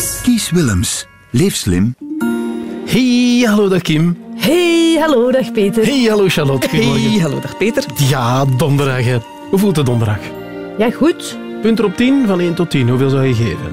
Willems. Kies Willems. Leef slim. Hey, hallo dag Kim. Hey, hallo, dag Peter. Hey, hallo Charlotte. Goedemorgen. Hey, hallo, dag Peter. Ja, donderdag. hè. Hoe voelt het donderdag? Ja, goed. Punt op 10, van 1 tot 10. Hoeveel zou je geven?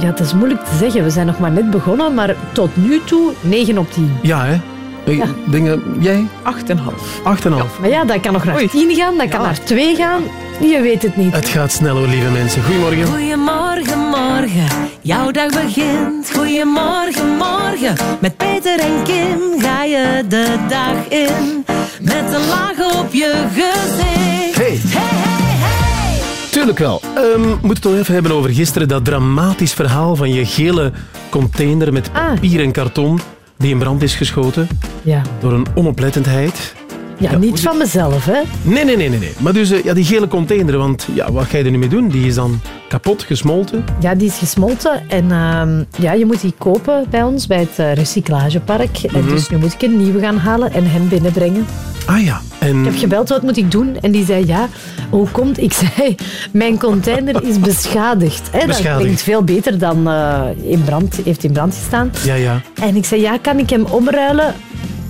Ja, het is moeilijk te zeggen. We zijn nog maar net begonnen, maar tot nu toe 9 op 10. Ja, hè? Ik denk, dat- jij? 8,5. 8,5. Maar ja, dat kan nog naar Oei. 10 gaan, dat kan naar 2 gaan. Je weet het niet. Het gaat snel hoor, lieve mensen. Goedemorgen. Goedemorgen, morgen. Jouw dag begint. Goedemorgen, morgen. Met Peter en Kim ga je de dag in. Met een laag op je gezicht. Hey. Hey, hey, hey. Tuurlijk wel. Ehm, we moeten het nog even hebben over gisteren. Dat dramatisch verhaal van je gele container met Ah. papier en karton die in brand is geschoten Ja, door een onoplettendheid. Ja, Ja, niet hoe- van mezelf, hè. Nee, nee, nee, nee. nee. Maar dus eh, ja, die gele container, want ja, wat ga je er nu mee doen? Die is dan kapot, gesmolten. Ja, die is gesmolten en ehm, ja, je moet die kopen bij ons, bij het eh, recyclagepark. En Mhm. dus nu moet ik een nieuwe gaan halen en hem binnenbrengen. Ah ja. En Ik heb gebeld, wat moet ik doen? En die zei, ja, hoe komt... Ik zei, mijn container is beschadigd. Hè? Dat Beschadigd. klinkt veel beter dan eh, in brand, heeft in brand gestaan. Ja, ja. En ik zei, ja, kan ik hem omruilen?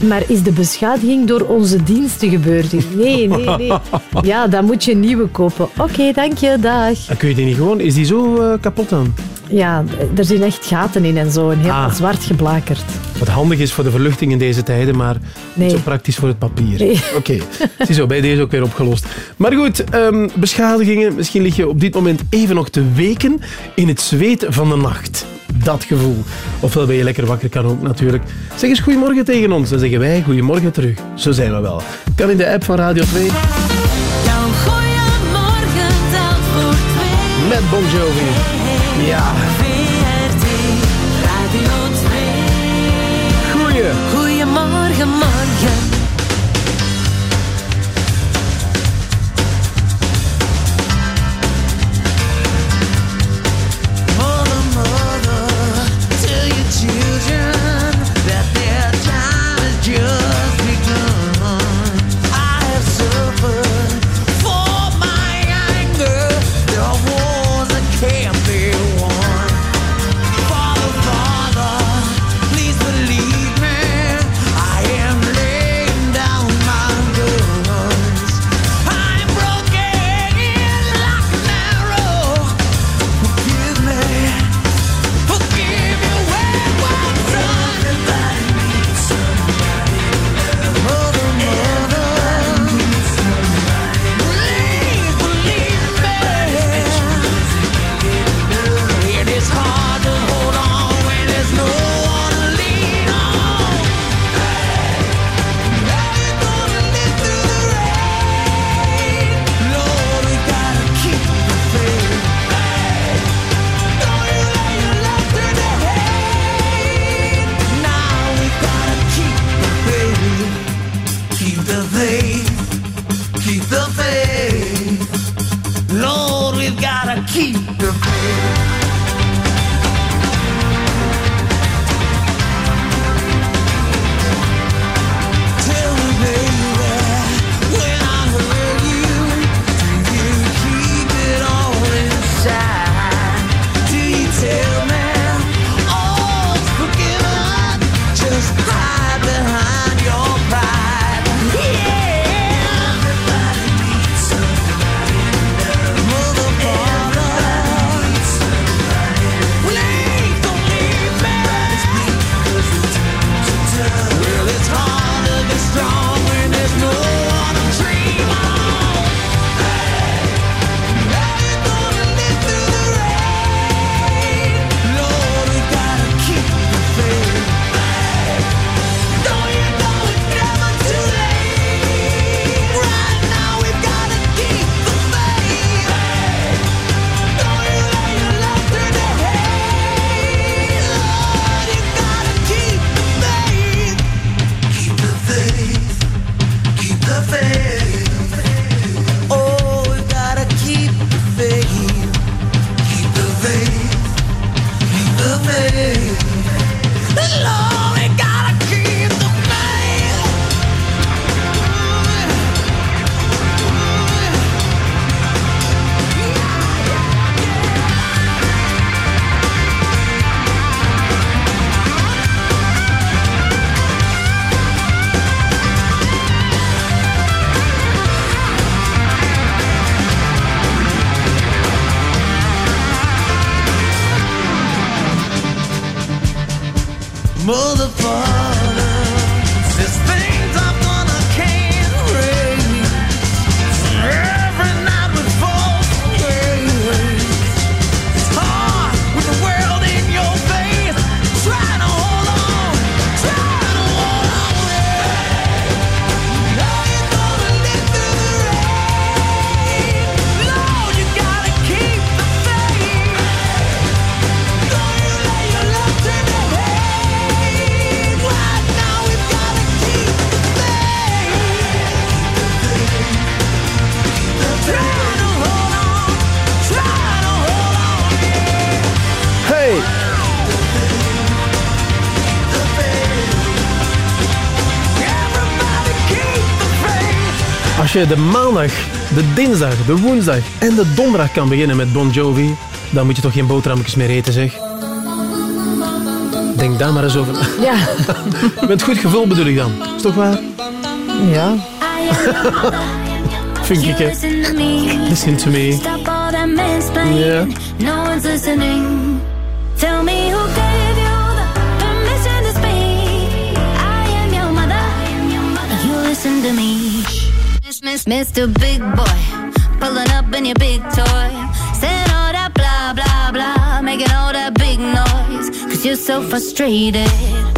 Maar is de beschadiging door onze diensten gebeurd? Nee, nee, nee. Ja, dan moet je een nieuwe kopen. Oké, dank je, dag. Dan kun je die niet gewoon... Is die zo eh, kapot dan? Ja, er zijn echt gaten in en zo. En helemaal Ah. zwart geblakerd. Wat handig is voor de verluchting in deze tijden, maar Nee. niet zo praktisch voor het papier. Nee. Oké, ziezo, bij deze ook weer opgelost. Maar goed, ehm, beschadigingen. Misschien lig je op dit moment even nog te weken in het zweet van de nacht. Dat gevoel. Ofwel ben je lekker wakker, kan ook natuurlijk. Zeg eens goedemorgen tegen ons, dan zeggen wij goedemorgen terug. Zo zijn we wel. Kan in de app van Radio 2 Jouw goeiemorgen telt voor twee. met Bon Jovi. Ja, VRT Radio 2. goeie. Goedemorgen, morgen. Je de maandag, de dinsdag, de woensdag en de donderdag kan beginnen met Bon Jovi, dan moet je toch geen boterhammetjes meer eten, zeg. Denk daar maar eens over. na. Ja. Met goed gevoel bedoel ik dan. Is toch waar? ja. Vind ik, hè. Listen to me. Listen to me. Stop all that mansplaining. Yeah. No one's listening. Tell me who gave you the permission to speak. I am your mother. You listen to me. Mr. Big Boy. Pulling up in your big toy. Saying all that blah, blah, blah. Making all that big noise. Cause you're so frustrated.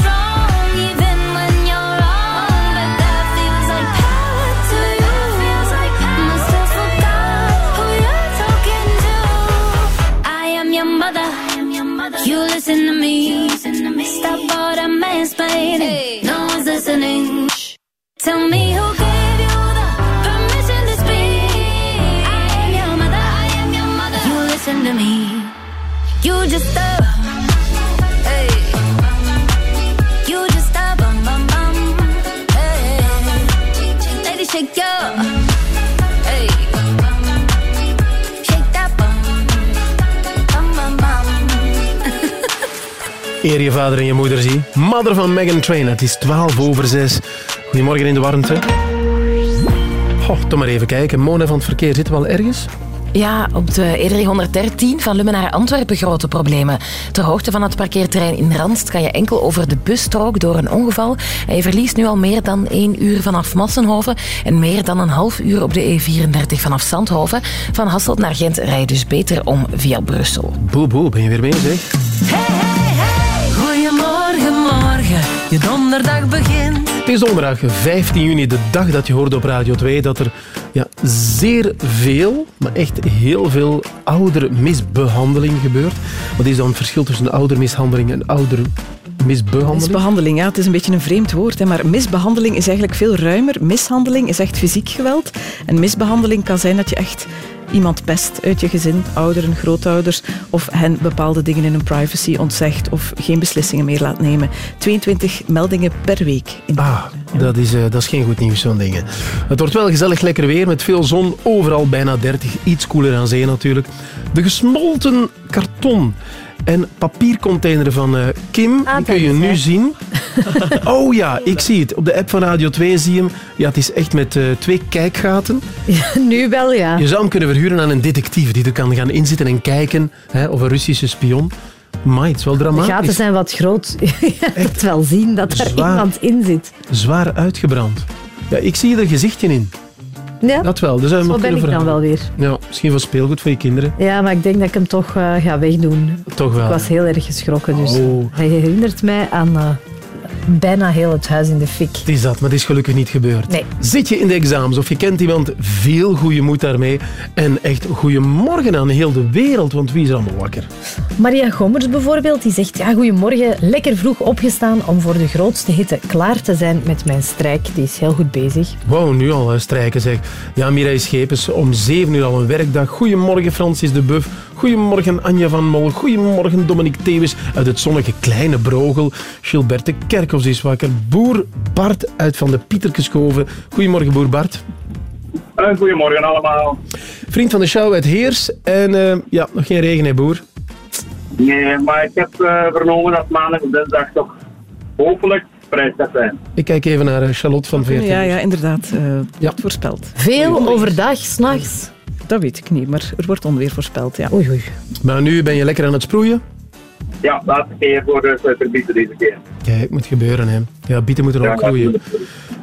Eer je vader en je moeder zie. Mother van Megan Trainor. Het is 12 over 6. Goedemorgen in de warmte. Goh, toch maar even kijken. Mona van het verkeer, zitten we al ergens? Ja, op de E313 van Lummen naar Antwerpen grote problemen. Ter hoogte van het parkeerterrein in Randst kan je enkel over de busstrook door een ongeval. En je verliest nu al meer dan één uur vanaf Massenhoven en meer dan een half uur op de E34 vanaf Zandhoven. Van Hasselt naar Gent rij je dus beter om via Brussel. Boe, boe, ben je weer mee, zeg? Je donderdag begint. Het is donderdag 15 juni, de dag dat je hoorde op Radio 2 dat er ja, zeer veel, maar echt heel veel oudermisbehandeling gebeurt. Wat is dan het verschil tussen oudermishandeling en oudermisbehandeling? Misbehandeling, ja, het is een beetje een vreemd woord. Hè, maar misbehandeling is eigenlijk veel ruimer. Mishandeling is echt fysiek geweld. En misbehandeling kan zijn dat je echt iemand pest uit je gezin, ouderen, grootouders, of hen bepaalde dingen in hun privacy ontzegt of geen beslissingen meer laat nemen. 22 meldingen per week. In Ah, dat is, eh, dat is geen goed nieuws, zo'n dingen. Het wordt wel gezellig lekker weer met veel zon. Overal bijna 30, iets koeler aan zee natuurlijk. De gesmolten karton en papiercontainer van eh, Kim, Ah, die kun je nu hè. zien. Oh ja, ik zie het. Op de app van Radio 2 zie je hem. Ja, het is echt met eh, twee kijkgaten. nu wel, ja. Je zou hem kunnen verhuren aan een detectief die er kan gaan inzitten en kijken. Hè, of een Russische spion. Maar het is wel De dramatisch. gaten zijn wat groot. Je hebt wel zien dat er Zwaar. iemand in zit. Zwaar uitgebrand. Ja, ik zie er gezichtje in. Ja, Dat wel. Dus je zo ben ik dan wel weer. Ja, misschien van speelgoed voor je kinderen. Ja, maar ik denk dat ik hem toch eh, ga wegdoen. Toch wel. Ik was heel erg geschrokken, dus Oh. hij herinnert mij aan eh, bijna heel het huis in de fik. Het is dat, maar het is gelukkig niet gebeurd. Nee. Zit je in de examens of je kent iemand, veel goede moed daarmee. En echt goeiemorgen aan heel de wereld, want wie is er allemaal wakker? Maria Gommers bijvoorbeeld, die zegt... Ja, goedemorgen, lekker vroeg opgestaan om voor de grootste hitte klaar te zijn met mijn strijk. Die is heel goed bezig. Wauw, nu al hè, strijken zeg. Ja, Mireille Schepens, om zeven uur al een werkdag. Goedemorgen Francis de Buff. Goedemorgen Anja van Mol. Goedemorgen Dominique Thewes uit het zonnige Kleine Brogel. Gilberte Kerkhoffs is wakker. Boer Bart uit Van de Pieterkeschoven. Goedemorgen Boer Bart. Goedemorgen allemaal. Vriend van de show uit Heers. En eh, ja, nog geen regen hè Boer? Nee, maar ik heb eh, vernomen dat maandag en dinsdag toch hopelijk prijs gaat zijn. Ik kijk even naar eh, Charlotte van Veertien. Ja, ja, inderdaad. eh Ja. voorspeld. Veel overdag, s'nachts. Dat weet ik niet, maar er wordt onweer voorspeld, ja. Oei, oei. Maar nu ben je lekker aan het sproeien. Ja, laatste keer voor de Zuiderbieten deze keer. Kijk, moet gebeuren, hè. Ja, bieten moeten Ja, ook groeien.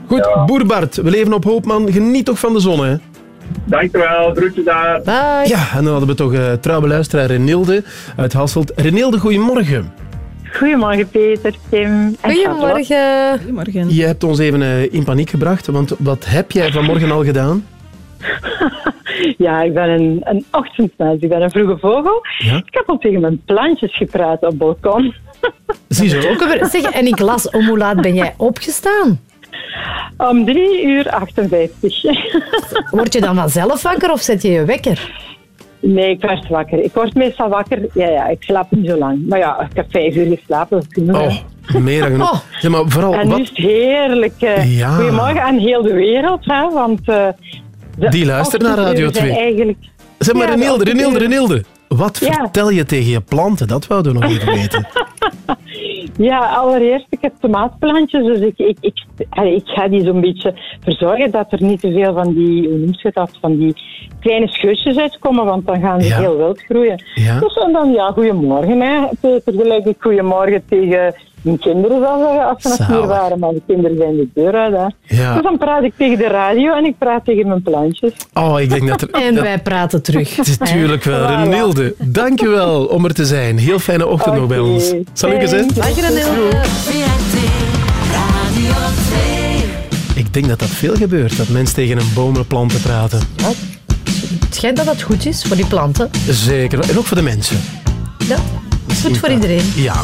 Goed, Ja. Boer Bart, we leven op hoop, man. Geniet toch van de zon, hè. Dankjewel, groetjes daar. Bye. Ja, en dan hadden we toch uh, trouwe luisteraar Renilde uit Hasselt. Renilde, goedemorgen. Goedemorgen Peter, Tim. Goedemorgen. Goedemorgen. Je hebt ons even eh, in paniek gebracht, want wat heb jij vanmorgen al gedaan? Ja, ik ben een, een ochtendmens, ik ben een vroege vogel. Ja? Ik heb al tegen mijn plantjes gepraat op het balkon. Ziezo. Ook Zeg, en ik las, om hoe laat ben jij opgestaan? Om 3 uur 58. Word je dan vanzelf wakker of zet je je wekker? Nee, ik werd wakker. Ik word meestal wakker. Ja, ja, ik slaap niet zo lang. Maar ja, ik heb vijf uur geslapen. Oh, meer dan genoeg. Oh. Maar vooral, En nu wat, is het heerlijk. eh, Ja. Goedemorgen aan heel de wereld, hè, want... eh, de Die luistert naar Radio ochtenduren zijn 2. Eigenlijk, zeg maar Ja, Renilde, de Renilde. Renilde. Wat Ja. vertel je tegen je planten? Dat wouden we nog even weten. Ja, allereerst, ik heb tomaatplantjes, dus ik, ik, ik, ik ga die zo'n beetje verzorgen dat er niet te veel van die, hoe noemt je dat, van die kleine scheutjes uitkomen, want dan gaan ze Ja. heel wild groeien. Ja. Dus en dan, ja, goedemorgen, hè, Peter, gelijk ik goedemorgen tegen mijn kinderen zou zeggen, als ze nog hier waren, maar de kinderen zijn de deur uit, hè. Ja. Dus dan praat ik tegen de radio en ik praat tegen mijn plantjes. Oh, ik denk dat er... En dat- wij praten terug. Het is natuurlijk wel. Voilà. Renilde, dankjewel om er te zijn. Heel fijne ochtend nog bij ons. Hè. thanks. Dag Renilde. Radio 2. Ik denk dat dat veel gebeurt, dat mensen tegen een bomenplanten praten. Het schijnt dat dat goed is voor die planten. Zeker. En ook voor de mensen. Ja, goed voor iedereen. Ja.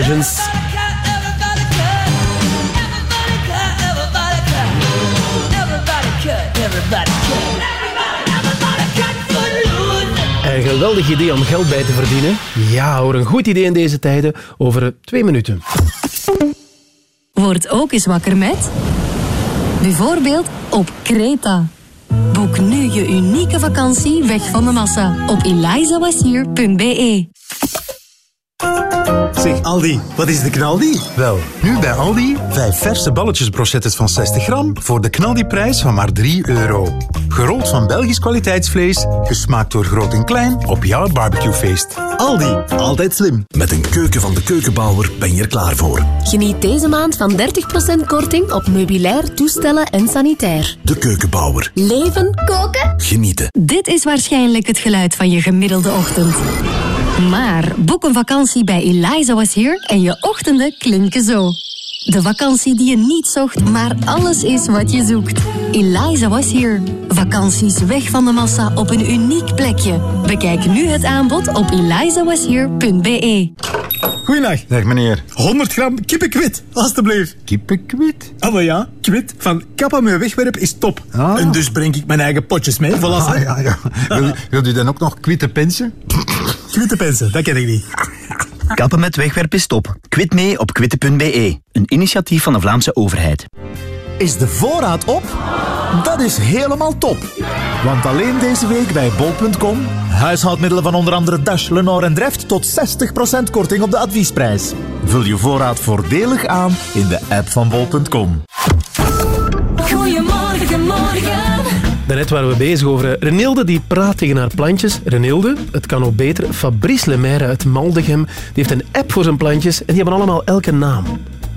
Loggins. Een geweldig idee om geld bij te verdienen. Ja hoor, een goed idee in deze tijden. Over twee minuten. Word ook eens wakker met... Bijvoorbeeld op Kreta. Boek nu je unieke vakantie weg van de massa op elizawashier.be. Zeg Aldi, wat is de knaldi? Wel, nu bij Aldi vijf verse balletjesbrochettes van 60 gram voor de knaldiprijs van maar 3 euro. Gerold van Belgisch kwaliteitsvlees, gesmaakt door groot en klein op jouw barbecuefeest. Aldi, altijd slim. Met een keuken van de keukenbouwer ben je er klaar voor. Geniet deze maand van 30% korting op meubilair, toestellen en sanitair. De keukenbouwer. Leven, koken. Genieten. Dit is waarschijnlijk het geluid van je gemiddelde ochtend. Maar boek een vakantie bij Eliza Was Here en je ochtenden klinken zo. De vakantie die je niet zocht, maar alles is wat je zoekt. Eliza Was Here. Vakanties weg van de massa op een uniek plekje. Bekijk nu het aanbod op elizawashere.be. Goeiedag. Dag meneer. 100 gram kippenkwit, alstublieft. Kippenkwit? Ah, maar ja, kwit van kappa met wegwerp is top. En dus breng ik mijn eigen potjes mee. Voilà, Ah, zeg. ja, ja. Wil, u- wilt u dan ook nog kwitte pensen? Kwitte pensen, dat ken ik niet. Kappen met wegwerp is top. Kwit mee op kwitte.be. Een initiatief van de Vlaamse overheid. Is de voorraad op? Dat is helemaal top. Want alleen deze week bij bol.com huishoudmiddelen van onder andere Dash, Lenore en Dreft tot 60% korting op de adviesprijs. Vul je voorraad voordelig aan in de app van bol.com. Goedemorgen, morgen. Daarnet waren we bezig over eh, Renilde, die praat tegen haar plantjes. Renilde, het kan ook beter. Fabrice Lemaire uit Maldegem, die heeft een app voor zijn plantjes en die hebben allemaal elke naam.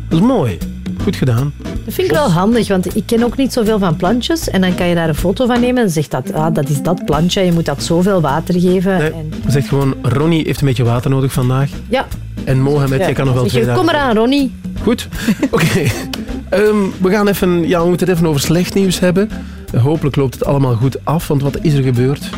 Dat is mooi. Goed gedaan. Dat vind ik wel handig, want ik ken ook niet zoveel van plantjes. En dan kan je daar een foto van nemen en zegt dat ah, dat is dat plantje. Je moet dat zoveel water geven. Nee, En, Zeg gewoon, Ronnie heeft een beetje water nodig vandaag. ja. En Mohamed, Ja, jij kan nog wel twee dagen... Kom eraan, Ronnie. Goed. Oké. Ehm, we gaan even... Ja, we moeten het even over slecht nieuws hebben. Hopelijk loopt het allemaal goed af, want wat is er gebeurd?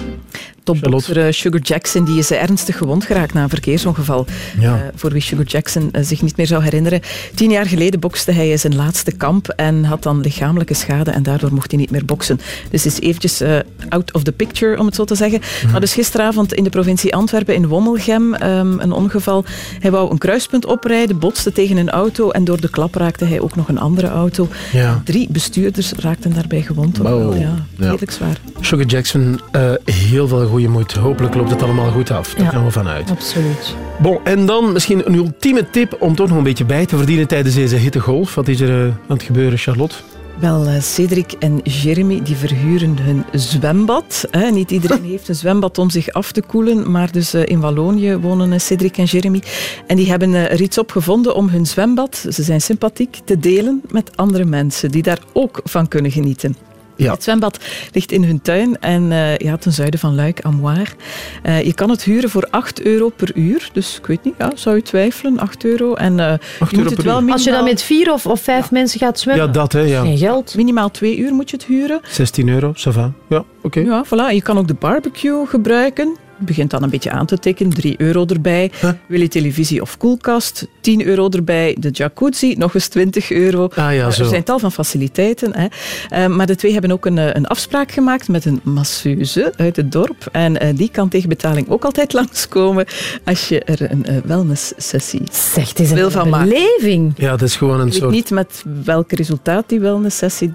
Topbokser eh, Sugar Jackson die is eh, ernstig gewond geraakt na een verkeersongeval. Ja. Eh, voor wie Sugar Jackson zich niet meer zou herinneren. Tien jaar geleden bokste hij zijn laatste kamp en had dan lichamelijke schade en daardoor mocht hij niet meer boksen. Dus is eventjes out of the picture, om het zo te zeggen. Maar dus gisteravond in de provincie Antwerpen in Wommelgem ehm, een ongeval. Hij wou een kruispunt oprijden, botste tegen een auto en door de klap raakte hij ook nog een andere auto. Ja. Drie bestuurders raakten daarbij gewond. Wow. ja, Ja. redelijk zwaar. Sugar Jackson, heel veel goede moed. Hopelijk loopt het allemaal goed af. Daar Ja. gaan we vanuit. Absoluut. Bon, en dan misschien een ultieme tip om toch nog een beetje bij te verdienen tijdens deze hittegolf. Wat is er eh, aan het gebeuren, Charlotte? Wel, eh, Cedric en Jeremy die verhuren hun zwembad. Hè. Niet iedereen heeft een zwembad om zich af te koelen, maar dus eh, in Wallonië wonen Cedric en Jeremy. En die hebben er iets op gevonden om hun zwembad, ze zijn sympathiek, te delen met andere mensen die daar ook van kunnen genieten. Ja. Het zwembad ligt in hun tuin en eh, ja, ten zuiden van Luik am Waar. Eh, je kan het huren voor 8 euro per uur. Dus ik weet niet, ja, zou je twijfelen? 8 euro. En eh, je euro moet het wel uur. Als je dan minimaal- met vier of, of vijf mensen gaat zwemmen, Ja, dat hè, ja. geen geld. Minimaal twee uur moet je het huren. 16 euro, ça va. Ja, oké. Ja, voilà. Je kan ook de barbecue gebruiken. Begint dan een beetje aan te tikken. 3 euro erbij. Wil je televisie of koelkast? 10 euro erbij. De jacuzzi, nog eens 20 euro. Ah ja, Eh, zo. Er zijn tal van faciliteiten. Hè. Eh, maar de twee hebben ook een, eh, een afspraak gemaakt met een masseuse uit het dorp. En eh, die kan tegen betaling ook altijd langskomen als je er een eh, wellness-sessie Zeg, het is een wil van maken. beleving. Ja, dat is gewoon een Ik weet soort niet met welk resultaat die wellness-sessie...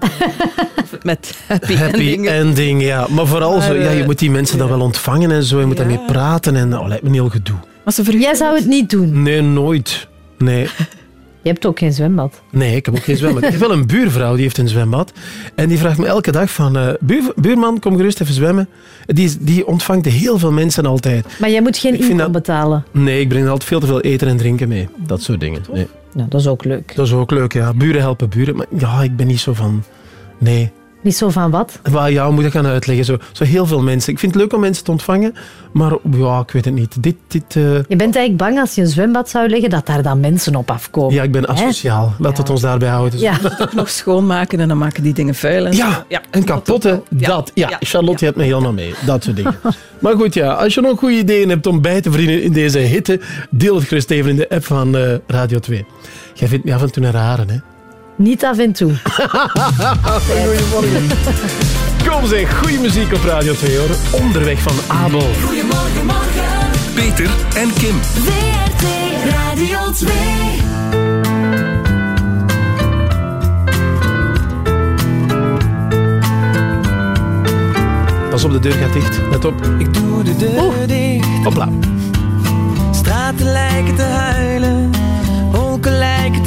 of met happy, happy ending. ending. Ja. Maar vooral zo, ja, je moet die mensen dan wel ontvangen en zo. Je moet daarmee praten en oh, lijkt me een heel gedoe. Maar ze Jij zou het niet doen. Nee, nooit. Nee. Je hebt ook geen zwembad. Nee, ik heb ook geen zwembad. Ik heb wel een buurvrouw, die heeft een zwembad. En die vraagt me elke dag van... eh, buur- buurman, kom gerust even zwemmen. Die, die ontvangt heel veel mensen altijd. Maar jij moet geen Ik vind inkom dat- betalen. Nee, ik breng altijd veel te veel eten en drinken mee. Dat soort dingen. Nee. Nou, dat is ook leuk. Dat is ook leuk, ja. Buren helpen buren. Maar ja, ik ben niet zo van... Nee, Niet zo van wat? Waar, ja, hoe moet ik gaan uitleggen? Zo, zo heel veel mensen. Ik vind het leuk om mensen te ontvangen, maar ja, ik weet het niet. Dit, dit, eh, Je bent eigenlijk bang als je een zwembad zou leggen dat daar dan mensen op afkomen. ja, ik ben Hè? asociaal. Laat het ons daarbij houden. Ja. Nog schoonmaken en dan maken die dingen vuil. En Ja, en kapotte, dat. Ja, Charlotte, je hebt me helemaal mee. Dat soort dingen. maar goed, ja, als je nog goede ideeën hebt om bij te vrienden in deze hitte, deel het gerust even in de app van eh, Radio 2. Jij vindt me af en toe een rare, hè? Niet af en toe. Goedemorgen. Kom zeg, goede muziek op Radio 2 hoor. Onderweg van Abel. Goedemorgen, morgen. Peter en Kim. WRT Radio 2. Pas op, de deur gaat dicht. Let op. Ik doe de deur dicht. Hopla. Straten lijken te huilen.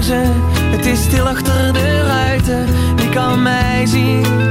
Het is stil achter de ruiten, wie kan mij zien?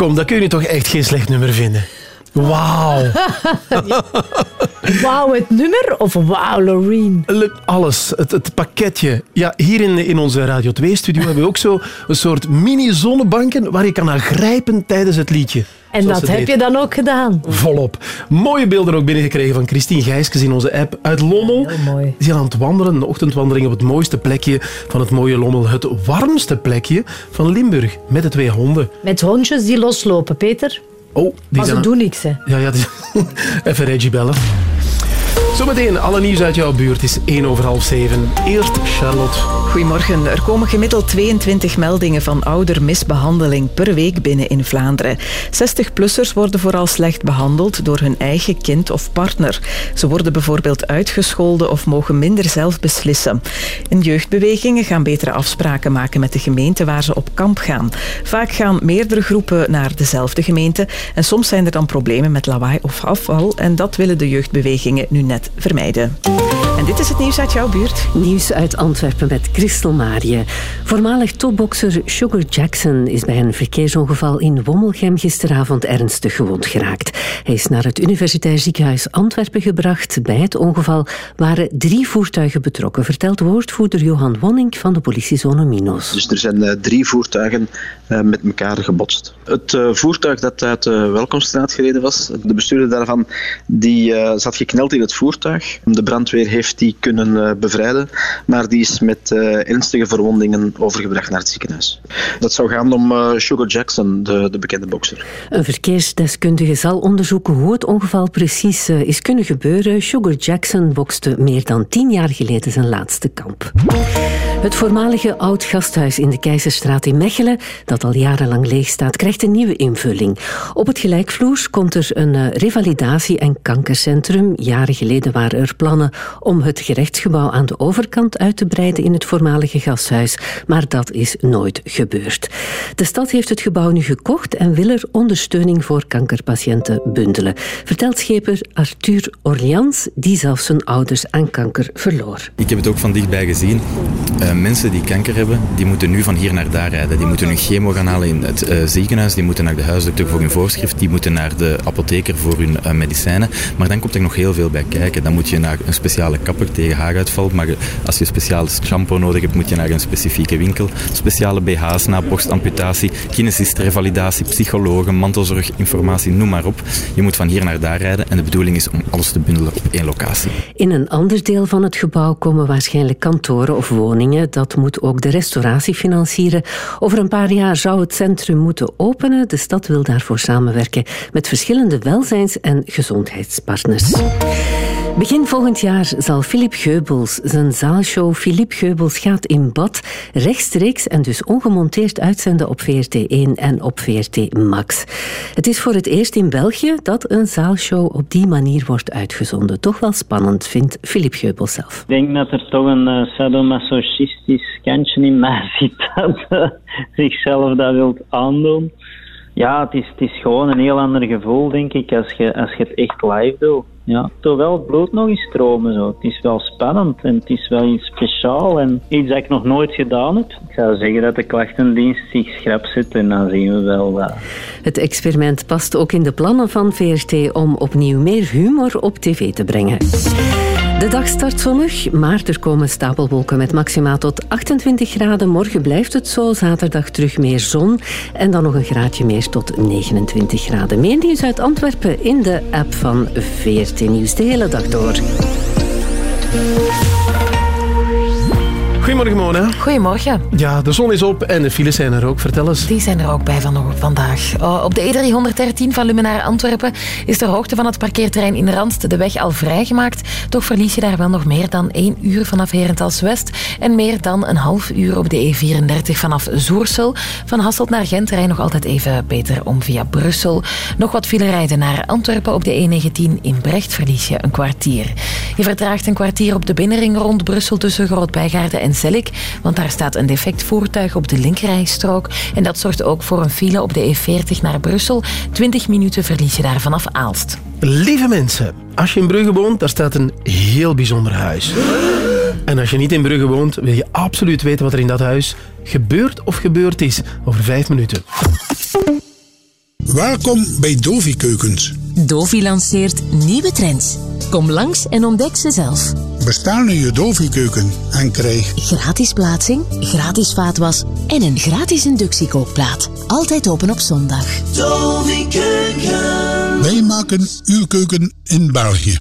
Kom, dat kun je toch echt geen slecht nummer vinden. Wauw. Wauw, het nummer of wauw, Loreen? Le- Alles, het, het pakketje. Ja, hier in, in onze Radio 2-studio hebben we ook zo een soort mini-zonnebanken waar je kan naar grijpen tijdens het liedje. En Zoals dat heb je dan ook gedaan. Volop. Mooie beelden ook binnengekregen van Christine Gijskes in onze app uit Lommel. Heel mooi. Die is aan het wandelen, een ochtendwandeling op het mooiste plekje van het mooie Lommel. Het warmste plekje van Limburg, met de twee honden. Met hondjes die loslopen, Peter. Oh, die Maar ze doen niks, hè. Ja, ja, die- even Reggie bellen. Zometeen, alle nieuws uit jouw buurt is 1 over half 7. Eerst Charlotte. Goedemorgen. Er komen gemiddeld 22 meldingen van oudermisbehandeling per week binnen in Vlaanderen. 60-plussers worden vooral slecht behandeld door hun eigen kind of partner. Ze worden bijvoorbeeld uitgescholden of mogen minder zelf beslissen. En jeugdbewegingen gaan betere afspraken maken met de gemeente waar ze op kamp gaan. Vaak gaan meerdere groepen naar dezelfde gemeente en soms zijn er dan problemen met lawaai of afval en dat willen de jeugdbewegingen nu net vermijden. En dit is het nieuws uit jouw buurt. Nieuws uit Antwerpen met Christel Marië. Voormalig topbokser Sugar Jackson is bij een verkeersongeval in Wommelgem gisteravond ernstig gewond geraakt. Hij is naar het Universitair Ziekenhuis Antwerpen gebracht. Bij het ongeval waren drie voertuigen betrokken, vertelt woordvoerder Johan Wonning van de politiezone Minos. Dus er zijn eh, drie voertuigen eh, met elkaar gebotst. Het eh, voertuig dat uit de Welkomstraat gereden was, de bestuurder daarvan, die eh, zat gekneld in het voertuig. De brandweer heeft die kunnen eh, bevrijden, maar die is met eh, ernstige verwondingen overgebracht naar het ziekenhuis. Dat zou gaan om eh, Sugar Jackson, de, de bekende bokser. Een verkeersdeskundige zal onderzoeken hoe het ongeval precies is kunnen gebeuren. Sugar Jackson bokste meer dan tien jaar geleden zijn laatste kamp. Het voormalige oud gasthuis in de Keizerstraat in Mechelen, dat al jarenlang leeg staat, krijgt een nieuwe invulling. Op het gelijkvloers komt er een revalidatie- en kankercentrum. Jaren geleden waren er plannen om het gerechtsgebouw aan de overkant uit te breiden in het voormalige gasthuis, maar dat is nooit gebeurd. De stad heeft het gebouw nu gekocht en wil er ondersteuning voor kankerpatiënten bundelen, vertelt scheper Arthur Orleans, die zelfs zijn ouders aan kanker verloor. Ik heb het ook van dichtbij gezien. Eh, mensen die kanker hebben, die moeten nu van hier naar daar rijden. Die moeten hun chemo gaan halen in het eh, ziekenhuis, die moeten naar de huisdokter voor hun voorschrift, die moeten naar de apotheker voor hun eh, medicijnen. Maar dan komt er nog heel veel bij kijken. Dan moet je naar een speciale kapper tegen haaruitval. Maar als je speciaal shampoo nodig hebt, moet je naar een specifieke winkel. Speciale BH's na borstamputatie, kinesist, revalidatie, psychologen, mantelzorg, informatie, noem maar op. Je moet van hier naar daar rijden en de bedoeling is om alles te bundelen op één locatie. In een ander deel van het gebouw komen waarschijnlijk kantoren of woningen. Dat moet ook de restauratie financieren. Over een paar jaar zou het centrum moeten openen. De stad wil daarvoor samenwerken met verschillende welzijns- en gezondheidspartners. Begin volgend jaar zal Philip Geubels zijn zaalshow Philippe Geubels gaat in bad rechtstreeks en dus ongemonteerd uitzenden op VRT1 en op VRT Max. Het is voor het eerst in België dat een zaalshow op die manier wordt uitgezonden. Toch wel spannend, vindt Philippe Geubels zelf. Ik denk dat er toch een eh, sadomasochistisch kantje in mij zit dat eh, zichzelf dat wilt aandoen. Ja, het is, het is gewoon een heel ander gevoel, denk ik, als je, als je het echt live doet. Ja, terwijl het bloed nog eens stromen zo. Het is wel spannend en het is wel iets speciaal en iets dat ik nog nooit gedaan heb. Ik zou zeggen dat de klachtendienst zich schrap zet en dan zien we wel wat. Het experiment past ook in de plannen van VRT om opnieuw meer humor op tv te brengen. De dag start zonnig, maar er komen stapelwolken met maximaal tot 28 graden. Morgen blijft het zo, zaterdag terug meer zon en dan nog een graadje meer tot 29 graden. Meer nieuws uit Antwerpen in de app van VRT Nieuws de hele dag door. Goedemorgen, Mona. Goedemorgen. Ja, de zon is op en de files zijn er ook. Vertel eens. Die zijn er ook bij van vandaag. Oh, op de E313 van Lummen naar Antwerpen is ter hoogte van het parkeerterrein in Randst de weg al vrijgemaakt. Toch verlies je daar wel nog meer dan één uur vanaf Herentals West en meer dan een half uur op de E34 vanaf Zoersel. Van Hasselt naar Gent rij nog altijd even beter om via Brussel. Nog wat file rijden naar Antwerpen op de E19 in Brecht verlies je een kwartier. Je vertraagt een kwartier op de binnenring rond Brussel tussen Groot-Bijgaarden en Want daar staat een defect voertuig op de linkerrijstrook. En dat zorgt ook voor een file op de E40 naar Brussel. 20 minuten verlies je daar vanaf Aalst. Lieve mensen, als je in Brugge woont, daar staat een heel bijzonder huis. En als je niet in Brugge woont, wil je absoluut weten wat er in dat huis gebeurt of gebeurd is over vijf minuten. Welkom bij Dovi Keukens. Dovi lanceert nieuwe trends. Kom langs en ontdek ze zelf. Bestel nu je Dovi keuken en krijg Gratis plaatsing, gratis vaatwas en een gratis inductiekookplaat. Altijd open op zondag. Dovi Keuken. Wij maken uw keuken in België.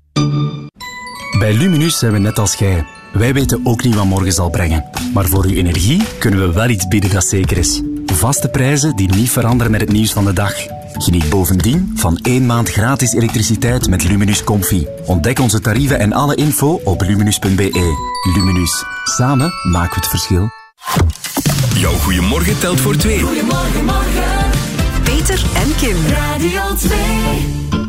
Bij Luminus zijn we net als jij. Wij weten ook niet wat morgen zal brengen. Maar voor uw energie kunnen we wel iets bieden dat zeker is. Vaste prijzen die niet veranderen met het nieuws van de dag. Geniet bovendien van één maand gratis elektriciteit met Luminus Comfy. Ontdek onze tarieven en alle info op luminus.be. Luminus. Samen maken we het verschil. Jouw goeiemorgen telt voor twee. Goedemorgen, morgen. Peter en Kim. Radio 2.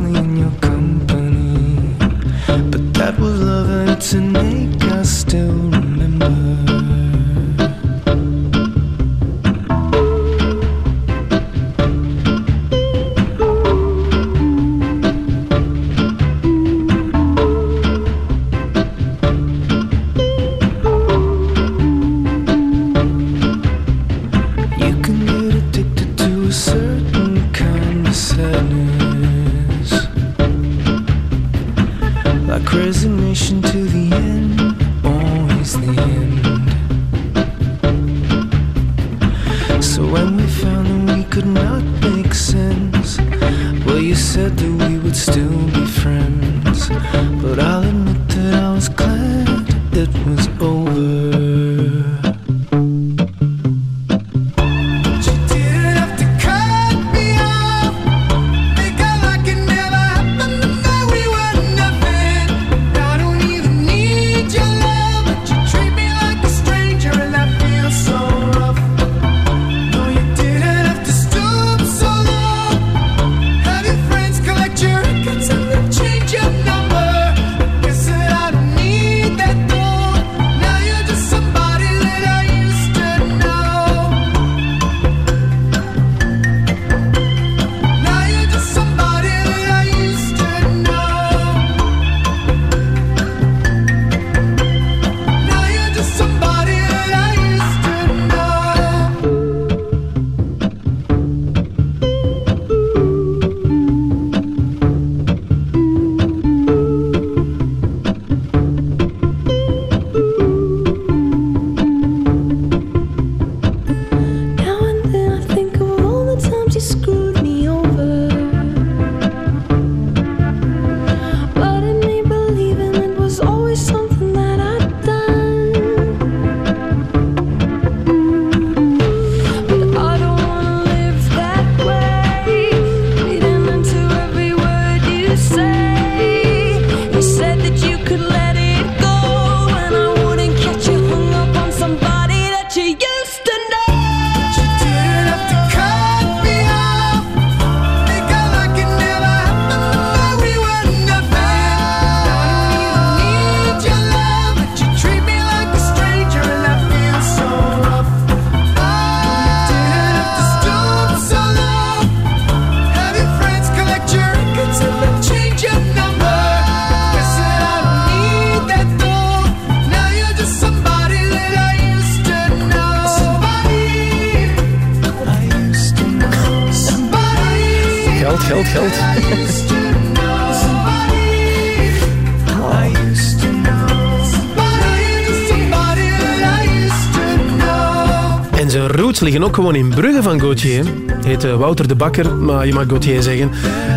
ook gewoon in Brugge van Gauthier. Heet eh, Wouter de Bakker, maar je mag Gauthier zeggen.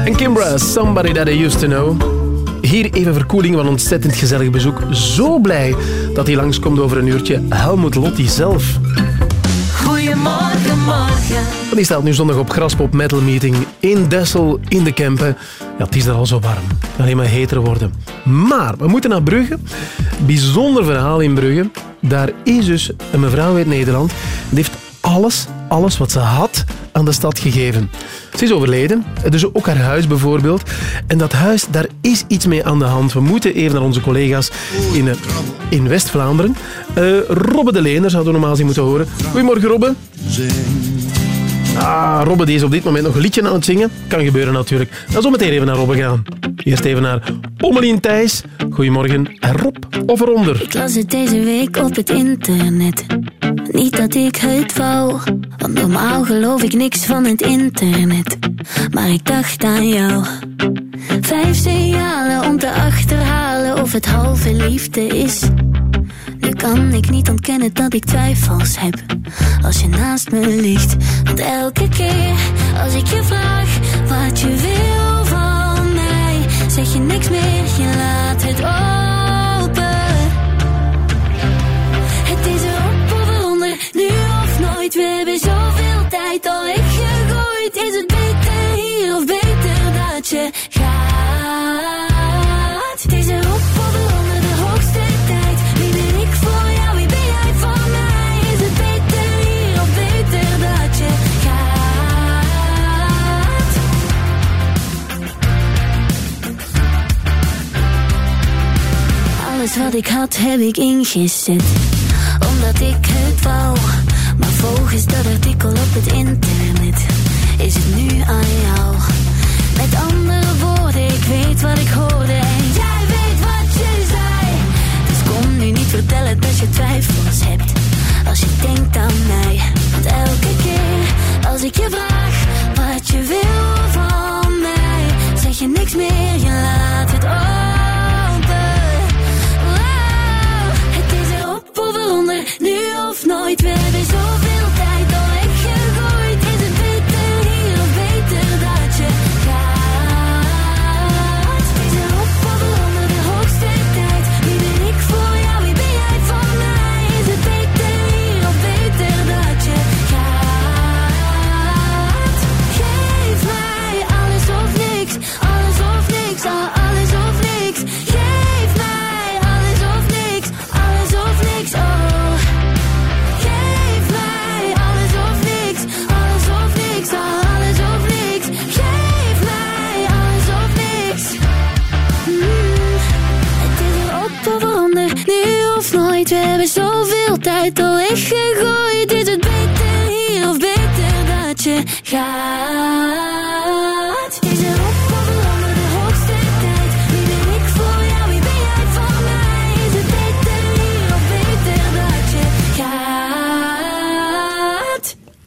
En Kimbra, somebody that I used to know. Hier even verkoeling van ontzettend gezellig bezoek. Zo blij dat hij langskomt over een uurtje. Helmut Lotti zelf. Goedemorgen, morgen. Die staat nu zondag op Graspop Metal Meeting in Dessel, in de Kempen. Ja, het is daar al zo warm. Het kan alleen maar heter worden. Maar we moeten naar Brugge. Bijzonder verhaal in Brugge. daar is dus een mevrouw uit Nederland. Die heeft alles, alles wat ze had aan de stad gegeven. Ze is overleden, dus ook haar huis bijvoorbeeld. En dat huis, daar is iets mee aan de hand. We moeten even naar onze collega's in, eh, in West-Vlaanderen. Eh, Robbe de Leener zouden we normaal zien moeten horen. Goedemorgen, Robbe. Ah, Robbe die is op dit moment nog een liedje aan het zingen. Kan gebeuren natuurlijk. Dan zo meteen even naar Robbe gaan. Eerst even naar Pommelien Thijs. Goedemorgen, erop of eronder? Ik las het deze week op het internet. Niet dat ik het wou, want normaal geloof ik niks van het internet. Maar ik dacht aan jou. Vijf signalen om te achterhalen of het halve liefde is. Nu kan ik niet ontkennen dat ik twijfels heb als je naast me ligt. Want elke keer als ik je vraag wat je wil van mij, zeg je niks meer, je laat het open. We hebben zoveel tijd al weggegooid. Is het beter hier of beter dat je gaat? Het is erop of eronder, de hoogste tijd. Wie ben ik voor jou, wie ben jij voor mij? Is het beter hier of beter dat je gaat? Alles wat ik had heb ik ingezet Omdat ik het wou volgens dat artikel op het internet. Is het nu aan jou? Met andere woorden, ik weet wat ik hoorde. En jij weet wat je zei. Dus kom nu niet vertellen dat je twijfels hebt. Als je denkt aan mij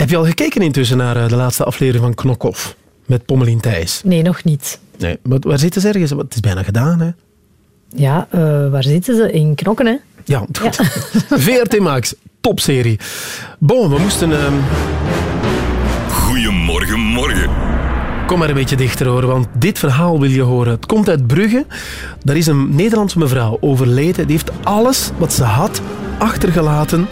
Heb je al gekeken intussen naar eh, de laatste aflevering van Knokhoff? Met Pommelien Thijs. Nee, nog niet. Nee, maar waar zitten ze ergens? Het is bijna gedaan, hè? Ja, eh, waar zitten ze? In knokken, hè? Ja, goed. VRT Max, topserie. Bon, we moesten... ehm, Goedemorgen, morgen. Kom maar een beetje dichter hoor, want dit verhaal wil je horen. Het komt uit Brugge. Daar is een Nederlandse mevrouw overleden. Die heeft alles wat ze had achtergelaten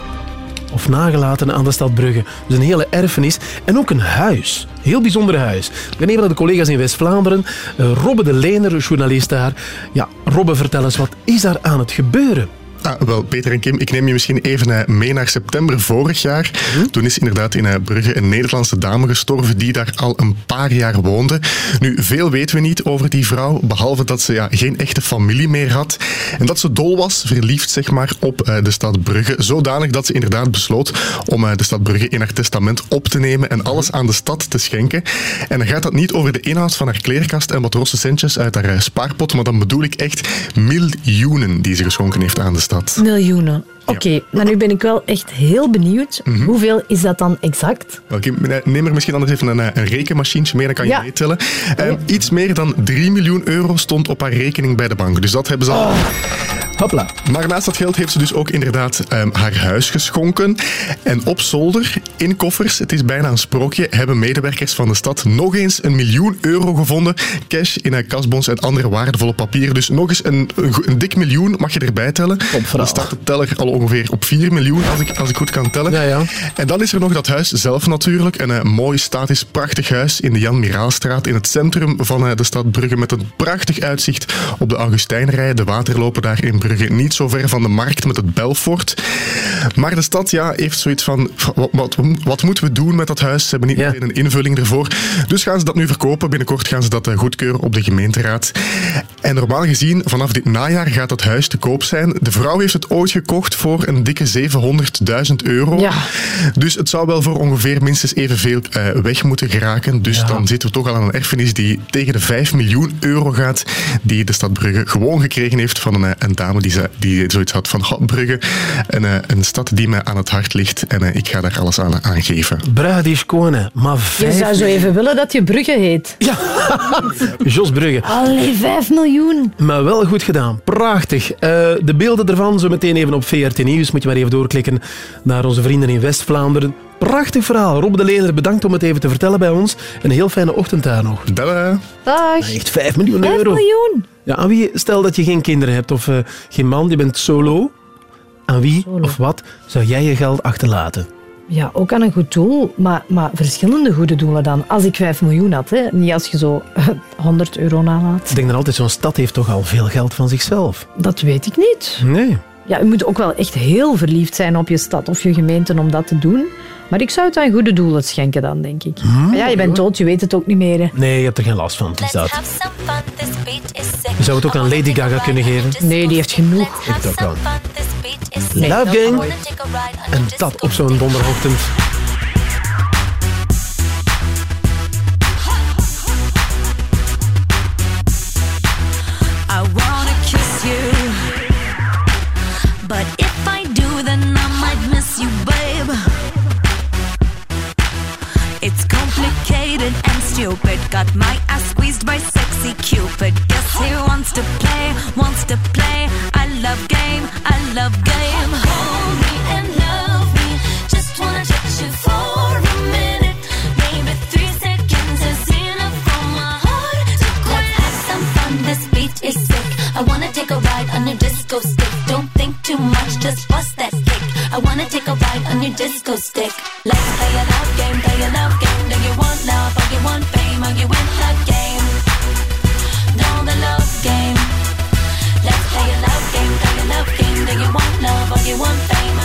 of nagelaten aan de stad Brugge. Dus een hele erfenis en ook een huis. Heel bijzonder huis. Ik ben even naar de collega's in West-Vlaanderen. Eh, Robbe de Leener, journalist daar. Ja, Robbe, vertel eens, wat is daar aan het gebeuren? Ah, wel, Peter en Kim, ik neem je misschien even eh, mee naar september vorig jaar. Toen is inderdaad in eh, Brugge een Nederlandse dame gestorven die daar al een paar jaar woonde. Nu, veel weten we niet over die vrouw, behalve dat ze ja, geen echte familie meer had. En dat ze dol was, verliefd zeg maar, op eh, de stad Brugge. Zodanig dat ze inderdaad besloot om de stad Brugge in haar testament op te nemen en alles aan de stad te schenken. En dan gaat dat niet over de inhoud van haar kleerkast en wat rosse centjes uit haar spaarpot, maar dan bedoel ik echt miljoenen die ze geschonken heeft aan de stad. Miljoenen. Oké, maar nu ben ik wel echt heel benieuwd. Mhm. Hoeveel is dat dan exact? Oké, neem er misschien anders even een, eh, een rekenmachientje mee, dan kan je Ja. meetellen. Eh, iets meer dan 3 miljoen euro stond op haar rekening bij de bank. Dus dat hebben ze al. Hopla. Maar naast dat geld heeft ze dus ook inderdaad ehm, haar huis geschonken. En op zolder, in koffers, het is bijna een sprookje, hebben medewerkers van de stad nog eens een miljoen euro gevonden. Cash in haar kasbons en andere waardevolle papieren. Dus nog eens een, een, een dik miljoen mag je erbij tellen. Dan staat de teller al ongeveer op 4 miljoen, als ik, als ik goed kan tellen. En dan is er nog dat huis zelf natuurlijk. Een eh, mooi, statisch, prachtig huis in de Jan Miraalstraat in het centrum van eh, de stad Brugge. Met een prachtig uitzicht op de Augustijnrij, de waterlopen daar in Brugge. Brugge, niet zo ver van de markt met het Belfort. Maar de stad ja, heeft zoiets van, wat, wat, wat moeten we doen met dat huis? Ze hebben niet meteen een invulling ervoor. Dus gaan ze dat nu verkopen. Binnenkort gaan ze dat eh, goedkeuren op de gemeenteraad. En normaal gezien, vanaf dit najaar gaat dat huis te koop zijn. De vrouw heeft het ooit gekocht voor een dikke 700.000 euro. Dus het zou wel voor ongeveer minstens evenveel eh, weg moeten geraken. Dus dan zitten we toch al aan een erfenis die tegen de 5 miljoen euro gaat, die de stad Brugge gewoon gekregen heeft van een, eh, een dame die, ze, die zoiets had van "Goh, Brugge, een, eh, een stad die mij aan het hart ligt en eh, ik ga daar alles aan, aan geven. Brugge die is konen, maar Je vijf... zou zo even willen dat je Brugge heet. Ja. Jos Brugge. Allee, 5 miljoen. Maar wel goed gedaan. Prachtig. Eh, de beelden ervan zo meteen even op VRT Nieuws. Moet je maar even doorklikken naar onze vrienden in West-Vlaanderen. Prachtig verhaal. Rob de Leener, bedankt om het even te vertellen bij ons. Een heel fijne ochtend daar nog. Tada. Dag. Echt 5 miljoen 5 euro. miljoen. Ja, aan wie, stel dat je geen kinderen hebt of eh, geen man, je bent solo. Aan wie of wat zou jij je geld achterlaten? Ja, ook aan een goed doel, maar, maar verschillende goede doelen dan. Als ik 5 miljoen had, hè. niet als je zo 100 euro nalaat. Ik denk dan altijd, zo'n stad heeft toch al veel geld van zichzelf. Dat weet ik niet. Nee. Ja, je moet ook wel echt heel verliefd zijn op je stad of je gemeente om dat te doen. Maar ik zou het aan goede doelen schenken dan, denk ik. maar ja, je bent dood, je weet het ook niet meer. hè. Nee, je hebt er geen last van. Het is dat. Je zou het ook aan Lady Gaga kunnen geven. Nee, die heeft genoeg. Ik. Love Gang. En dat op zo'n donderochtend. Stupid. Got my ass squeezed by sexy Cupid. Guess he wants to play, wants to play. I love game, I love game. Hold me and love me. Just wanna touch you for a minute. Maybe three seconds is enough for my heart to quit. Let's have some fun. This beat is sick. I wanna take a ride on your disco stick. Don't think too much, just bust that kick. I wanna take a ride on your disco stick. Let's play a love game,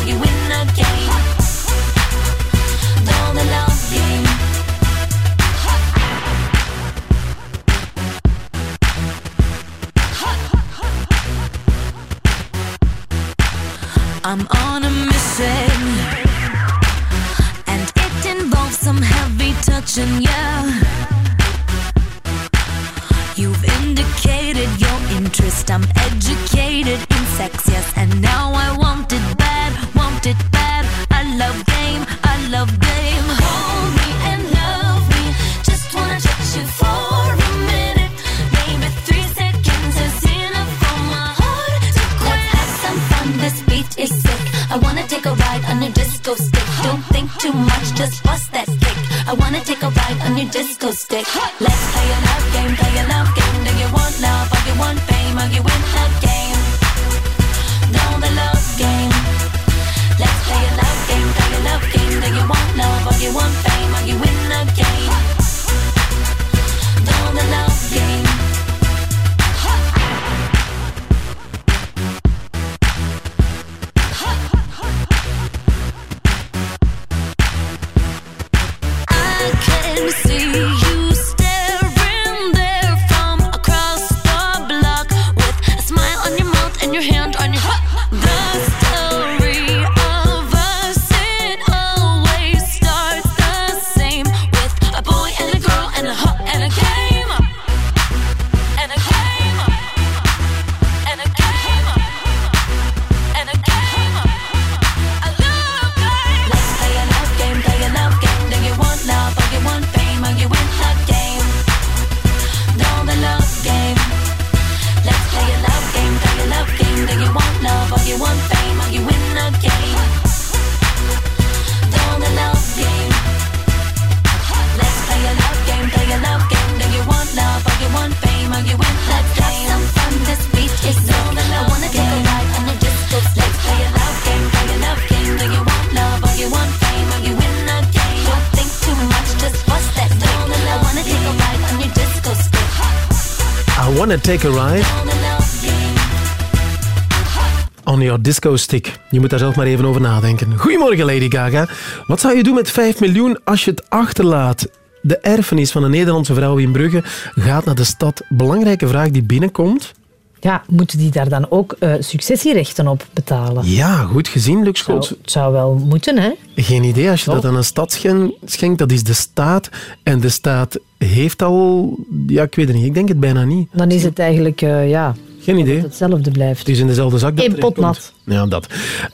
you the game? No, the love game. I'm on a mission, and it involves some heavy touching, yeah. You've indicated your interest. I'm educated take a ride. On your disco stick. Je moet daar zelf maar even over nadenken. Goedemorgen, Lady Gaga. Wat zou je doen met 5 miljoen als je het achterlaat? De erfenis van een Nederlandse vrouw in Brugge gaat naar de stad. Belangrijke vraag die binnenkomt. Ja, moeten die daar dan ook eh, successierechten op betalen? Ja, goed gezien, Lux Schoots. Het zou wel moeten, hè? Geen idee. Als je dat aan een stad schen- schenkt, dat is de staat. En de staat heeft al... Ja, ik weet het niet. Ik denk het bijna niet. Dan is het eigenlijk, eh, ja... Geen idee. Dat het hetzelfde blijft. Het is in dezelfde zak dat Eén pot. Ja, dat.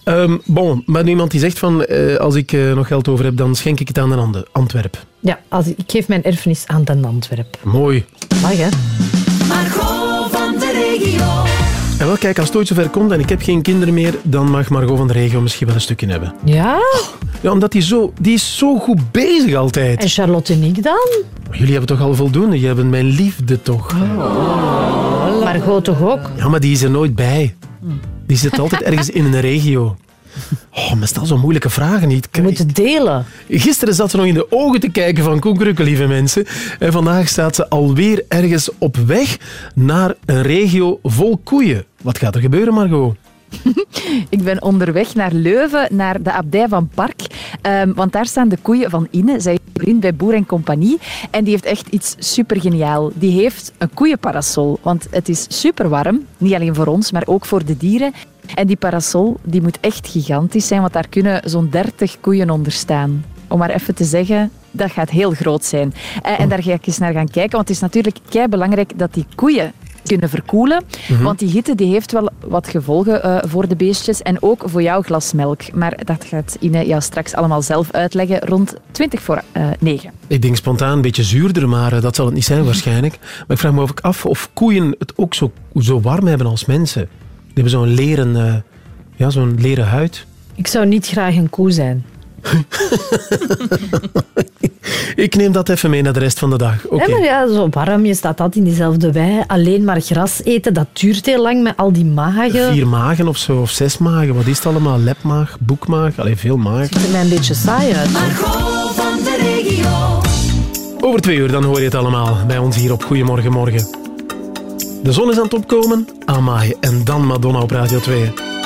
Ehm, bon, maar iemand die zegt van... eh, als ik nog geld over heb, dan schenk ik het aan een ander. Antwerp. Ja, als ik, ik geef mijn erfenis aan Den Antwerp. Mooi. Mag, hè? Margot. En wel, kijk, als het ooit zover komt en ik heb geen kinderen meer, dan mag Margot van de regio misschien wel een stukje hebben. Ja? Ja, omdat die, zo, die is zo goed bezig altijd. En Charlotte en ik dan? Jullie hebben toch al voldoende? Jullie hebben mijn liefde toch? Margot toch ook? Ja, maar die is er nooit bij. Die zit altijd ergens in een regio. Oh, maar stel zo moeilijke vragen niet. Je moet het delen. Gisteren zat ze nog in de ogen te kijken van Koen Krukke, lieve mensen. En vandaag staat ze alweer ergens op weg naar een regio vol koeien. Wat gaat er gebeuren, Margot? Ik ben onderweg naar Leuven, naar de abdij van Park. Ehm, want daar staan de koeien van Inne. Zij is vriend bij Boer en Compagnie. En die heeft echt iets super geniaal. Die heeft een koeienparasol. Want het is super warm. Niet alleen voor ons, maar ook voor de dieren. En die parasol die moet echt gigantisch zijn, want daar kunnen zo'n 30 koeien onder staan. Om maar even te zeggen, dat gaat heel groot zijn. Eh, En daar ga ik eens naar gaan kijken, want het is natuurlijk kei belangrijk dat die koeien kunnen verkoelen. Mhm. Want die hitte die heeft wel wat gevolgen eh, voor de beestjes en ook voor jouw glas melk. Maar dat gaat Ine jou straks allemaal zelf uitleggen rond 20 voor eh 9. Ik denk spontaan een beetje zuurder, maar dat zal het niet zijn waarschijnlijk. Maar ik vraag me ook af of koeien het ook zo, zo warm hebben als mensen. Die hebben zo'n leren, eh, ja, zo'n leren huid. Ik zou niet graag een koe zijn. Ik neem dat even mee naar de rest van de dag. Oké. Ja, maar ja, zo warm, je staat altijd in diezelfde wei. Alleen maar gras eten, dat duurt heel lang met al die magen. Vier magen of zo, of zes magen. Wat is het allemaal? Lepmaag, boekmaag, alleen veel maag. ziet er mij een beetje saai uit. Margot van de regio. Over twee uur dan hoor je het allemaal bij ons hier op Goedemorgen Morgen. De zon is aan het opkomen, Amai en dan Madonna op Radio 2.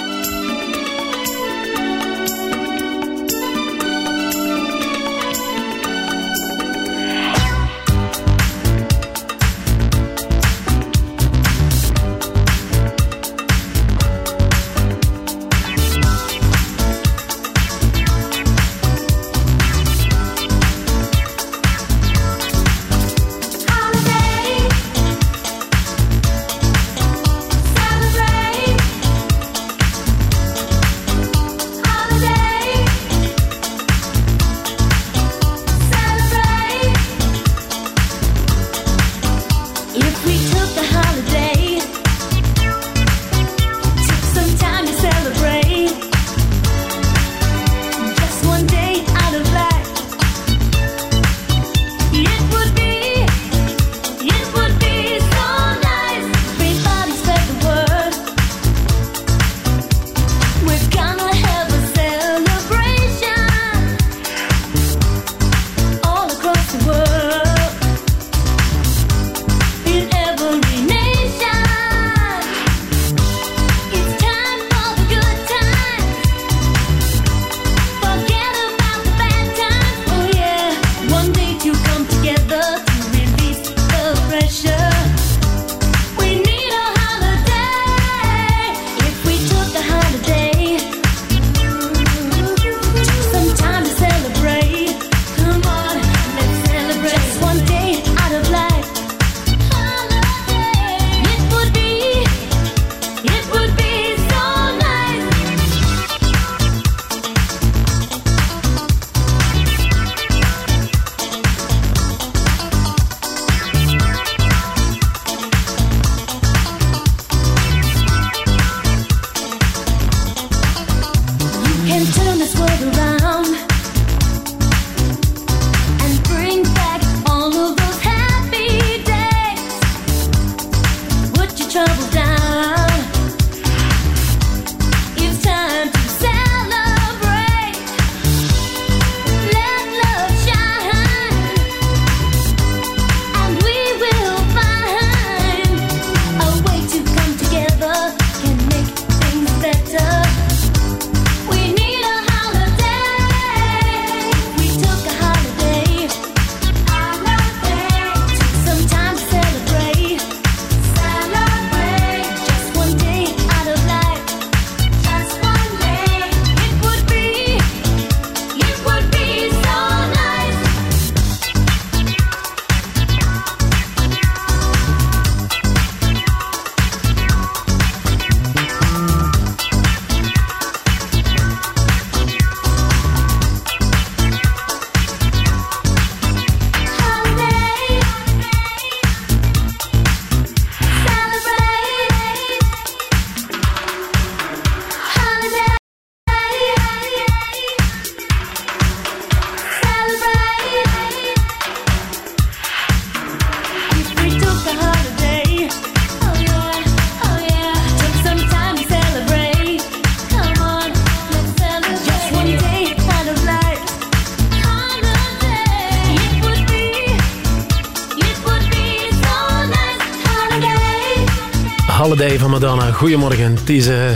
Goedemorgen. Het is eh,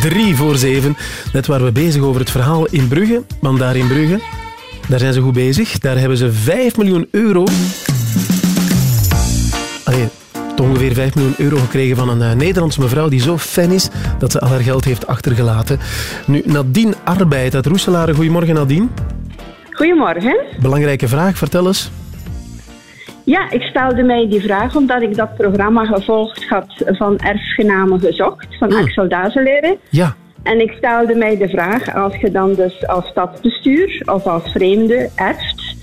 drie voor zeven. Net waren we bezig over het verhaal in Brugge. Want daar in Brugge, daar zijn ze goed bezig. Daar hebben ze 5 miljoen euro... Allee, ongeveer 5 miljoen euro gekregen van een eh, Nederlandse mevrouw die zo fan is dat ze al haar geld heeft achtergelaten. Nu, Nadine Arbeid uit Roeselare. Goedemorgen, Nadine. Goedemorgen. Belangrijke vraag, vertel eens. Ja, ik stelde mij die vraag omdat ik dat programma gevolgd had van Erfgenamen Gezocht van Axel Dazeleren. Ja. En ik stelde mij de vraag, als je dan dus als stadsbestuur of als vreemde erft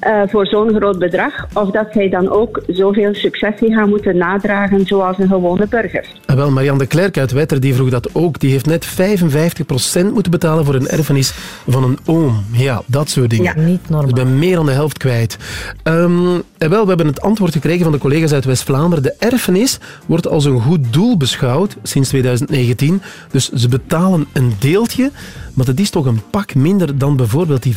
eh, voor zo'n groot bedrag, of dat zij dan ook zoveel successie gaan moeten nadragen zoals een gewone burger. En wel, Marianne de Klerk uit Wetter die vroeg dat ook. Die heeft net 55% moeten betalen voor een erfenis van een oom. Ja, dat soort dingen. Ja, niet normaal. Dus ik ben meer dan de helft kwijt. Ehm, en wel, we hebben het antwoord gekregen van de collega's uit West-Vlaanderen. De erfenis wordt als een goed doel beschouwd sinds 2019. Dus ze betalen een deeltje, maar dat is toch een pak minder dan bijvoorbeeld die 55%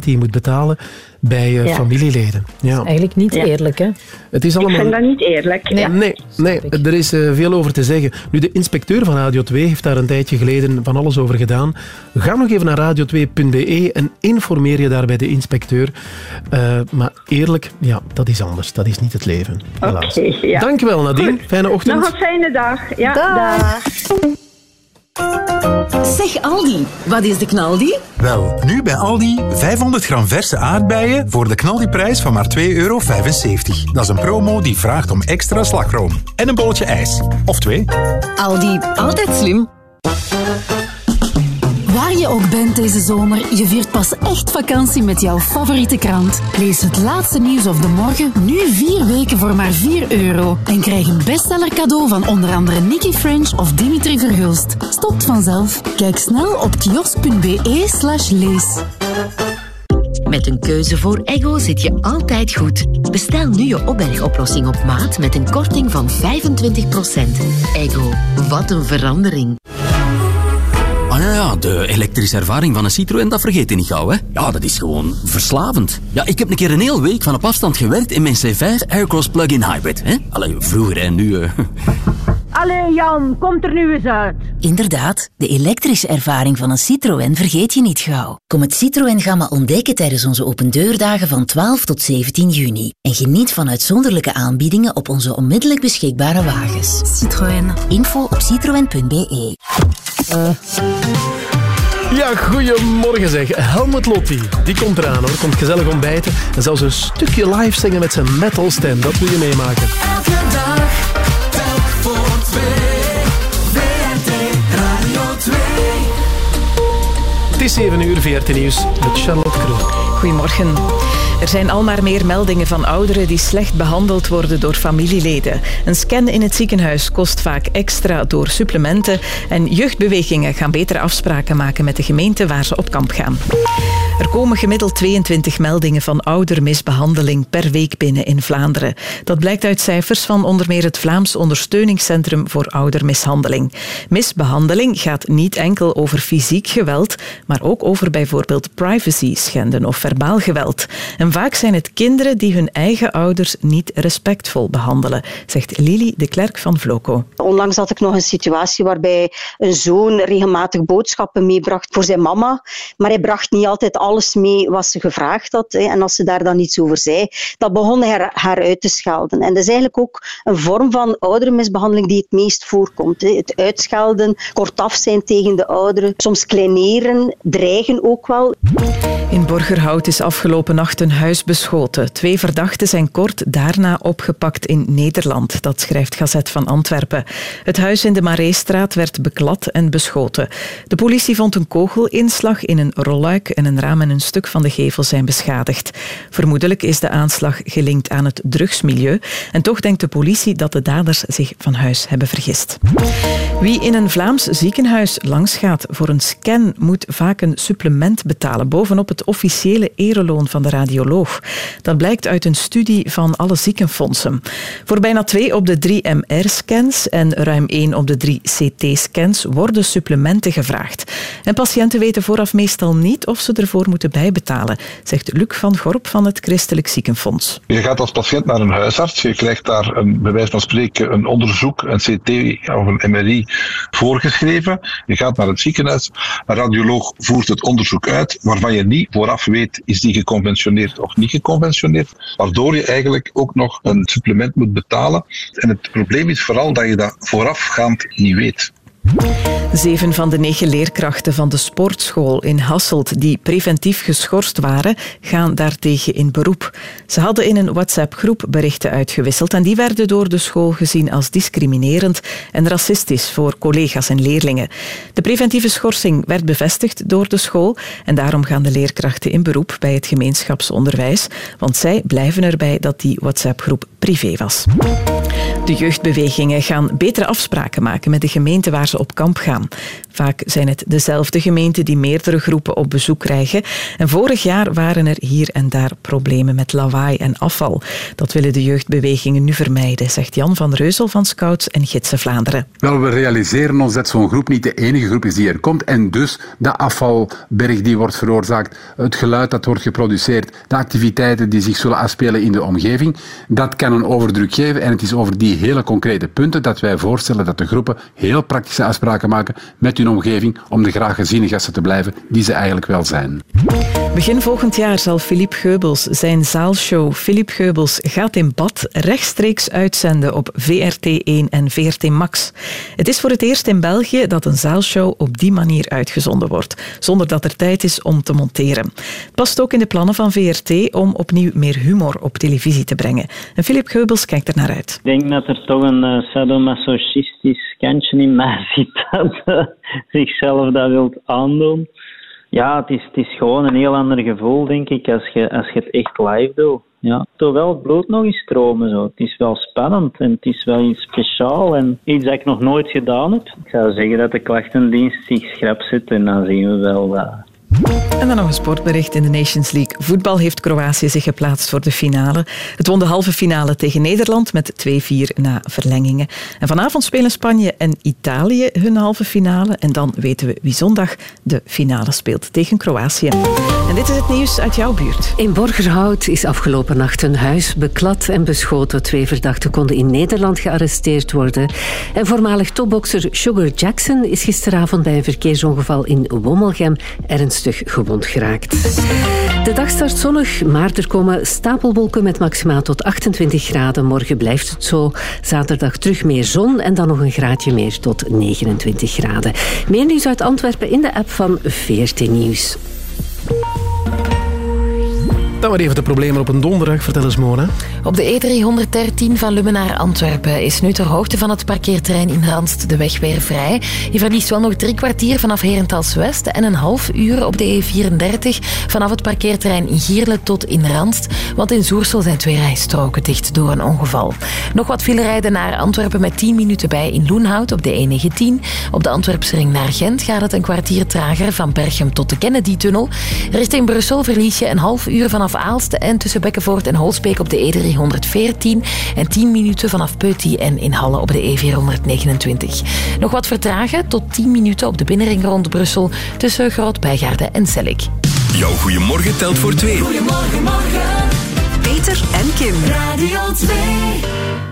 die je moet betalen bij eh, Ja. familieleden. Ja. Eigenlijk niet eerlijk, hè? Het is Ik allemaal... vind dat niet eerlijk. Ja. Nee, nee er is eh, veel over te zeggen. Nu, de inspecteur van Radio 2 heeft daar een tijdje geleden van alles over gedaan. Ga nog even naar radio2.be en informeer je daar bij de inspecteur. Eh, maar eerlijk, ja, dat is anders. Dat is niet het leven, helaas. Oké, ja. Dankjewel, Nadine. Fijne ochtend. Nog een fijne dag. Ja, dag. Zeg Aldi, wat is de knaldi? Wel, nu bij Aldi 500 gram verse aardbeien voor de knaldiprijs van maar 2,75 euro. Dat is een promo die vraagt om extra slagroom. En een bolletje ijs. Of twee. Aldi, altijd slim. Waar je ook bent deze zomer, je viert pas echt vakantie met jouw favoriete krant. Lees het laatste nieuws of de morgen nu vier weken voor maar 4 euro. En krijg een bestseller cadeau van onder andere Nicky French of Dimitri Verhulst. Stopt vanzelf. Kijk snel op kiosk.be slash lees. Met een keuze voor Ego zit je altijd goed. Bestel nu je opbergoplossing op maat met een korting van 25%. Ego, wat een verandering. Ah ja, ja, de elektrische ervaring van een Citroën, dat vergeet je niet gauw, hè. Ja, dat is gewoon verslavend. Ja, ik heb een keer een hele week van op afstand gewerkt in mijn C5 Aircross Plug-in Hybrid, hè. Allee, vroeger en nu... eh, Allee Jan, komt er nu eens uit. Inderdaad, de elektrische ervaring van een Citroën vergeet je niet gauw. Kom het Citroën Gamma ontdekken tijdens onze opendeurdagen van 12 tot 17 juni. En geniet van uitzonderlijke aanbiedingen op onze onmiddellijk beschikbare wagens. Citroën. Info op citroen.be Ja, goedemorgen zeg. Helmut Lotti, die komt eraan hoor. Komt gezellig ontbijten en zelfs een stukje live zingen met zijn metal stem. Dat moet je meemaken. Elke dag, telk voor twee. VRT Radio 2. Het is 7 uur, VRT Nieuws met Charlotte Kroon. Goedemorgen. Er zijn al maar meer meldingen van ouderen die slecht behandeld worden door familieleden. Een scan in het ziekenhuis kost vaak extra door supplementen en jeugdbewegingen gaan betere afspraken maken met de gemeente waar ze op kamp gaan. Er komen gemiddeld 22 meldingen van oudermisbehandeling per week binnen in Vlaanderen. Dat blijkt uit cijfers van onder meer het Vlaams Ondersteuningscentrum voor Oudermishandeling. Misbehandeling gaat niet enkel over fysiek geweld, maar ook over bijvoorbeeld privacy schenden of verbaal geweld. Vaak zijn het kinderen die hun eigen ouders niet respectvol behandelen, zegt Lili de Klerk van Vloco. Onlangs had ik nog een situatie waarbij een zoon regelmatig boodschappen meebracht voor zijn mama, maar hij bracht niet altijd alles mee wat ze gevraagd had. En als ze daar dan iets over zei, dan begon hij haar, haar uit te schelden. En dat is eigenlijk ook een vorm van oudermisbehandeling die het meest voorkomt. Het uitschelden, kortaf zijn tegen de ouderen, soms kleineren, dreigen ook wel. In Borgerhout is afgelopen nacht een huis beschoten. Twee verdachten zijn kort daarna opgepakt in Nederland. Dat schrijft Gazet van Antwerpen. Het huis in de Mareestraat werd beklad en beschoten. De politie vond een kogelinslag in een rolluik en een raam en een stuk van de gevel zijn beschadigd. Vermoedelijk is de aanslag gelinkt aan het drugsmilieu. En toch denkt de politie dat de daders zich van huis hebben vergist. Wie in een Vlaams ziekenhuis langsgaat voor een scan moet vaak een supplement betalen bovenop het officiële ereloon van de radioloog. Dat blijkt uit een studie van alle ziekenfondsen. Voor bijna twee op de drie MR-scans en ruim één op de drie CT-scans worden supplementen gevraagd. En patiënten weten vooraf meestal niet of ze ervoor moeten bijbetalen, zegt Luc van Gorp van het Christelijk Ziekenfonds. Je gaat als patiënt naar een huisarts, je krijgt daar een, bij wijze van spreken een onderzoek, een CT of een MRI voorgeschreven. Je gaat naar het ziekenhuis, een radioloog voert het onderzoek uit, waarvan je niet vooraf weet, is die geconventioneerd of niet geconventioneerd, waardoor je eigenlijk ook nog een supplement moet betalen. En het probleem is vooral dat je dat voorafgaand niet weet. Zeven van de negen leerkrachten van de sportschool in Hasselt die preventief geschorst waren, gaan daartegen in beroep. Ze hadden in een WhatsApp-groep berichten uitgewisseld en die werden door de school gezien als discriminerend en racistisch voor collega's en leerlingen. De preventieve schorsing werd bevestigd door de school en daarom gaan de leerkrachten in beroep bij het gemeenschapsonderwijs, want zij blijven erbij dat die WhatsApp-groep privé was. De jeugdbewegingen gaan betere afspraken maken met de gemeente waar op kamp gaan. Vaak zijn het dezelfde gemeenten die meerdere groepen op bezoek krijgen. En vorig jaar waren er hier en daar problemen met lawaai en afval. Dat willen de jeugdbewegingen nu vermijden, zegt Jan van Reuzel van Scouts en Gidsen Vlaanderen. Wel, we realiseren ons dat zo'n groep niet de enige groep is die er komt. En dus de afvalberg die wordt veroorzaakt, het geluid dat wordt geproduceerd, de activiteiten die zich zullen afspelen in de omgeving, dat kan een overdruk geven. En het is over die hele concrete punten dat wij voorstellen dat de groepen heel afspraken maken met hun omgeving om de graag geziene gasten te blijven die ze eigenlijk wel zijn. Begin volgend jaar zal Philippe Geubels zijn zaalshow Philippe Geubels gaat in bad rechtstreeks uitzenden op VRT1 en VRT Max. Het is voor het eerst in België dat een zaalshow op die manier uitgezonden wordt, zonder dat er tijd is om te monteren. Het past ook in de plannen van VRT om opnieuw meer humor op televisie te brengen. En Philippe Geubels kijkt er naar uit. Ik denk dat er toch een uh, sadomasochistisch kantje in mij dat uh, zichzelf dat wilt aandoen. Ja, het is, het is gewoon een heel ander gevoel, denk ik, als je, als je het echt live doet. Ja, wel het bloed nog eens stromen. Zo. Het is wel spannend en het is wel iets speciaals en iets dat ik nog nooit gedaan heb. Ik zou zeggen dat de klachtendienst zich schrap zet en dan zien we wel uh, en dan nog een sportbericht in de Nations League. Voetbal heeft Kroatië zich geplaatst voor de finale. Het won de halve finale tegen Nederland met 2-4 na verlengingen. En vanavond spelen Spanje en Italië hun halve finale. En dan weten we wie zondag de finale speelt tegen Kroatië. En dit is het nieuws uit jouw buurt. In Borgerhout is afgelopen nacht een huis beklad en beschoten. Twee verdachten konden in Nederland gearresteerd worden. En voormalig topbokser Sugar Jackson is gisteravond bij een verkeersongeval in Wommelgem ernstig gewond geraakt. De dag start zonnig, maar er komen stapelwolken met maximaal tot 28 graden. Morgen blijft het zo. Zaterdag terug meer zon en dan nog een graadje meer tot 29 graden. Meer nieuws uit Antwerpen in de app van VRT Nieuws. Maar even de problemen op een donderdag. Vertel eens, Mona. Op de E313 van Lummen naar Antwerpen is nu ter hoogte van het parkeerterrein in Randst de weg weer vrij. Je verliest wel nog drie kwartier vanaf Herentals West en een half uur op de E34 vanaf het parkeerterrein in Gierle tot in Randst, want in Zoersel zijn twee rijstroken dicht door een ongeval. Nog wat file rijden naar Antwerpen met 10 minuten bij in Loenhout op de E19. Op de Antwerpse ring naar Gent gaat het een kwartier trager van Berchem tot de Kennedy-tunnel. Richting Brussel verlies je een half uur vanaf Aalste en tussen Bekkenvoort en Holsbeek op de E314 en 10 minuten vanaf Peuty en in Halle op de E429. Nog wat vertragen tot 10 minuten op de binnenring rond Brussel tussen Groot-Bijgaarden en Zellik. Jouw goeiemorgen telt voor twee. Goedemorgen, morgen. Peter en Kim. Radio 2.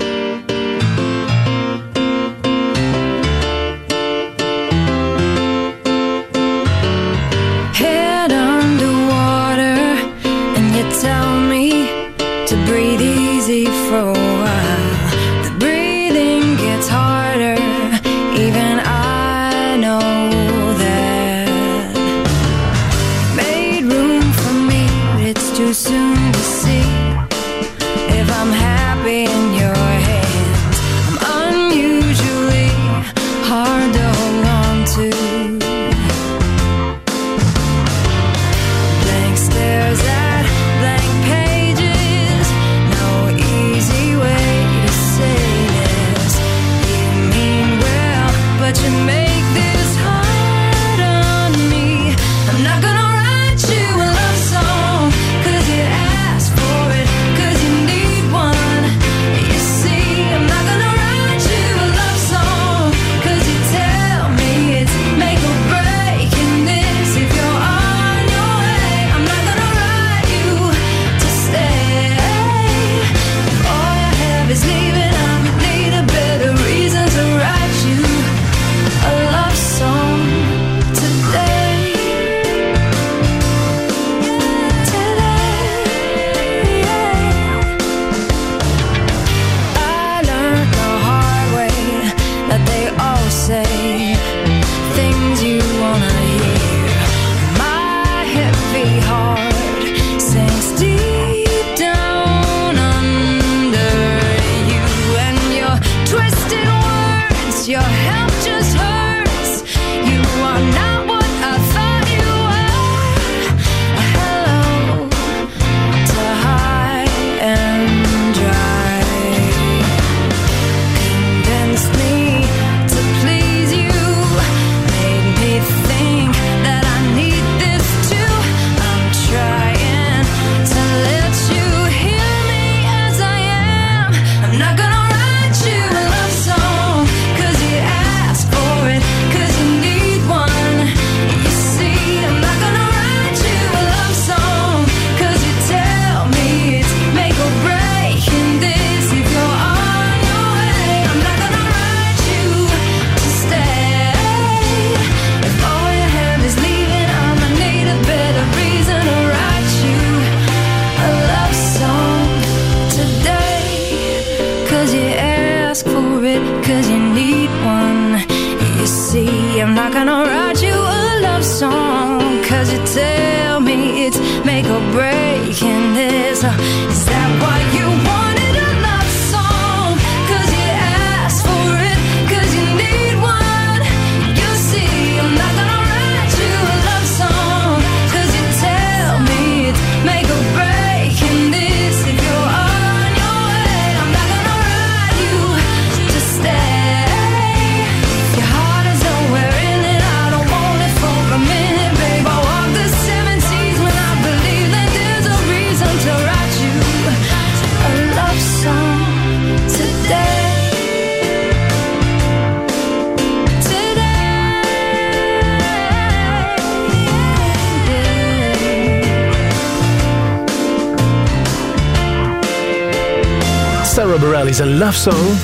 Bareilles een love song.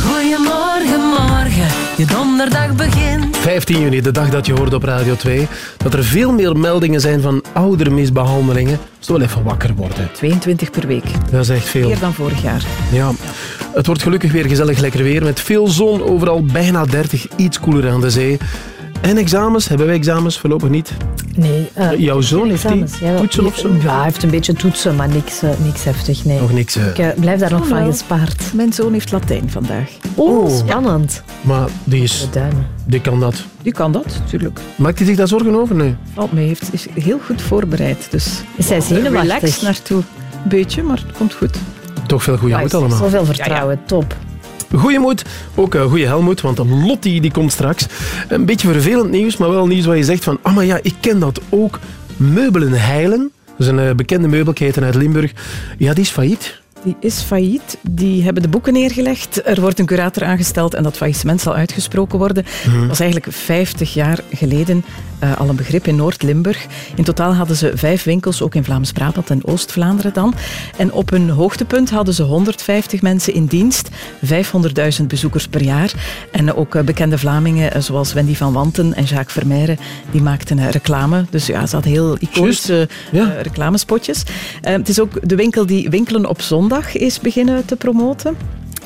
Goedemorgen, morgen, je donderdag begint. 15 juni, de dag dat je hoorde op Radio 2, dat er veel meer meldingen zijn van oudermisbehandelingen. Dus wel even wakker worden. 22 per week. Dat is echt veel. Meer dan vorig jaar. Ja. Het wordt gelukkig weer gezellig lekker weer met veel zon, overal bijna 30, iets koeler aan de zee. En examens, hebben wij examens? Voorlopig niet. Nee. eh, Jouw zoon heeft die toetsen of zo? Ja, hij heeft een beetje toetsen, maar niks, eh, niks heftig. Nee. Nog niks. eh. Ik blijf daar nog Oh, van gespaard. Mijn zoon heeft Latijn vandaag. Oh, spannend. Maar die, is, die kan dat. Die kan dat, natuurlijk. Maakt hij zich daar zorgen over? Nee. Valt mee, heeft, is heel goed voorbereid. Dus Is hij zenuwachtig? Relax naartoe. Een beetje, maar het komt goed. Toch veel goede moed allemaal. Zoveel vertrouwen, top. Goeie moed, ook uh, goede helmoed, want de Lottie die komt straks. Een beetje vervelend nieuws, maar wel nieuws waar je zegt van... Maar ja, ik ken dat ook. Meubelen Heilen, dat is een eh, bekende meubelketen uit Limburg. Ja, die is failliet. Die is failliet. Die hebben de boeken neergelegd. Er wordt een curator aangesteld en dat faillissement zal uitgesproken worden. Mhm. Dat was eigenlijk 50 jaar geleden eh, al een begrip in Noord-Limburg. In totaal hadden ze vijf winkels, ook in Vlaams-Brabant en Oost-Vlaanderen dan. En op hun hoogtepunt hadden ze 150 mensen in dienst, 500.000 bezoekers per jaar. En ook eh, bekende Vlamingen eh, zoals Wendy van Wanten en Jacques Vermeire, die maakten reclame. Dus ja, ze hadden heel iconische reclamespotjes. Het is ook de winkel die Winkelen op zondag is beginnen te promoten.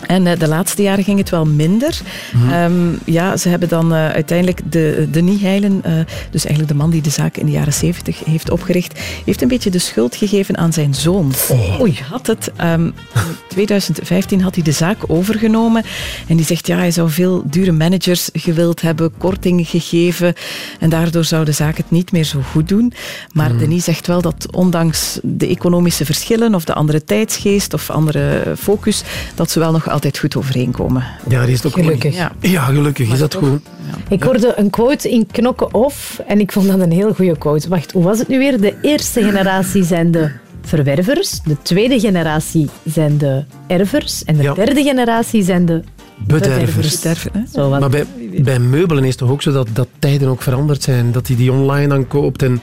En eh, de laatste jaren ging het wel minder. Mhm. Ehm, ja, ze hebben dan eh, uiteindelijk de, de Nieheilen, eh dus eigenlijk de man die de zaak in de jaren 70 heeft opgericht, heeft een beetje de schuld gegeven aan zijn zoon. Oei, had het. ehm, in 2015 had hij de zaak overgenomen en die zegt ja, hij zou veel dure managers gewild hebben, korting gegeven en daardoor zou de zaak het niet meer zo goed doen. Maar Mhm. Denis zegt wel dat ondanks de economische verschillen of de andere tijdsgeest of andere focus, dat ze wel nog altijd goed overeenkomen. Ja, is ook Gelukkig. Ja, ja gelukkig is dat goed. Ik hoorde een quote in Knokken Off en ik vond dat een heel goede quote. Wacht, hoe was het nu weer? De eerste generatie zijn de verwervers, de tweede generatie zijn de ervers en de Ja. derde generatie zijn de Bedervers. Zo Maar bij, bij meubelen is het toch ook zo dat, dat tijden ook veranderd zijn. Dat hij die online dan koopt en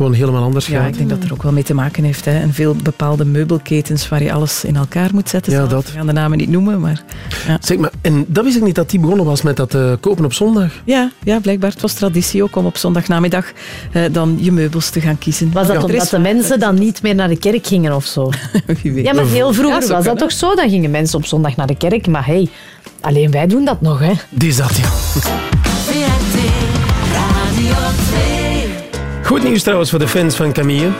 gewoon helemaal anders Ja, gaat. ik denk dat er ook wel mee te maken heeft. Hè. En veel bepaalde meubelketens waar je alles in elkaar moet zetten. Ja, dat. We gaan de namen niet noemen, maar... Ja. Zeg maar, en dat wist ik niet dat die begonnen was met dat eh, kopen op zondag. Ja, ja, blijkbaar. Het was traditie ook om op zondagnamiddag eh, dan je meubels te gaan kiezen. Was dat Ja. omdat de mensen dan niet meer naar de kerk gingen of zo? Wie weet. Ja, maar heel vroeger Ja, was dat toch zo? Dan gingen mensen op zondag naar de kerk. Maar hey, alleen wij doen dat nog, hè? Die zat, ja. Goed nieuws trouwens voor de fans van Camille.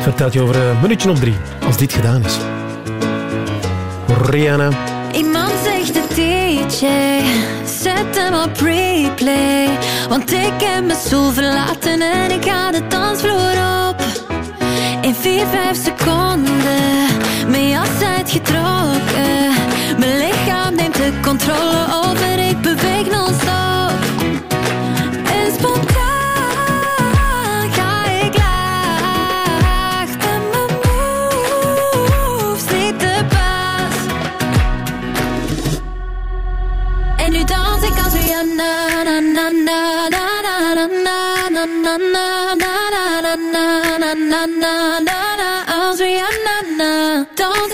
Vertelt je over een minuutje op drie, als dit gedaan is. Rihanna. Iemand zegt de DJ, zet hem op replay. Want ik heb mijn stoel verlaten en ik ga de dansvloer op. In 4, 5 seconden, mijn jas uitgetrokken. Mijn lichaam neemt de controle over, ik beweeg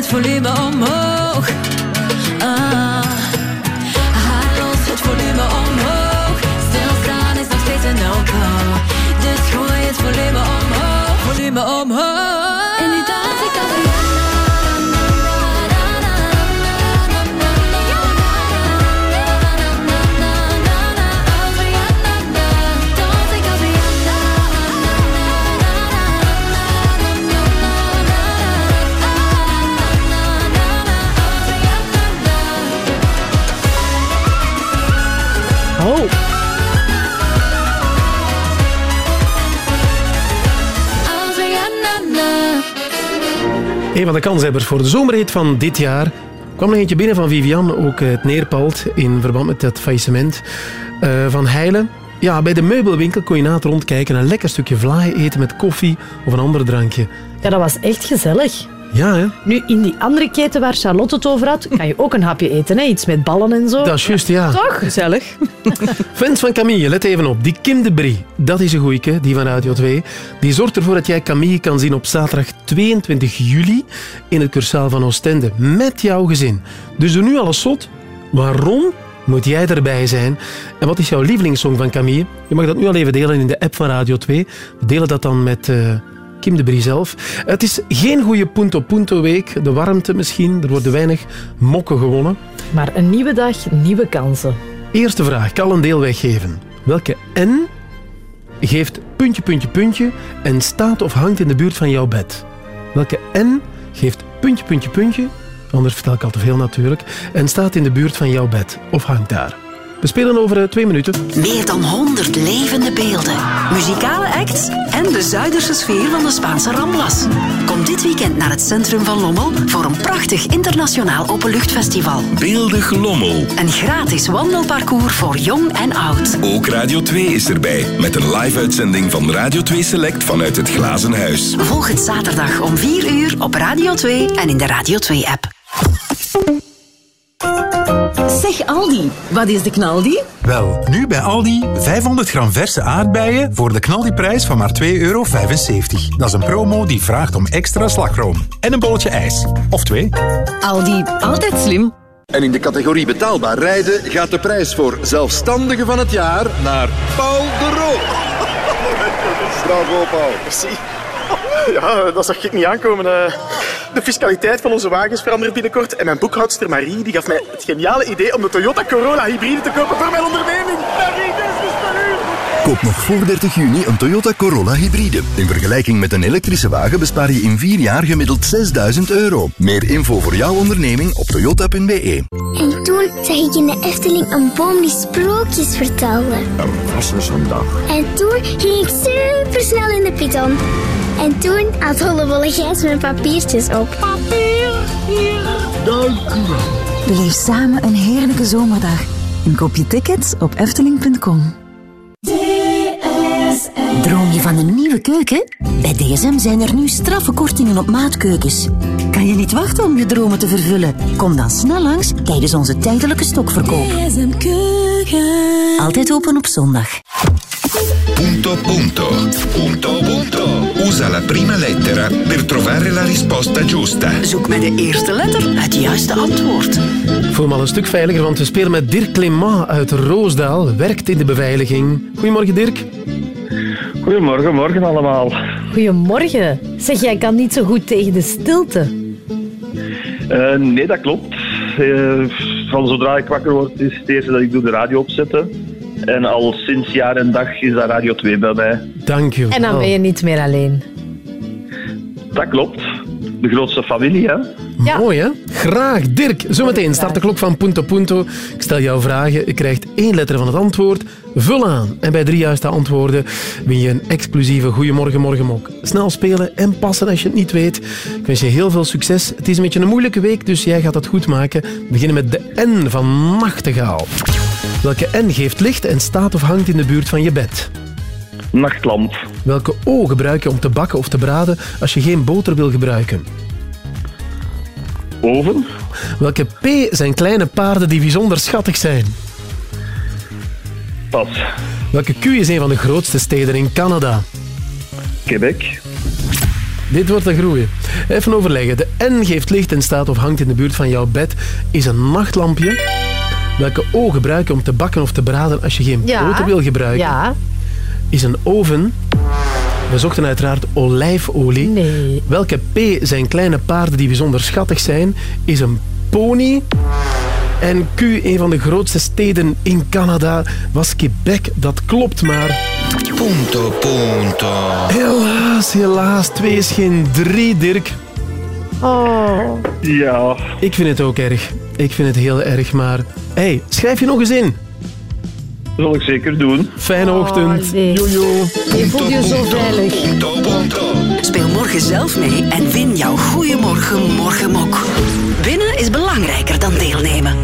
het volume omhoog. Ah. Haarloos het volume omhoog. Stilstaan is nog steeds een no-go. Dus gooi het volume omhoog. Volume omhoog. Een van de kanshebbers voor de zomerhit van dit jaar kwam nog eentje binnen van Vivian, ook het neerpalt in verband met het faillissement eh, van Heilen. Ja, bij de meubelwinkel kon je na het rondkijken een lekker stukje vlaai eten met koffie of een ander drankje. Ja, dat was echt gezellig. Ja, hè? Nu, in die andere keten waar Charlotte het over had, kan je ook een hapje eten. Hè? Iets met ballen en zo. Dat is juist, ja. Toch? Gezellig. Fans van Camille, let even op. Die Kim de Brie, dat is een goeie, die van Radio 2. Die zorgt ervoor dat jij Camille kan zien op zaterdag 22 juli in het Cursaal van Oostende. Met jouw gezin. Dus doe nu alles zot. Waarom moet jij erbij zijn? En wat is jouw lievelingssong van Camille? Je mag dat nu al even delen in de app van Radio 2. We delen dat dan met... eh, Kim de Brie zelf. Het is geen goede punto-punto-week. De warmte misschien. Er worden weinig mokken gewonnen. Maar een nieuwe dag, nieuwe kansen. Eerste vraag, ik kan een deel weggeven. Welke N geeft puntje, puntje, puntje en staat of hangt in de buurt van jouw bed? Welke N geeft puntje, puntje, puntje, anders vertel ik al te veel natuurlijk, en staat in de buurt van jouw bed of hangt daar? We spelen over eh, twee minuten. Meer dan 100 levende beelden, muzikale acts en de Zuiderse sfeer van de Spaanse Ramblas. Kom dit weekend naar het centrum van Lommel voor een prachtig internationaal openluchtfestival. Beeldig Lommel. Een gratis wandelparcours voor jong en oud. Ook Radio 2 is erbij, met een live-uitzending van Radio 2 Select vanuit het Glazen Huis. Volg het zaterdag om 4 uur op Radio 2 en in de Radio 2-app. Zeg Aldi, wat is de knaldi? Wel, nu bij Aldi 500 gram verse aardbeien voor de knaldiprijs van maar 2,75 euro. Dat is een promo die vraagt om extra slagroom. En een bolletje ijs. Of twee. Aldi, altijd slim. En in de categorie betaalbaar rijden gaat de prijs voor zelfstandige van het jaar naar Paul de Roo. Bravo, Paul. Merci. Ja, dat zag ik niet aankomen. eh. De fiscaliteit van onze wagens verandert binnenkort. En mijn boekhoudster Marie die gaf mij het geniale idee om de Toyota Corolla hybride te kopen voor mijn onderneming. Marie, dit is voor u. Koop nog voor 30 juni een Toyota Corolla hybride. In vergelijking met een elektrische wagen bespaar je in 4 jaar gemiddeld 6000 euro. Meer info voor jouw onderneming op toyota.be. En toen zag ik in de Efteling een boom die sprookjes vertelde. Er was er zo'n dag. En toen ging ik super snel in de piton. En toen had Hollebolle Gijs mijn papiertjes op. Papier, hier. Dank u wel. Beleef samen een heerlijke zomerdag. En koop je tickets op efteling.com. Droom je van een nieuwe keuken? Bij DSM zijn er nu straffe kortingen op maatkeukens. Kan je niet wachten om je dromen te vervullen? Kom dan snel langs tijdens onze tijdelijke stokverkoop. DSM Keuken. Altijd open op zondag. Punto punto. Punto punto. Usa la prima lettera per trovare la risposta giusta. Zoek met de eerste letter het juiste antwoord. Voel me al een stuk veiliger, want we spelen met Dirk Clément uit Roosdaal. Werkt in de beveiliging. Goedemorgen, Dirk. Goedemorgen, morgen allemaal. Goedemorgen. Zeg, jij kan niet zo goed tegen de stilte. Eh, nee, dat klopt. Eh, van zodra ik wakker word, is het eerste dat ik doe de radio opzetten. En al sinds jaar en dag is dat Radio 2 bij mij. Dank je. En dan ben je niet meer alleen. Dat klopt. De grootste familie, hè? Mooi, hè? Graag. Dirk, zometeen start de klok van Punto Punto. Ik stel jou vragen. Je krijgt één letter van het antwoord. Vul aan. En bij drie juiste antwoorden win je een exclusieve Goeiemorgen Morgenmok. Snel spelen en passen als je het niet weet. Ik wens je heel veel succes. Het is een beetje een moeilijke week, dus jij gaat het goed maken. We beginnen met de N van Nachtegaal. Welke N geeft licht en staat of hangt in de buurt van je bed? Nachtlamp. Welke O gebruik je om te bakken of te braden als je geen boter wil gebruiken? Oven. Welke P zijn kleine paarden die bijzonder schattig zijn? Pas. Welke Q is een van de grootste steden in Canada? Quebec. Dit wordt een groei. Even overleggen. De N geeft licht en staat of hangt in de buurt van jouw bed. Is een nachtlampje. Welke O gebruik je om te bakken of te braden als je geen Ja. boter wil gebruiken? Ja. Is een oven. We zochten uiteraard olijfolie. Nee. Welke P zijn kleine paarden die bijzonder schattig zijn? Is een pony. En Q, een van de grootste steden in Canada, was Quebec. Dat klopt, maar... Punto, punto. Helaas, helaas. Twee is geen drie, Dirk. Oh. Ja. Ik vind het ook erg. Ik vind het heel erg, maar... hey, schrijf je nog eens in. Zal ik zeker doen. Fijne ochtend. nee. Jojo. Je voelt je zo veilig. Speel morgen zelf mee en win jouw Goeiemorgen Morgenmok. Winnen is belangrijker dan deelnemen.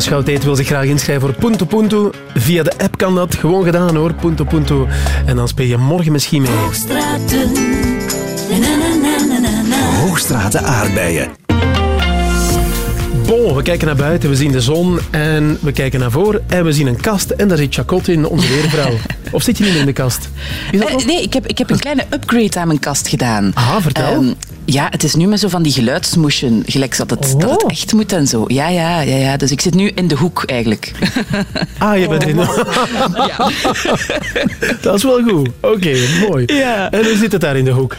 Schouteet wil zich graag inschrijven voor Punto Punto. Via de app kan dat. Gewoon gedaan hoor, Punto Punto. En dan speel je morgen misschien mee. Hoogstraten. Na, na, na. Hoogstraten aardbeien. Bon, we kijken naar buiten, we zien de zon en we kijken naar voren en we zien een kast en daar zit Chacot in, onze weervrouw. Of zit je niet in de kast? Eh, nee, ik heb, ik heb een kleine upgrade aan mijn kast gedaan. Ah, vertel. Ehm, ja, het is nu met zo van die geluidsmoesjen, gelijk dat het, dat het echt moet en zo. Ja, ja, ja, ja. Dus ik zit nu in de hoek eigenlijk. Ah, je bent in Dat is wel goed. Oké, mooi. Ja. En hoe zit het daar in de hoek?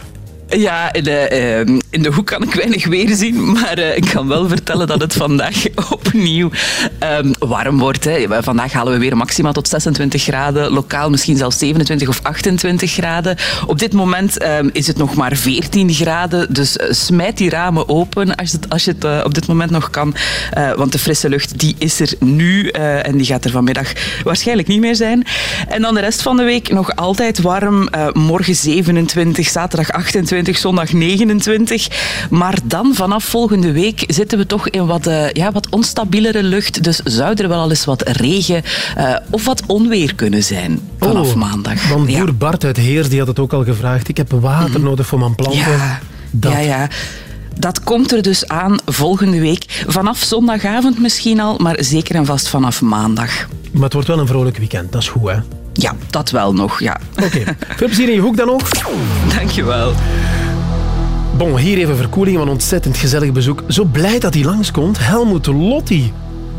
Ja, in de, ehm, in de hoek kan ik weinig weer zien, maar eh, ik kan wel vertellen dat het vandaag opnieuw ehm, warm wordt. Hè. Vandaag halen we weer maximaal tot 26 graden, lokaal misschien zelfs 27 of 28 graden. Op dit moment ehm, is het nog maar 14 graden, dus eh, smijt die ramen open als, het, als je het eh, op dit moment nog kan. Want de frisse lucht die is er nu en die gaat er vanmiddag waarschijnlijk niet meer zijn. En dan de rest van de week nog altijd warm. Morgen 27, zaterdag 28, zondag 29. Maar dan vanaf volgende week zitten we toch in wat, eh, ja, wat onstabielere lucht. Dus zou er wel al eens wat regen eh, of wat onweer kunnen zijn vanaf Oh, maandag. Want Ja. boer Bart uit Heers die had het ook al gevraagd. Ik heb water nodig voor mijn planten. Ja, Dat. ja, ja. Dat komt er dus aan volgende week. Vanaf zondagavond misschien al, maar zeker en vast vanaf maandag. Maar het wordt wel een vrolijk weekend, dat is goed hè? Ja, dat wel nog, ja. Oké, veel plezier in je hoek dan ook. Dankjewel. Bon, hier even verkoeling van ontzettend gezellig bezoek. Zo blij dat hij langskomt. Helmoet Lotti.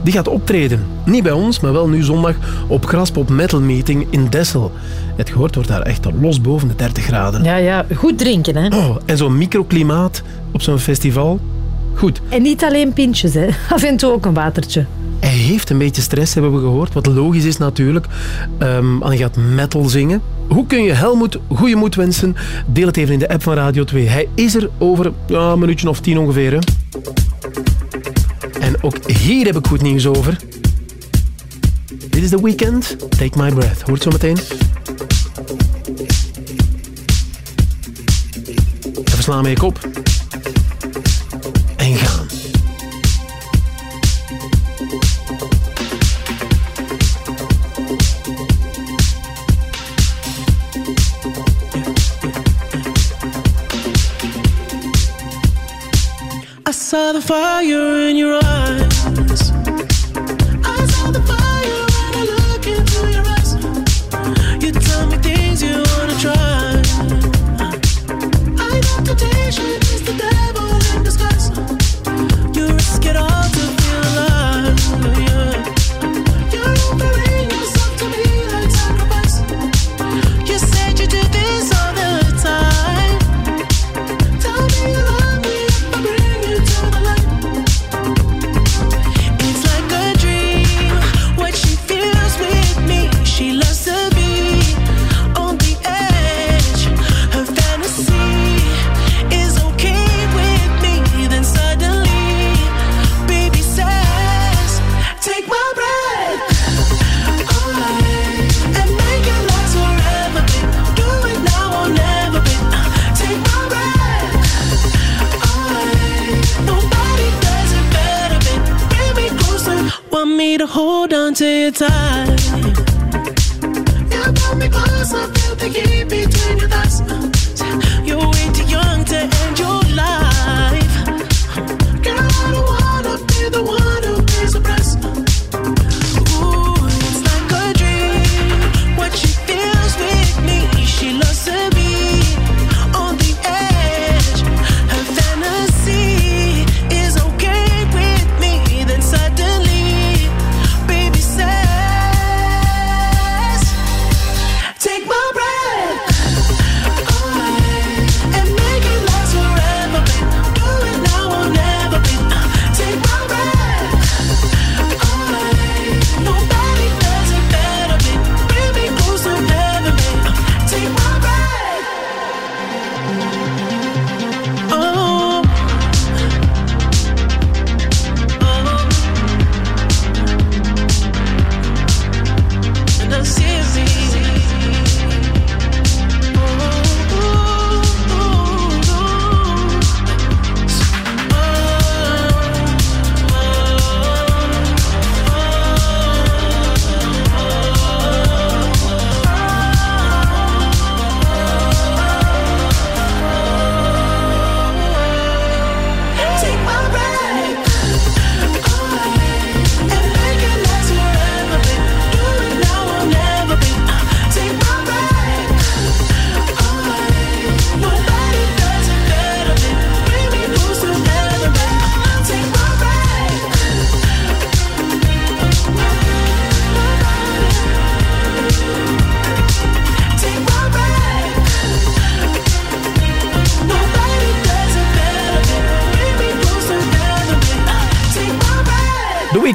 Die gaat optreden. Niet bij ons, maar wel nu zondag op Graspop Metal Meeting in Dessel. Het gehoord wordt daar echt los boven de 30 graden. Ja, ja, goed drinken, hè. Oh, en zo'n microklimaat op zo'n festival. Goed. En niet alleen pintjes, hè. Af en toe ook een watertje. Hij heeft een beetje stress, hebben we gehoord. Wat logisch is natuurlijk. En hij gaat metal zingen. Hoe kun je Helmoet goede moed wensen? Deel het even in de app van Radio 2. Hij is er over ja, een minuutje of tien ongeveer. En ook hier heb ik goed nieuws over. Dit is The Weekend. Take My Breath. Hoort zo meteen. Even slaan met je kop. Saw the fire in your eyes. Hold on to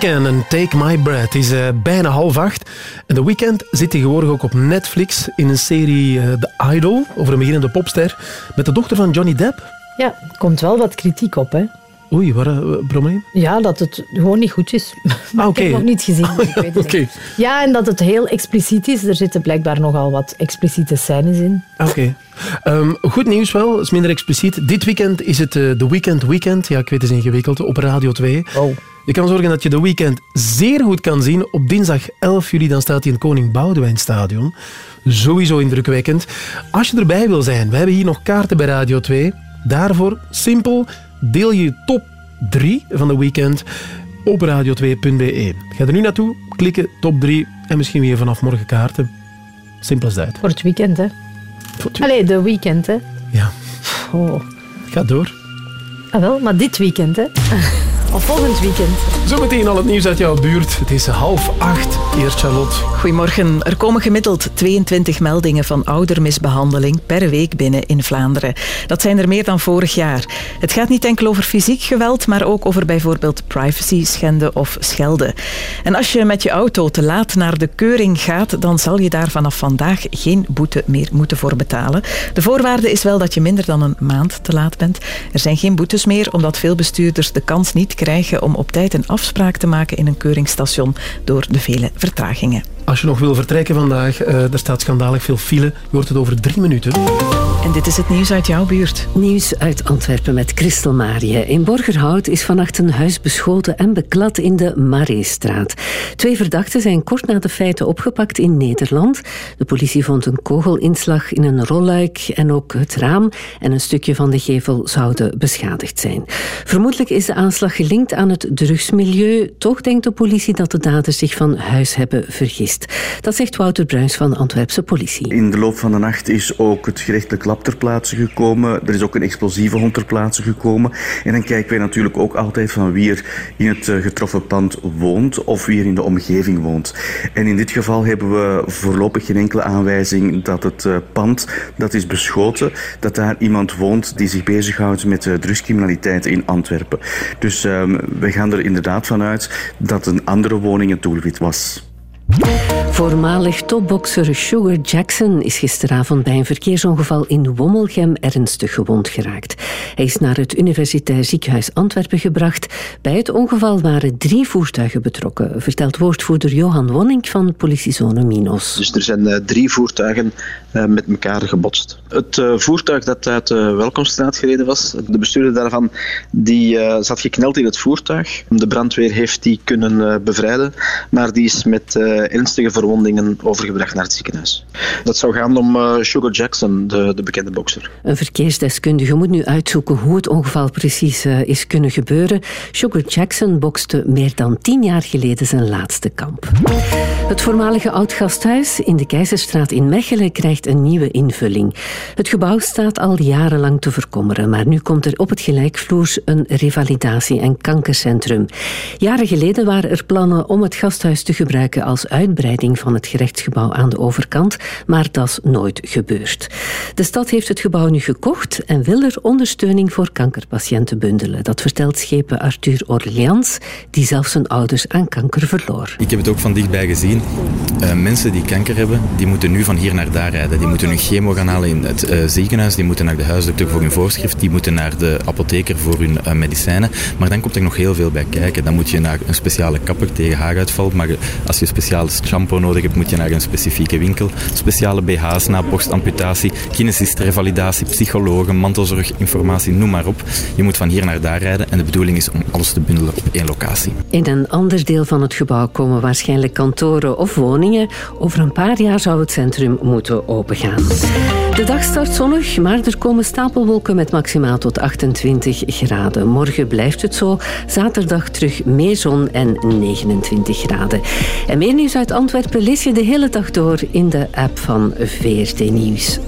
En Take My Breath. Het is eh, bijna half acht. En The Weeknd zit tegenwoordig ook op Netflix in een serie eh, The Idol over een beginnende popster met de dochter van Johnny Depp. Ja, komt wel wat kritiek op, hè. Oei, waar uh, probleem? Ja, dat het gewoon niet goed is. Maar. Ik heb nog niet gezien. dus ik weet het niet. Ja, en dat het heel expliciet is. Er zitten blijkbaar nogal wat expliciete scènes in. Oké. Ehm, goed nieuws wel, het is minder expliciet. Dit weekend is het eh, The Weekend Weekend. Ja, ik weet het is ingewikkeld, op Radio 2. Je kan zorgen dat je The Weekend zeer goed kan zien. Op dinsdag 11 juli dan staat hij in het Koning Boudewijn Stadion. Sowieso indrukwekkend. Als je erbij wil zijn, we hebben hier nog kaarten bij Radio 2. Daarvoor, simpel, deel je top 3 van The Weekend op radio2.be. Ga er nu naartoe, klikken, top 3 en misschien weer vanaf morgen kaarten. Simpel als dat. Voor het weekend, hè. Allee, de weekend, hè. Ja. Oh. Ga door. Ah, wel, maar dit weekend, hè. Of volgend weekend. Zometeen al het nieuws uit jouw buurt. Het is half acht. Eerst Charlotte. Goedemorgen. Er komen gemiddeld 22 meldingen van oudermisbehandeling per week binnen in Vlaanderen. Dat zijn er meer dan vorig jaar. Het gaat niet enkel over fysiek geweld, maar ook over bijvoorbeeld privacy schenden of schelden. En als je met je auto te laat naar de keuring gaat, dan zal je daar vanaf vandaag geen boete meer moeten voor betalen. De voorwaarde is wel dat je minder dan een maand te laat bent. Er zijn geen boetes meer, omdat veel bestuurders de kans niet krijgen om op tijd een afspraak te maken in een keuringsstation door de vele vertragingen. Als je nog wil vertrekken vandaag, eh, er staat schandalig veel file. Je hoort het over drie minuten. En dit is het nieuws uit jouw buurt. Nieuws uit Antwerpen met Christel Marie. In Borgerhout is vannacht een huis beschoten en beklad in de Mareestraat. Twee verdachten zijn kort na de feiten opgepakt in Nederland. De politie vond een kogelinslag in een rolluik en ook het raam en een stukje van de gevel zouden beschadigd zijn. Vermoedelijk is de aanslag gelinkt aan het drugsmilieu. Toch denkt de politie dat de daders zich van huis hebben vergist. Dat zegt Wouter Bruins van de Antwerpse politie. In de loop van de nacht is ook het gerechtelijk lab ter plaatse gekomen. Er is ook een explosieve hond ter plaatse gekomen. En dan kijken wij natuurlijk ook altijd van wie er in het eh, getroffen pand woont of wie er in de omgeving woont. En in dit geval hebben we voorlopig geen enkele aanwijzing dat het eh, pand dat is beschoten, dat daar iemand woont die zich bezighoudt met eh, drugscriminaliteit in Antwerpen. Dus ehm, we gaan er inderdaad vanuit dat een andere woning het doelwit was. Voormalig topbokser Sugar Jackson is gisteravond bij een verkeersongeval in Wommelgem ernstig gewond geraakt. Hij is naar het Universitair Ziekenhuis Antwerpen gebracht. Bij het ongeval waren drie voertuigen betrokken, vertelt woordvoerder Johan Wonink van politiezone Minos. Dus er zijn eh, drie voertuigen eh, met elkaar gebotst. Het eh, voertuig dat uit de Welkomstraat gereden was, de bestuurder daarvan, die eh, zat gekneld in het voertuig. De brandweer heeft die kunnen eh, bevrijden, maar die is met eh, ernstige verwondingen overgebracht naar het ziekenhuis. Dat zou gaan om eh, Sugar Jackson, de, de bekende bokser. Een verkeersdeskundige moet nu uitzoeken hoe het ongeval precies eh, is kunnen gebeuren. Sugar Jackson bokste meer dan tien jaar geleden zijn laatste kamp. Het voormalige oud-gasthuis in de Keizerstraat in Mechelen krijgt een nieuwe invulling. Het gebouw staat al jarenlang te verkommeren, maar nu komt er op het gelijkvloers een revalidatie- en kankercentrum. Jaren geleden waren er plannen om het gasthuis te gebruiken als uitbreiding van het gerechtsgebouw aan de overkant, maar dat is nooit gebeurd. De stad heeft het gebouw nu gekocht en wil er ondersteuning voor kankerpatiënten bundelen. Dat vertelt schepen Arthur Orleans, die zelf zijn ouders aan kanker verloor. Ik heb het ook van dichtbij gezien. Eh, mensen die kanker hebben, die moeten nu van hier naar daar rijden. Die moeten hun chemo gaan halen in het eh, ziekenhuis, die moeten naar de huisdokter voor hun voorschrift, die moeten naar de apotheker voor hun eh, medicijnen. Maar dan komt er nog heel veel bij kijken. Dan moet je naar een speciale kapper tegen haaruitval. Maar als je speciaal shampoo nodig hebt, moet je naar een specifieke winkel. Speciale BH's na borstamputatie, kinesist, revalidatie, psychologen, mantelzorg, informatie, noem maar op. Je moet van hier naar daar rijden en de bedoeling is om alles te bundelen op één locatie. In een ander deel van het gebouw komen waarschijnlijk kantoren of woningen. Over een paar jaar zou het centrum moeten opengaan. De dag start zonnig, maar er komen stapelwolken met maximaal tot 28 graden. Morgen blijft het zo. Zaterdag terug meer zon en 29 graden. En meer uit Antwerpen lees je de hele dag door in de app van VRT Nieuws.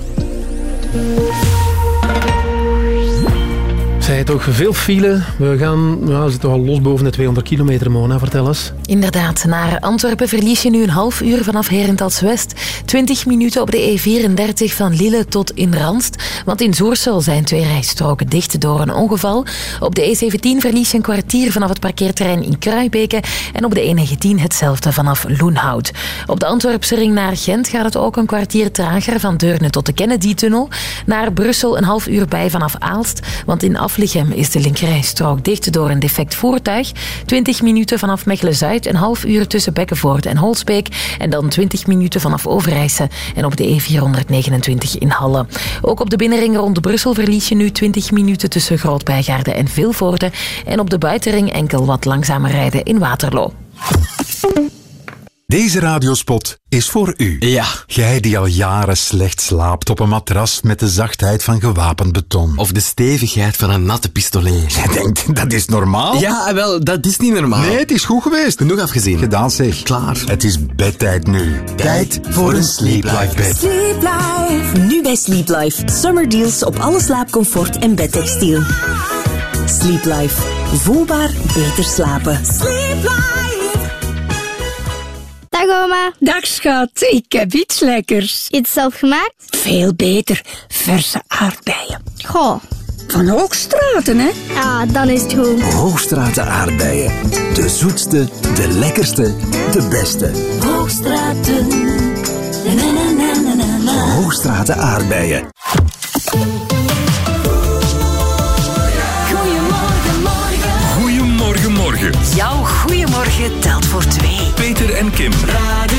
Tijd toch? Veel file. We gaan, we zitten al los boven de 200 kilometer, Mona. Vertel eens. Inderdaad, naar Antwerpen verlies je nu een half uur vanaf Herentals West. 20 minuten op de E34 van Lille tot in Randst. Want in Zoersel zijn twee rijstroken dicht door een ongeval. Op de E17 verlies je een kwartier vanaf het parkeerterrein in Kruibeke. En op de E19 hetzelfde vanaf Loenhout. Op de Antwerpse ring naar Gent gaat het ook een kwartier trager van Deurne tot de Kennedy-tunnel. Naar Brussel een half uur bij vanaf Aalst. Want in Is de linkerrijstrook dicht door een defect voertuig. 20 minuten vanaf Mechelen-Zuid, een half uur tussen Bekkenvoort en Holsbeek. En dan 20 minuten vanaf Overijse en op de E429 in Halle. Ook op de binnenring rond Brussel verlies je nu 20 minuten tussen Grootbijgaarden en Vilvoorde. En op de buitenring enkel wat langzamer rijden in Waterloo. Deze radiospot is voor u. Ja. Jij die al jaren slecht slaapt op een matras met de zachtheid van gewapend beton. Of de stevigheid van een natte pistoleer. Jij denkt, dat is normaal? Ja, wel, dat is niet normaal. Nee, het is goed geweest. Genoeg afgezien. Gedaan zeg. Klaar. Het is bedtijd nu. Tijd voor een Sleep Life bed. Sleep Life. Nu bij Sleep Life. Summer deals op alle slaapcomfort en bedtextiel. Sleep Life. Voelbaar beter slapen. Sleep Life. Dag oma. Dag schat, ik heb iets lekkers. Iets zelf gemaakt? Veel beter, verse aardbeien. Goh. Van Hoogstraten, hè? Ja, dan is het goed. Hoogstraten aardbeien. De zoetste, de lekkerste, de beste. Hoogstraten. Na, na, na, na, na, na. Hoogstraten aardbeien. Goedemorgen, morgen. Goedemorgen, morgen. Jouw goeiemorgen telt voor twee. Peter en Kim. Radio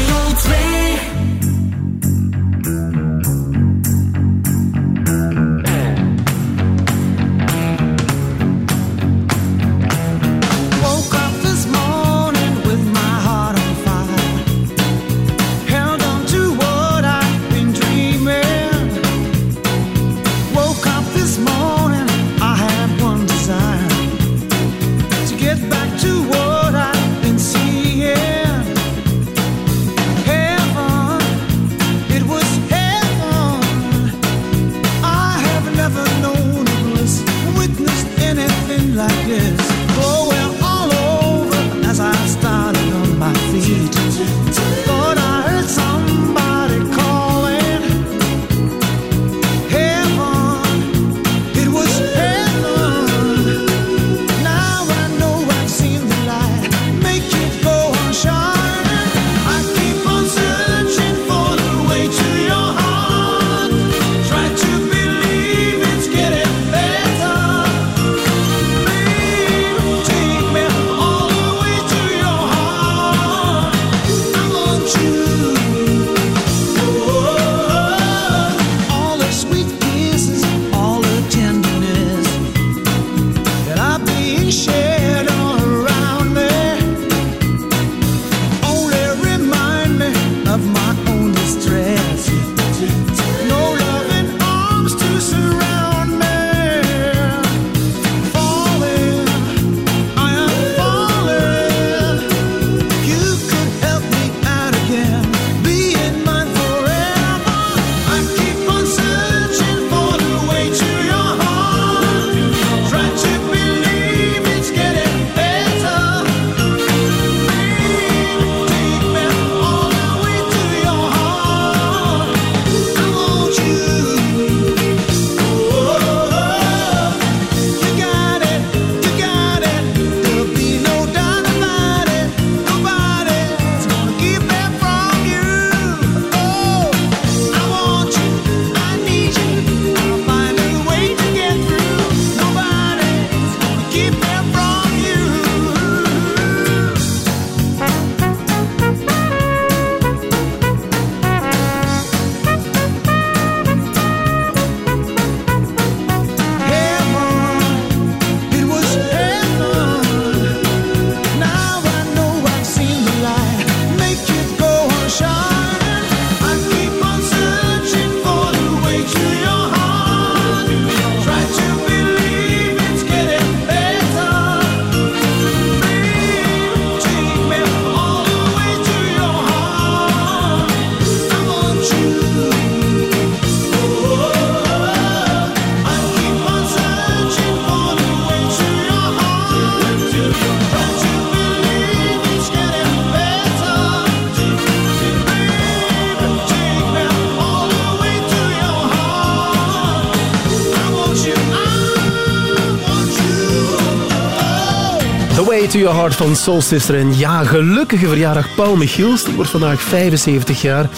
Your Heart van Soul Sister. En ja, gelukkige verjaardag Paul Michiels. Die wordt vandaag 75 jaar.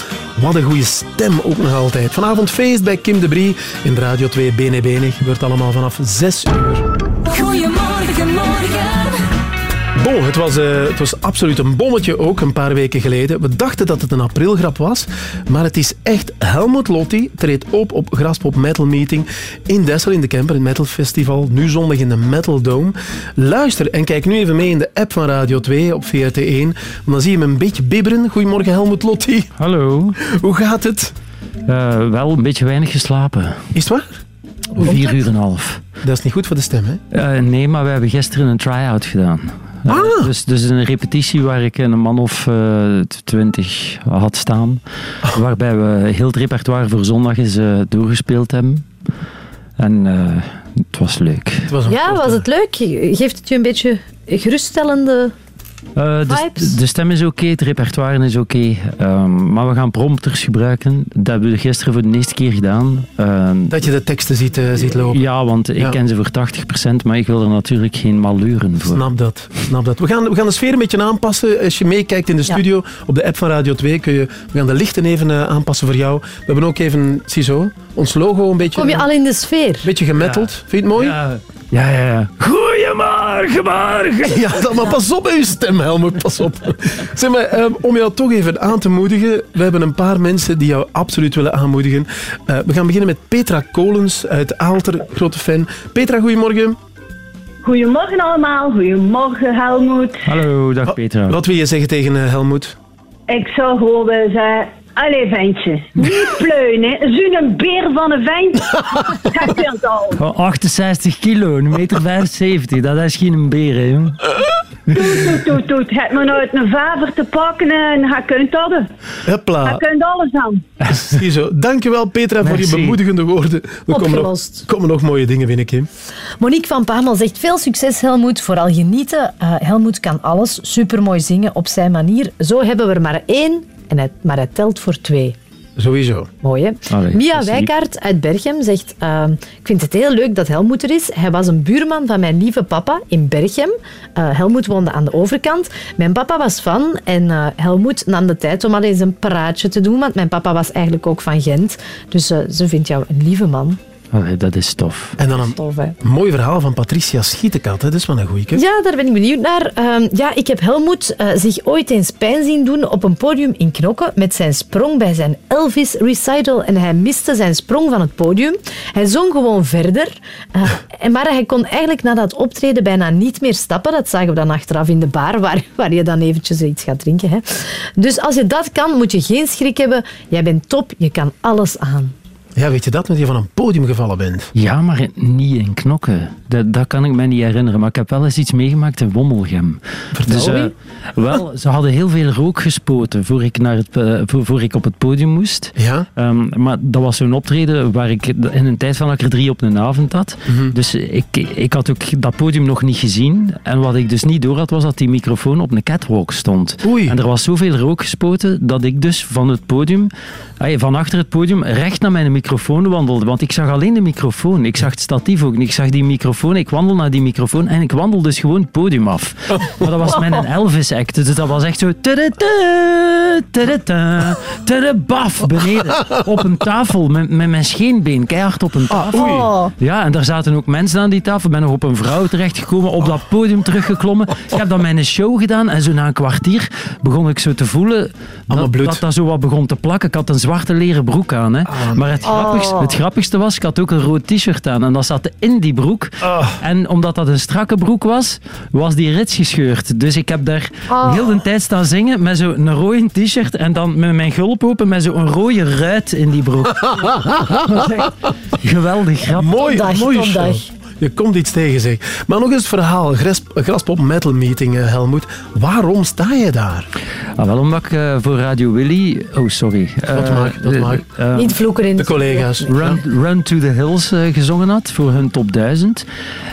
Wat een goede stem ook nog altijd. Vanavond feest bij Kim de Brie in Radio 2 Bene Bene. Gebeurt allemaal vanaf 6 uur. Goedemorgen, morgen. Bon, het was, eh, het was absoluut een bommetje ook een paar weken geleden. We dachten dat het een aprilgrap was, maar het is echt. Helmut Lotti treedt op op Graspop Metal Meeting in Dessel in de Camper, het Metal Festival. Nu zondag in de Metal Dome. Luister en kijk nu even mee in de app van Radio 2 op VRT1. Want dan zie je hem een beetje bibberen. Goedemorgen Helmut Lotti. Hallo. Hoe gaat het? Eh, wel een beetje weinig geslapen. Is het waar? Vier uur en een half. Dat is niet goed voor de stem, hè? Eh, nee, maar we hebben gisteren een try-out gedaan. Eh, Ah. dus, dus een repetitie waar ik een man of eh, twintig had staan. Ah. Waarbij we heel het repertoire voor zondag eens eh, doorgespeeld hebben. En eh, het was leuk. Ja, was het leuk? Geeft het je een beetje geruststellende... Eh, de, de stem is oké, het repertoire is oké. ehm, maar we gaan prompters gebruiken. Dat hebben we gisteren voor de eerste keer gedaan. Ehm, Dat je de teksten ziet, eh, ziet lopen. Ja, want ik Ja. ken ze voor 80%, maar ik wil er natuurlijk geen maluren voor. Snap dat, snap dat. We gaan, we gaan de sfeer een beetje aanpassen. Als je meekijkt in de studio, op de app van Radio 2, kun je, we gaan de lichten even eh, aanpassen voor jou. We hebben ook even, ziezo, ons logo een beetje... Kom je al in de sfeer? beetje gemetteld. Vind je het mooi? Ja, ja, ja. ja. Goedemorgen, morgen. Ja, dan, maar pas op met je stem, Helmut, pas op. Zeg maar, ehm, om jou toch even aan te moedigen, we hebben een paar mensen die jou absoluut willen aanmoedigen. Eh, we gaan beginnen met Petra Kolens uit Aalter, grote fan. Petra, goedemorgen. Goedemorgen allemaal, goedemorgen Helmoet. Hallo, dag Petra. Wat wil je zeggen tegen eh, Helmoet? Ik zou gewoon willen zeggen, allee ventje, niet pleunen, zo'n beer van een vent. Gaat veel te al. Oh, 68 kilo, een meter 75, dat is geen beer, hè, jong. Toet, toet, toet. Het me uit een vaver te pakken en hij kunt dat. Hij Hopla. kunt alles aan. Ziezo. Dankjewel Petra voor je bemoedigende woorden. Er komen nog, Opgelost. komen nog mooie dingen binnen, Kim. Monique van Pamel zegt veel succes Helmoet, vooral genieten. Eh Helmoet kan alles, supermooi zingen op zijn manier. Zo hebben we er maar één, en hij, maar hij telt voor twee. Sowieso. Mooi, hè? Allee, Mia. Wijkaert uit Berchem zegt... eh, ik vind het heel leuk dat Helmoet er is. Hij was een buurman van mijn lieve papa in Berchem. Eh Helmoet woonde aan de overkant. Mijn papa was fan en eh Helmoet nam de tijd om al eens een praatje te doen, want mijn papa was eigenlijk ook van Gent. Dus eh, ze vindt jou een lieve man. Allee, dat is tof. En dan een Tof, mooi verhaal van Patricia Schietenkat. hè. Dat is wel een goeie. hè? Ja, daar ben ik benieuwd naar. Ehm, ja, ik heb Helmoet eh, zich ooit eens pijn zien doen op een podium in Knokke met zijn sprong bij zijn Elvis recital. En hij miste zijn sprong van het podium. Hij zong gewoon verder. Eh, en maar hij kon eigenlijk na dat optreden bijna niet meer stappen. Dat zagen we dan achteraf in de bar, waar, waar je dan eventjes iets gaat drinken. Hè. Dus als je dat kan, moet je geen schrik hebben. Jij bent top, je kan alles aan. Ja, weet je dat? Dat je van een podium gevallen bent. Ja, maar niet in knokken. Dat, dat kan ik me niet herinneren. Maar ik heb wel eens iets meegemaakt in Wommelgem. Vertel. Dus, eh, wel, ze hadden heel veel rook gespoten voor ik, naar het, eh, voor, voor ik op het podium moest. Ja? Ehm, maar dat was zo'n optreden waar ik in een tijd van dat ik er drie op een avond had. Mhm. Dus ik, ik had ook dat podium nog niet gezien. En wat ik dus niet door had, was dat die microfoon op een catwalk stond. En er was zoveel rook gespoten dat ik dus van het podium, ay, van achter het podium, recht naar mijn microfoon wandelde. Want ik zag alleen de microfoon. Ik zag het statief ook. niet. Ik zag die microfoon. Ik wandel naar die microfoon en ik wandel dus gewoon het podium af. Maar dat was mijn Elvis-act. Dus dat was echt zo... tudubaf, beneden. Op een tafel met, met mijn scheenbeen. Keihard op een tafel. Oh. Ja, en daar zaten ook mensen aan die tafel. Ik ben nog op een vrouw terechtgekomen, op dat podium teruggeklommen. Ik heb dan mijn show gedaan en zo na een kwartier begon ik zo te voelen dat dat, dat zo wat begon te plakken. Ik had een zwarte leren broek aan. Hè. Maar het, grappigste, Oh. het grappigste was, ik had ook een rood t-shirt aan en dat zat in die broek. En omdat dat een strakke broek was, was die rits gescheurd. Dus ik heb daar Oh. heel de tijd staan zingen met zo'n rode t-shirt en dan met mijn gulp open met zo'n rode ruit in die broek. Geweldig grappig. Mooi, mooie show. Je komt iets tegen, zeg. Maar nog eens het verhaal. Gras- Graspop Metal Meeting, eh, Helmoet. Waarom sta je daar? Ah, wel omdat ik eh, voor Radio Willy... Oh, sorry. Dat mag, dat eh, mag. eh, Niet vloeken in De collega's. Run, Run to the Hills gezongen had voor hun top 1000.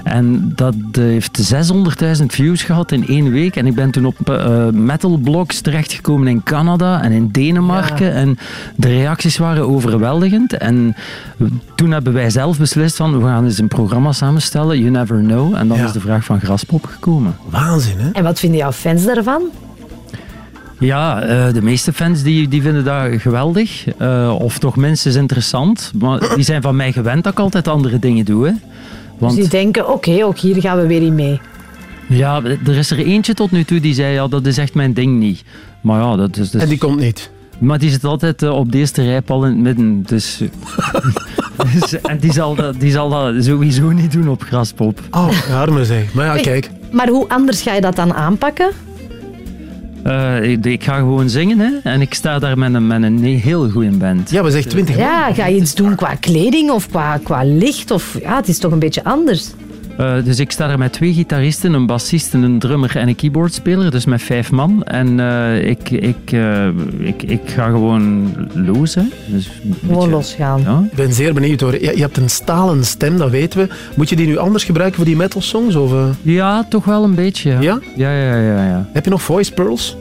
En dat heeft 600.000 views gehad in één week. En ik ben toen op metalblogs terechtgekomen in Canada en in Denemarken. En de reacties waren overweldigend. En toen hebben wij zelf beslist van, we gaan eens een programma samenstellen, You Never Know. En dan Ja. is de vraag van Graspop opgekomen. Waanzin, hè? En wat vinden jouw fans daarvan? Ja, eh, de meeste fans die, die vinden dat geweldig. Eh, of toch minstens interessant. Maar die zijn van mij gewend dat ik altijd andere dingen doe. Hè. Want Dus die denken, oké, ook hier gaan we weer in mee. ja, er is er eentje tot nu toe die zei, ja, dat is echt mijn ding niet. Maar ja, dat is... Dus... En die komt niet? Maar die zit altijd eh, op de eerste rij pal in het midden. Dus, dus- en die zal, dat, die zal dat sowieso niet doen op Graspop. Oh, arme zeg. Maar ja, kijk. Maar hoe anders ga je dat dan aanpakken? Eh, ik, ik ga gewoon zingen hè, en ik sta daar met een, met een heel goede band. Ja, we zeggen 20 Ja, ga je iets doen qua kleding of qua, qua licht? Of, ja, het is toch een beetje anders. Eh, dus ik sta daar met twee gitaristen, een bassist, een drummer en een keyboardspeler, dus met vijf man. En eh, ik, ik, eh, ik, ik ga gewoon los. Hè. Dus Gewoon losgaan. Ja. Ik ben zeer benieuwd hoor. Je, je hebt een stalen stem, dat weten we. Moet je die nu anders gebruiken voor die metal songs? Of, eh? ja, toch wel een beetje. Ja? Ja? Ja, ja, ja. ja. Heb je nog voice pearls?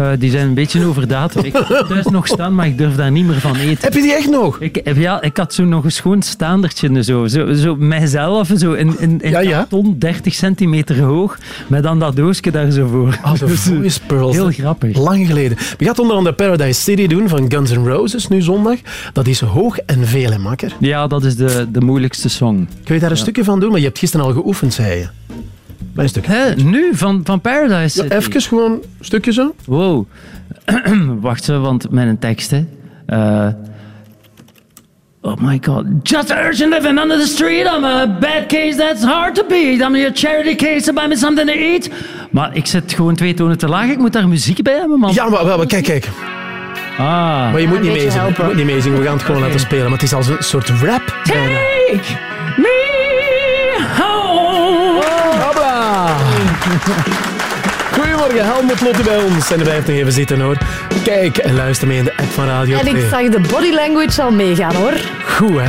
Eh, die zijn een beetje overdatum. Ik heb thuis nog staan, maar ik durf daar niet meer van eten. Heb je die echt nog? Ik, heb- ja, ik had zo nog een schoon staandertje, zo, zo, zo mijzelf, zo in, in, in Ja, ja. karton, 30 centimeter hoog, met dan dat doosje daar zo voor. Oh, de Dus, eh, voice pearls. Heel grappig. Lang geleden. Je gaat onder andere Paradise City doen van Guns N' Roses, nu zondag. Dat is hoog en veel, hè, makker? Ja, dat is de, de moeilijkste song. Kun je daar een stukje van doen? Maar je hebt gisteren al geoefend, zei je. Bij een stukje. Hè, nu, van, van Paradise Ja, City. even gewoon een stukje zo. Wow. Wacht zo, want met een tekst, hè. Eh, oh my god. Just urchin living under the street. I'm a bad case that's hard to beat. I'm your charity case, so buy me something to eat. Maar ik zit gewoon twee tonen te laag. Ik moet daar muziek bij hebben, man. Ja, maar, maar, maar kijk, kijk. Ah. Maar je moet niet meezingen. Je moet niet meezingen. We gaan het gewoon laten spelen. Maar het is als een soort rap. Take me Goedemorgen, Helmut Lotte bij ons. En er blijft nog even zitten hoor. Kijk en luister mee in de app van Radio En 2. ik zag de body language al meegaan hoor. Goed hè?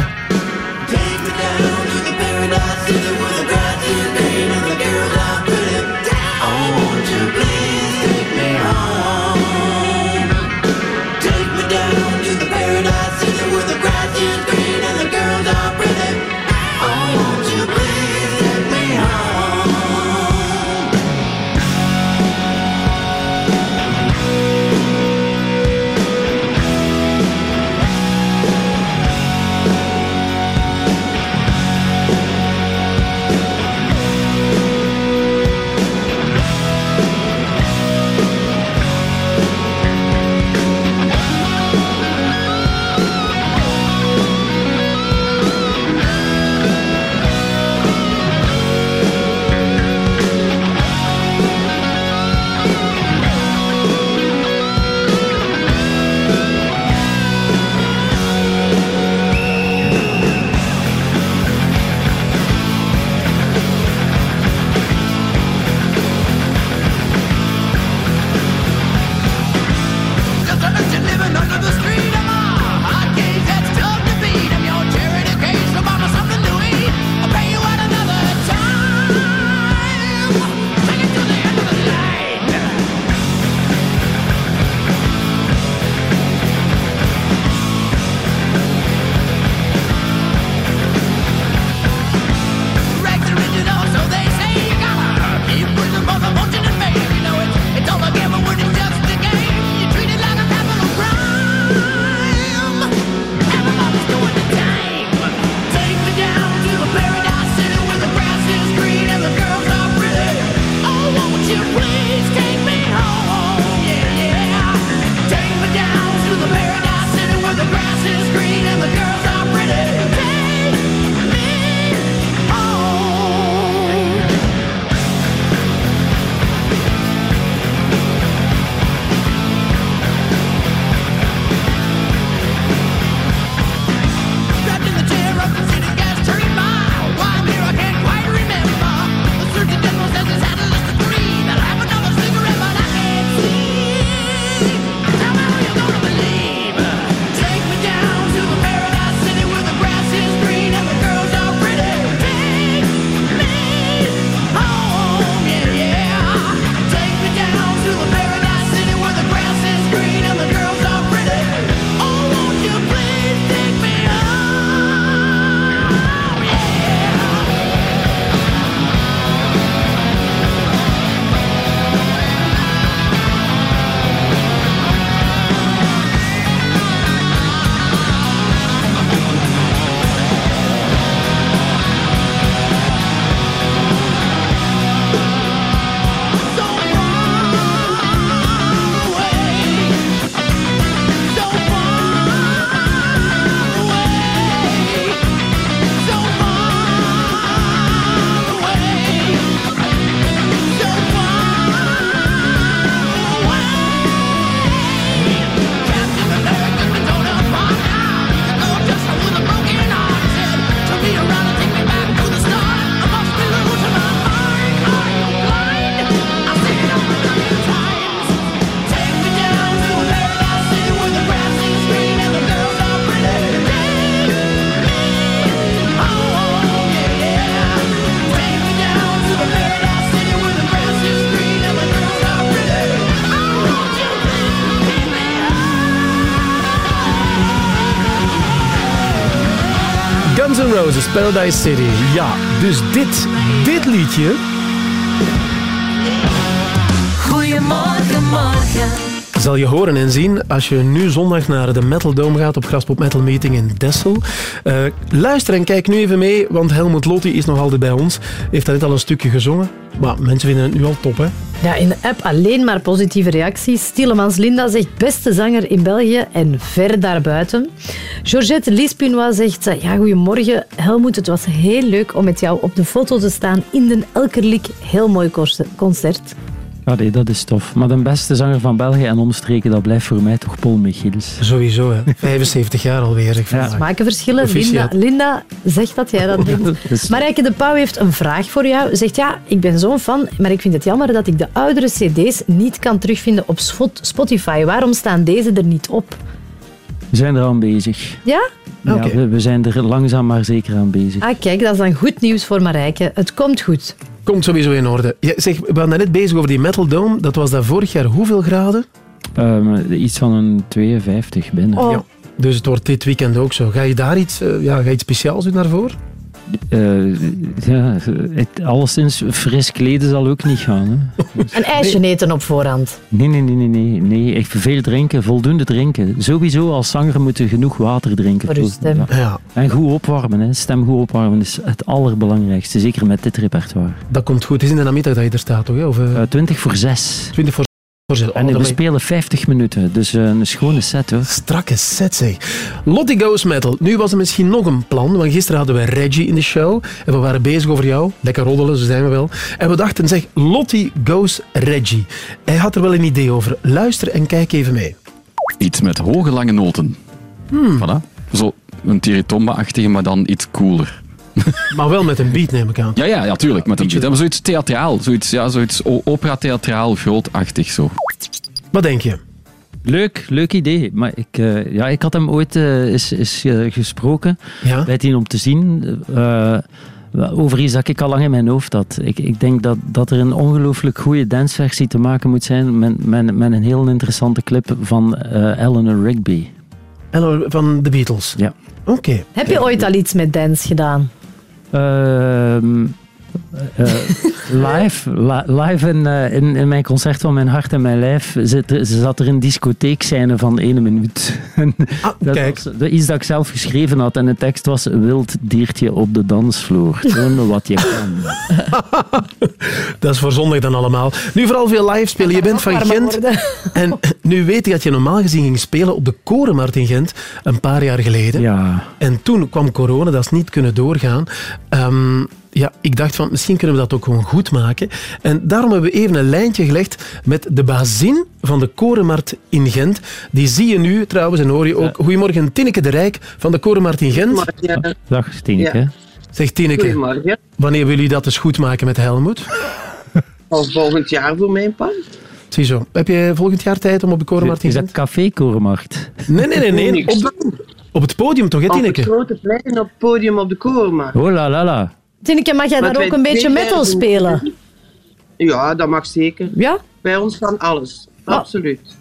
Paradise City. Ja, dus dit, dit liedje... zal je horen en zien als je nu zondag naar de Metal Dome gaat op Graspop Metal Meeting in Dessel. Eh, luister en kijk nu even mee, want Helmut Lotti is nog altijd bij ons. Heeft daar net al een stukje gezongen. Maar mensen vinden het nu al top, hè? Ja, in de app alleen maar positieve reacties. Stielemans Linda zegt beste zanger in België en ver daarbuiten. Georgette Lispinois zegt, eh, ja, goedemorgen Helmoet, het was heel leuk om met jou op de foto te staan in de Elkerlik. Heel mooi concert. Ja, nee, dat is tof. Maar de beste zanger van België en omstreken, dat blijft voor mij toch Paul Michiels. Sowieso, hè. 75 jaar alweer. Ik vind Smakenverschillen. Linda, Proficiat. Linda zegt dat jij dat denkt. Dus- Marijke de Pauw heeft een vraag voor jou. Zegt ja, ik ben zo'n fan, maar ik vind het jammer dat ik de oudere cd's niet kan terugvinden op Spot- Spotify. Waarom staan deze er niet op? We zijn er aan bezig. Ja? Ja, we, we zijn er langzaam maar zeker aan bezig. Ah, kijk, dat is dan goed nieuws voor Marijke. Het komt goed. Komt sowieso in orde. Ja, zeg, we waren net bezig over die Metal Dome. Dat was daar vorig jaar hoeveel graden? Ehm, iets van een 52 binnen. Oh. Ja. Dus het wordt dit weekend ook zo. Ga je daar iets, eh, ja, ga je iets speciaals doen daarvoor? Eh, ja, het, alleszins fris kleden zal ook niet gaan. Hè. Een ijsje eten op voorhand. Nee, nee, nee, nee, nee, nee. Echt veel drinken, voldoende drinken. Sowieso als zanger moeten genoeg water drinken. Voor uw stem. Ja. En goed opwarmen, hè. stem goed opwarmen is het allerbelangrijkste. Zeker met dit repertoire. Dat komt goed. Het is in de namiddag dat je er staat, toch? hè? Of, eh, Eh 20 voor 6. 20 voor En we spelen 50 minuten, dus eh, een schone set hoor. Strakke set, zeg. Lottie Goes Metal. Nu was er misschien nog een plan, want gisteren hadden we Reggie in de show en we waren bezig over jou. Lekker roddelen, zo zijn we wel. En we dachten, zeg, Lottie Goes Reggie. Hij had er wel een idee over. Luister en kijk even mee. Iets met hoge lange noten. Voilà. Zo een Tiritomba-achtige, maar dan iets cooler. Maar wel met een beat, neem ik aan. Ja, ja, ja tuurlijk. Met een beat. Maar zoiets theatraal. Zoiets, ja, zoiets opera-theatraal, grootachtig zo. Wat denk je? Leuk, leuk idee. Maar ik, eh, ja, ik had hem ooit eh, eens, eens, eh, gesproken Ja? bij die om te zien. eh, over iets dat ik al lang in mijn hoofd had. Ik, ik denk dat, dat er een ongelooflijk goede danceversie te maken moet zijn met, met, met een heel interessante clip van eh, Eleanor Rigby. Hello, van de Beatles? Ja. Oké. Heb je ooit al iets met dance gedaan? Ehm, eh, live, li- live in, eh, in, in mijn concert van Mijn Hart en Mijn Lijf zit, zat er een discotheekscène van één minuut. En dat kijk. was iets dat ik zelf geschreven had en de tekst was wild diertje op de dansvloer. Toon wat je kan. Dat is voor zondag dan allemaal. Nu vooral veel live spelen. Je bent van Gent. En nu weet ik dat je normaal gezien ging spelen op de Korenmarkt in Gent een paar jaar geleden. Ja. En toen kwam corona, dat is niet kunnen doorgaan. Ehm, ja, ik dacht van, misschien kunnen we dat ook gewoon goed maken. En daarom hebben we even een lijntje gelegd met de bazin van de Korenmarkt in Gent. Die zie je nu trouwens en hoor je ook. Goedemorgen, Tineke de Rijk van de Korenmarkt in Gent. Dag Tineke. Ja. Zeg Tineke, Goedemorgen. wanneer willen jullie dat eens goed maken met Helmoet? Al volgend jaar voor mijn part. Ziezo, heb je volgend jaar tijd om op de Korenmarkt in Is dat café Korenmarkt? Nee, nee, nee. nee. Op, de- op het podium toch, hè, Op het Tineke? grote plein op het podium op de Korenmarkt. Oh la la la. Tineke, mag jij Want daar ook een beetje metal spelen? Ja, dat mag zeker. Ja? Bij ons kan alles. Absoluut.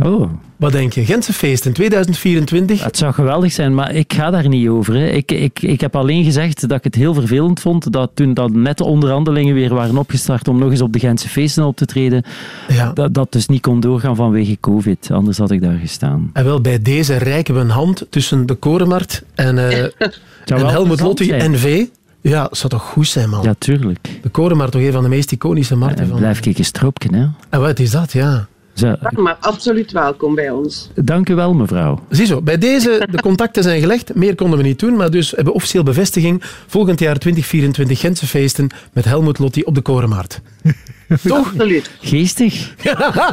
Oh. Wat denk je? Gentse feest in 2024? Het zou geweldig zijn, maar ik ga daar niet over. Hè. Ik, ik, ik heb alleen gezegd dat ik het heel vervelend vond dat toen dat net de onderhandelingen weer waren opgestart om nog eens op de Gentse feesten op te treden, dat dat dus niet kon doorgaan vanwege covid. Anders had ik daar gestaan. En wel, bij deze reiken we een hand tussen de Korenmarkt en, eh en Helmut. NV. Ja, zou toch goed zijn, man? Ja, tuurlijk. De Korenmarkt, toch een van de meest iconische markten van... Blijf ik een stroopje, hè. En wat is dat, ja. Zo, Maar absoluut welkom bij ons. dank u wel, mevrouw. Ziezo, bij deze, de contacten zijn gelegd. Meer konden we niet doen, maar dus hebben we officieel bevestiging. Volgend jaar 2024 Gentse feesten met Helmut Lotti op de Korenmarkt. Toch? Absoluut. Geestig.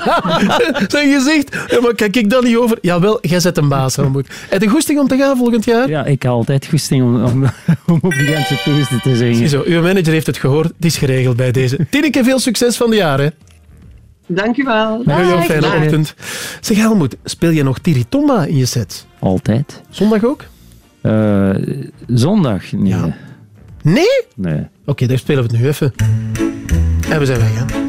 Zijn gezicht. Ja, maar kijk ik dan niet over? Jawel, jij zet een baas, Helmut. Heb je goesting om te gaan volgend jaar? Ja, ik heb altijd goesting om, om, om op de Gentse feesten te zingen. Ziezo, uw manager heeft het gehoord. Het is geregeld bij deze. Tineke, veel succes van de jaren. Dank u wel. Dag. Een fijne ochtend. Zeg Helmut, speel je nog Tiritomba in je set? Altijd. Zondag ook? Eh, zondag? Nee. Nee? Nee. Oké, daar spelen we het nu even. En we zijn weg, hè.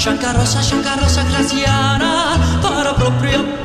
Shankarosa, Shankarosa Graciana, para propia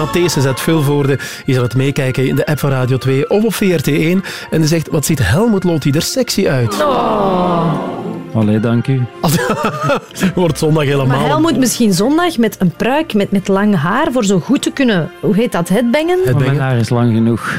Matthesen zet veel voorde. Je zal het meekijken in de app van Radio 2 of op VRT1. En die zegt, wat ziet Helmut Lotti er sexy uit. Oh. Allee, dank u. Wordt zondag helemaal... Maar Helmoet misschien zondag met een pruik, met, met lang haar, voor zo goed te kunnen, hoe heet dat, headbangen? Maar mijn haar is lang genoeg.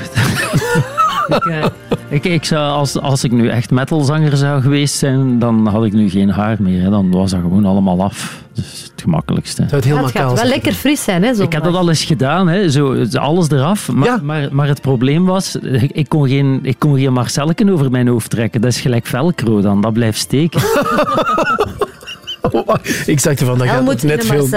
ik, eh, ik, ik zou, als, als ik nu echt metalzanger zou geweest zijn, dan had ik nu geen haar meer. Hè. Dan was dat gewoon allemaal af. Dat is het gemakkelijkste. het Ja, het gaat wel lekker fris zijn, hè, Ik heb dat al eens gedaan, hè. Zo, alles eraf. Maar, maar, maar het probleem was, ik, ik kon geen, ik kon geen Marcelken over mijn hoofd trekken. Dat is gelijk velcro dan, dat blijft steken. Ik zag ervan, dat gaat Helmoet net veel...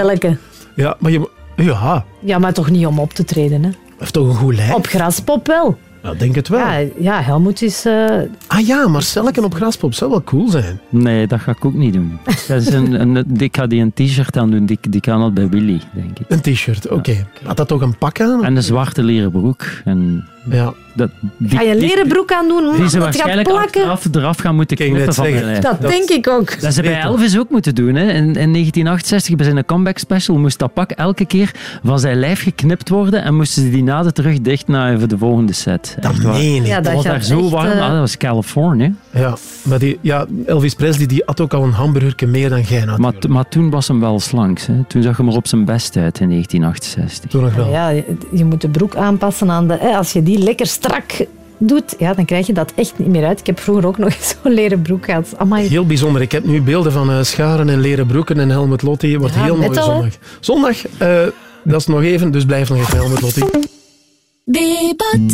Ja, maar je... Ja, Ja, maar toch niet om op te treden, hè? heeft toch een goed lijf? Op graspop wel. Ja, denk het wel. Ja, ja Helmoet is... eh, Ah ja, Marcelleken op graspop zou wel cool zijn. Nee, dat ga ik ook niet doen. Dat is een, een, ik ga die een t-shirt aan doen, die, die kan al bij Willy, denk ik. Een t-shirt, oké. Had dat toch een pak aan? En een zwarte leren broek. En ja. dat, die, ga je leren broek aan doen? die ze dat gaat waarschijnlijk plakken? achteraf eraf gaan moeten knippen van mijn lijf. Dat denk ik ook. Dat ze bij Elvis ook moeten doen. Hè. In, in 1968, bij zijn comeback special, moest dat pak elke keer van zijn lijf geknipt worden en moesten ze die naden terug dichtnaaien voor de volgende set. Waar. meen ik. Ja, dat was gaat daar zo warm. eh, Ah, dat was Californië. Ja, maar die, ja, Elvis Presley die had ook al een hamburgerke meer dan jij natuurlijk. Maar, maar toen was hem wel slanks. Hè. Toen zag hem er op zijn best uit in 1968. Toen nog wel. Ja, je, je moet de broek aanpassen aan de... Hè, als je die lekker strak doet, ja, dan krijg je dat echt niet meer uit. Ik heb vroeger ook nog eens zo'n leren broek gehad. Amai. Heel bijzonder. Ik heb nu beelden van eh, scharen en leren broeken en Helmut Lotti. Het wordt Ja, heel mooi zondag. Zondag, eh, dat is nog even, dus blijf nog even Helmut Lotti.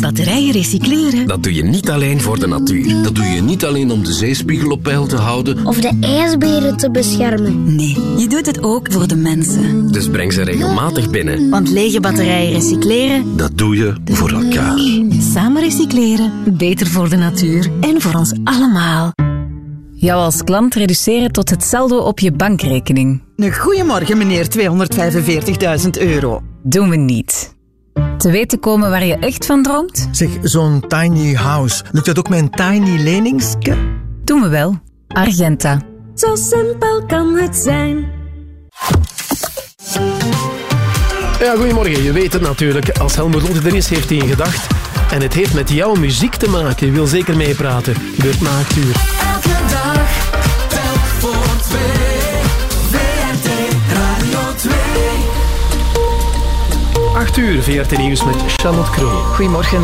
Batterijen recycleren. Dat doe je niet alleen voor de natuur. Dat doe je niet alleen om de zeespiegel op peil te houden. Of de ijsberen te beschermen. Nee, je doet het ook voor de mensen. Dus breng ze regelmatig binnen. Want lege batterijen recycleren, Dat doe je voor elkaar. samen recycleren, beter voor de natuur en voor ons allemaal. Jou als klant reduceren tot het saldo op je bankrekening. Een goeiemorgen, meneer 245.000 euro. Doen we niet. Te weten komen waar je echt van droomt? Zeg, zo'n tiny house. Lukt dat ook met een tiny leningske? Doen we wel. Argenta. Zo simpel kan het zijn. Ja, goedemorgen. Je weet het natuurlijk. Als Helmut Lotti er is, heeft hij een gedacht. En het heeft met jouw muziek te maken. Je wil zeker meepraten. Gebeurt na acht uur. Elke dag, telk voor twee. 8 uur, VRT Nieuws met Charlotte Kroon. Goedemorgen.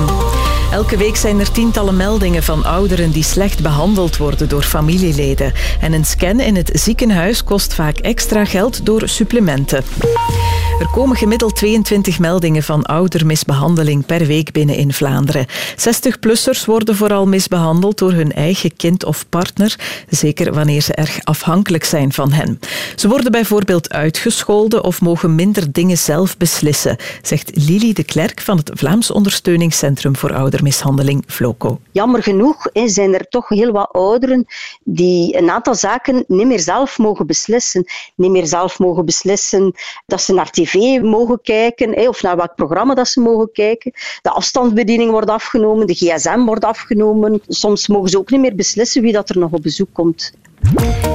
Elke week zijn er tientallen meldingen van ouderen die slecht behandeld worden door familieleden. En een scan in het ziekenhuis kost vaak extra geld door supplementen. Er komen gemiddeld 22 meldingen van oudermisbehandeling per week binnen in Vlaanderen. 60-plussers worden vooral misbehandeld door hun eigen kind of partner, zeker wanneer ze erg afhankelijk zijn van hen. Ze worden bijvoorbeeld uitgescholden of mogen minder dingen zelf beslissen, zegt Lili de Klerk van het Vlaams Ondersteuningscentrum voor Oudermishandeling, Vloco. Jammer genoeg zijn er toch heel wat ouderen die een aantal zaken niet meer zelf mogen beslissen. Niet meer zelf mogen beslissen dat ze naar tv mogen kijken of naar welk programma dat ze mogen kijken. De afstandsbediening wordt afgenomen, de gsm wordt afgenomen. Soms mogen ze ook niet meer beslissen wie dat er nog op bezoek komt.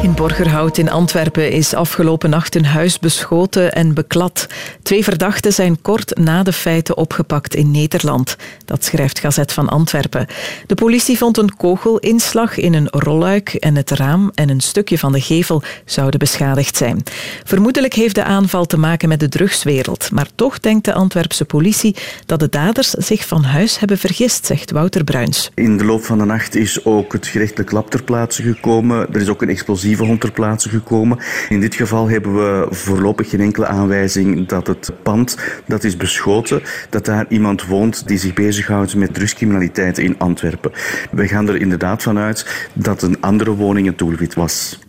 In Borgerhout in Antwerpen is afgelopen nacht een huis beschoten en beklad. Twee verdachten zijn kort na de feiten opgepakt in Nederland. Dat schrijft Gazet van Antwerpen. De politie vond een kogelinslag in een rolluik en het raam en een stukje van de gevel zouden beschadigd zijn. Vermoedelijk heeft de aanval te maken met de drugswereld. Maar toch denkt de Antwerpse politie dat de daders zich van huis hebben vergist, zegt Wouter Bruins. In de loop van de nacht is ook het gerechtelijk lab ter plaatse gekomen. Er ook een explosieve hond ter plaatse gekomen. In dit geval hebben we voorlopig geen enkele aanwijzing dat het pand dat is beschoten, dat daar iemand woont die zich bezighoudt met drugscriminaliteit in Antwerpen. We gaan er inderdaad van uit dat een andere woning het doelwit was.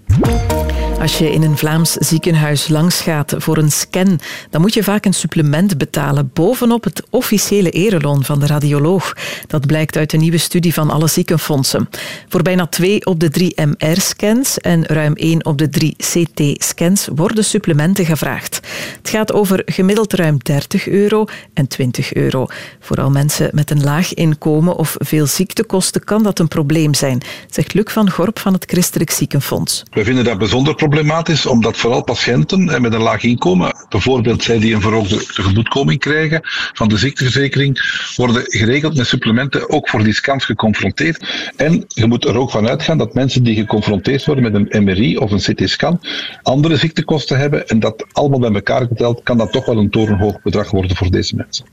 Als je in een Vlaams ziekenhuis langsgaat voor een scan, dan moet je vaak een supplement betalen bovenop het officiële ereloon van de radioloog. Dat blijkt uit een nieuwe studie van alle ziekenfondsen. Voor bijna twee op de drie MR-scans en ruim één op de drie CT-scans worden supplementen gevraagd. Het gaat over gemiddeld ruim 30 euro en 20 euro. Vooral mensen met een laag inkomen of veel ziektekosten kan dat een probleem zijn, zegt Luc van Gorp van het Christelijk Ziekenfonds. We vinden dat bijzonder problematisch, omdat vooral patiënten eh, met een laag inkomen, bijvoorbeeld zij die een verhoogde tegemoetkoming krijgen van de ziekteverzekering, worden geregeld met supplementen ook voor die scans geconfronteerd. En je moet er ook van uitgaan dat mensen die geconfronteerd worden met een MRI of een CT-scan andere ziektekosten hebben en dat allemaal bij elkaar geteld kan dat toch wel een torenhoog bedrag worden voor deze mensen.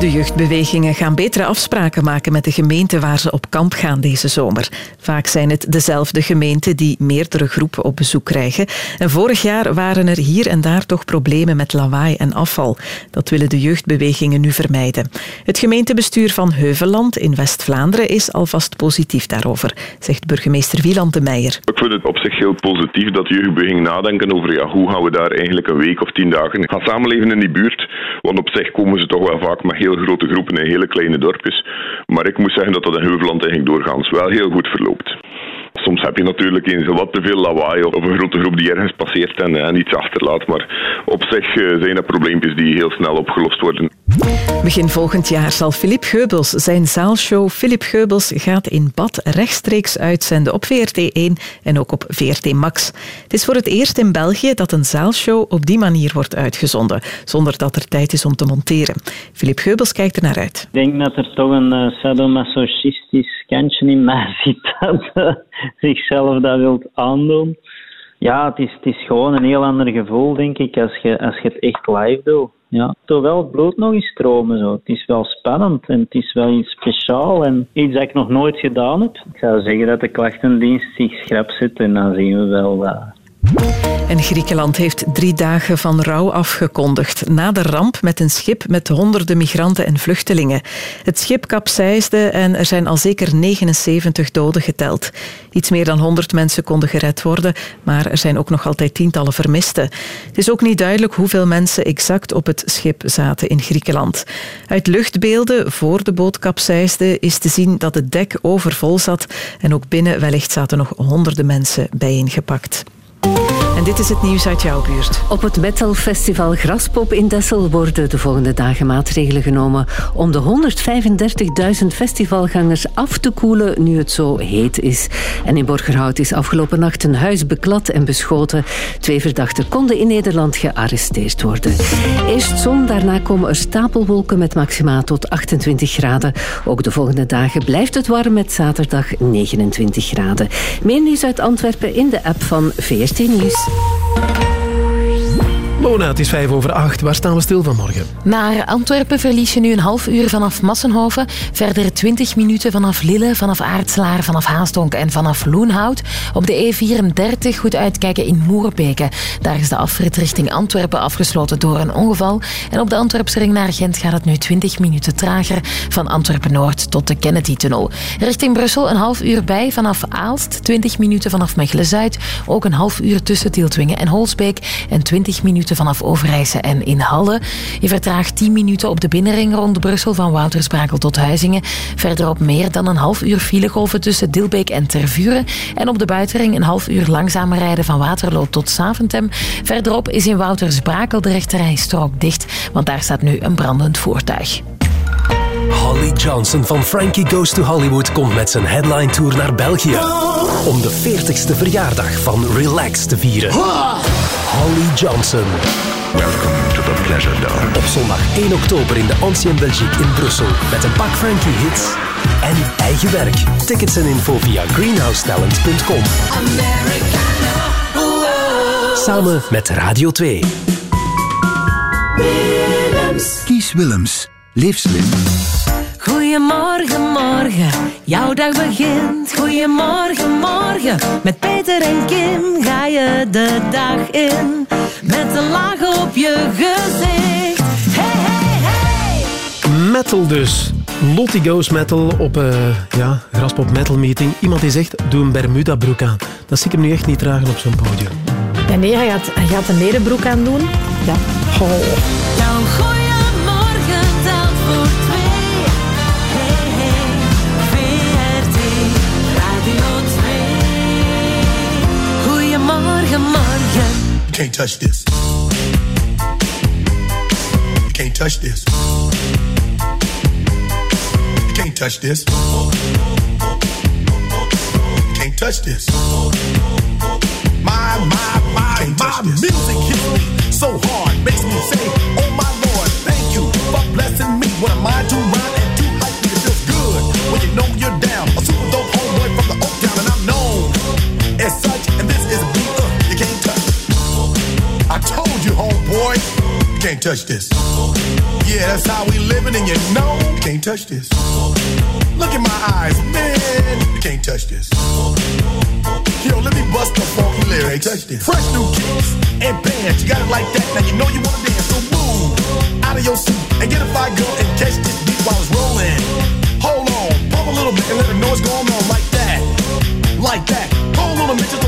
De jeugdbewegingen gaan betere afspraken maken met de gemeente waar ze op kamp gaan deze zomer. Vaak zijn het dezelfde gemeenten die meerdere groepen op bezoek krijgen. En vorig jaar waren er hier en daar toch problemen met lawaai en afval. Dat willen de jeugdbewegingen nu vermijden. Het gemeentebestuur van Heuveland in West-Vlaanderen is alvast positief daarover, zegt burgemeester Wieland de Meijer. Ik vind het op zich heel positief dat de jeugdbewegingen nadenken over ja, hoe gaan we daar eigenlijk een week of tien dagen gaan samenleven in die buurt. Want op zich komen ze toch wel vaak met heel grote groepen in hele kleine dorpjes. Maar ik moet zeggen dat dat in Heuveland eigenlijk doorgaans wel heel goed verloopt. Soms heb je natuurlijk eens wat te veel lawaai of een grote groep die ergens passeert en, en iets achterlaat. Maar op zich eh, zijn dat probleempjes die heel snel opgelost worden. Begin volgend jaar zal Philip Geubels zijn zaalshow Philip Geubels gaat in bad rechtstreeks uitzenden op VRT1 en ook op VRT Max. Het is voor het eerst in België dat een zaalshow op die manier wordt uitgezonden, zonder dat er tijd is om te monteren. Philip Geubels kijkt er naar uit. Ik denk dat er toch een uh, sadomasochistisch kantje in mij zit dat uh, zichzelf dat wilt aandoen. Ja, het is, het is gewoon een heel ander gevoel, denk ik, als je, als je het echt live doet. Ja, terwijl het bloed nog eens stromen. Zo. Het is wel spannend en het is wel iets speciaal en iets dat ik nog nooit gedaan heb. Ik zou zeggen dat de klachtendienst zich schrap zet en dan zien we wel uh, En Griekenland heeft drie dagen van rouw afgekondigd na de ramp met een schip met honderden migranten en vluchtelingen. Het schip kapseisde en er zijn al zeker 79 doden geteld. Iets meer dan 100 mensen konden gered worden, maar er zijn ook nog altijd tientallen vermisten. Het is ook niet duidelijk hoeveel mensen exact op het schip zaten in Griekenland. Uit luchtbeelden voor de boot kapseisde is te zien dat het dek overvol zat en ook binnen wellicht zaten nog honderden mensen bijeengepakt. En dit is het nieuws uit jouw buurt. Op het metalfestival Graspop in Dessel worden de volgende dagen maatregelen genomen om de 135.000 festivalgangers af te koelen nu het zo heet is. En in Borgerhout is afgelopen nacht een huis beklad en beschoten. Twee verdachten konden in Nederland gearresteerd worden. Eerst zon, daarna komen er stapelwolken met maxima tot 28 graden. Ook de volgende dagen blijft het warm met zaterdag 29 graden. Meer nieuws uit Antwerpen in de app van VRT Nieuws. Mona, het is vijf over acht. Waar staan we stil vanmorgen? Naar Antwerpen verlies je nu een half uur vanaf Massenhoven. Verder 20 minuten vanaf Lille, vanaf Aartslaar, vanaf Haasdonk en vanaf Loenhout. Op de E34 goed uitkijken in Moerbeke. Daar is de afrit richting Antwerpen afgesloten door een ongeval. En op de Antwerpse ring naar Gent gaat het nu 20 minuten trager. Van Antwerpen-Noord tot de Kennedy-tunnel. Richting Brussel een half uur bij vanaf Aalst. 20 minuten vanaf Mechelen-Zuid. Ook een half uur tussen Tieltwingen en Holsbeek. En 20 minuten vanaf Overijse en in Halle. Je vertraagt 10 minuten op de binnenring rond Brussel van Woutersbrakel tot Huizingen. Verderop meer dan een half uur filegolven tussen Dilbeek en Tervuren. En op de buitenring een half uur langzamer rijden van Waterloo tot Saventem. Verderop is in Woutersbrakel de rechterrijstrook dicht, want daar staat nu een brandend voertuig. Holly Johnson van Frankie Goes to Hollywood komt met zijn headline tour naar België. Om de 40ste verjaardag van Relax te vieren. Holly Johnson. Welcome to the Pleasure Dome. Op zondag 1 oktober in de Ancien Belgique in Brussel. Met een pak Frankie hits en eigen werk. Tickets en info via greenhousetalent.com. Samen met Radio 2. Kies Willems. Leef slim. Goedemorgen, morgen, jouw dag begint. Goedemorgen, morgen, met Peter en Kim ga je de dag in. Met een laag op je gezicht. Hey, hey, hey! Metal dus. Lottie Goes Metal op uh, ja, Graspop Metal Meeting. Iemand die zegt, doe een Bermuda broek aan. Dat zie ik hem nu echt niet dragen op zo'n podium. Ja, nee, hij gaat, hij gaat een lederbroek aan doen. Ja. Oh. Can't touch this. You can't touch this. You can't touch this. You can't touch this. My, my, my, my music hits me so hard, makes me say, Oh my Lord, thank you for blessing me. What am I to can't touch this. Yeah, that's how we living, and you know you can't touch this. Look in my eyes, man, you can't touch this. Yo, let me bust the funky lyrics. Touch this. Fresh new kicks and bands, you got it like that. Now you know you wanna dance, so move out of your seat and get a fire girl and catch this beat while it's rolling. Hold on, pump a little bit and let the noise go on like that, like that. Hold on a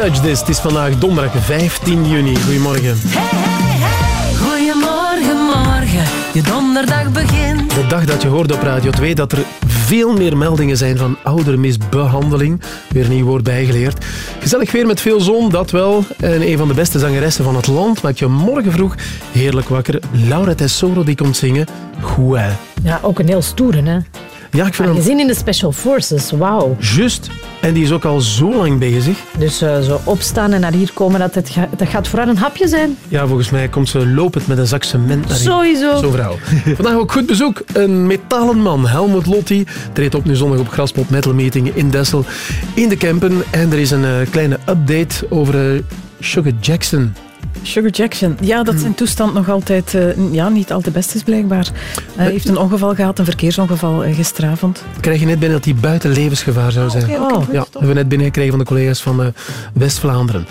Touch this. Het is vandaag donderdag 15 juni. Goedemorgen. Goedemorgen, morgen, je donderdag begint. De dag dat je hoorde op Radio 2 dat er veel meer meldingen zijn van oudermisbehandeling. Weer een nieuw woord bijgeleerd. Gezellig weer met veel zon, dat wel. En een van de beste zangeressen van het land maakt je morgen vroeg heerlijk wakker. Laura Tessoro die komt zingen. Goed, hè? Ja, ook een heel stoere, hè? Ja, ik vind Maar hem gezien in de Special Forces, wauw. juist. En die is ook al zo lang bezig. Dus eh, zo opstaan en naar hier komen, dat, het ga- dat gaat voor haar een hapje zijn. Ja, volgens mij komt ze lopend met een zak cement naar. Sowieso. Zo'n vrouw. Vandaag ook goed bezoek. Een metalen man, Helmut Lotti, treedt op nu zondag op Graspop Metal Meeting in Dessel in de Kempen. En er is een eh, kleine update over eh, Sugar Jackson. Sugar Jackson. Ja, dat zijn toestand nog altijd eh, ja, niet al te best is blijkbaar. Hij heeft een ongeval gehad, een verkeersongeval eh, gisteravond. Krijg je net binnen dat hij buiten levensgevaar zou zijn. oké, oké, goed, ja, hebben we net binnengekregen van de collega's van eh, West-Vlaanderen.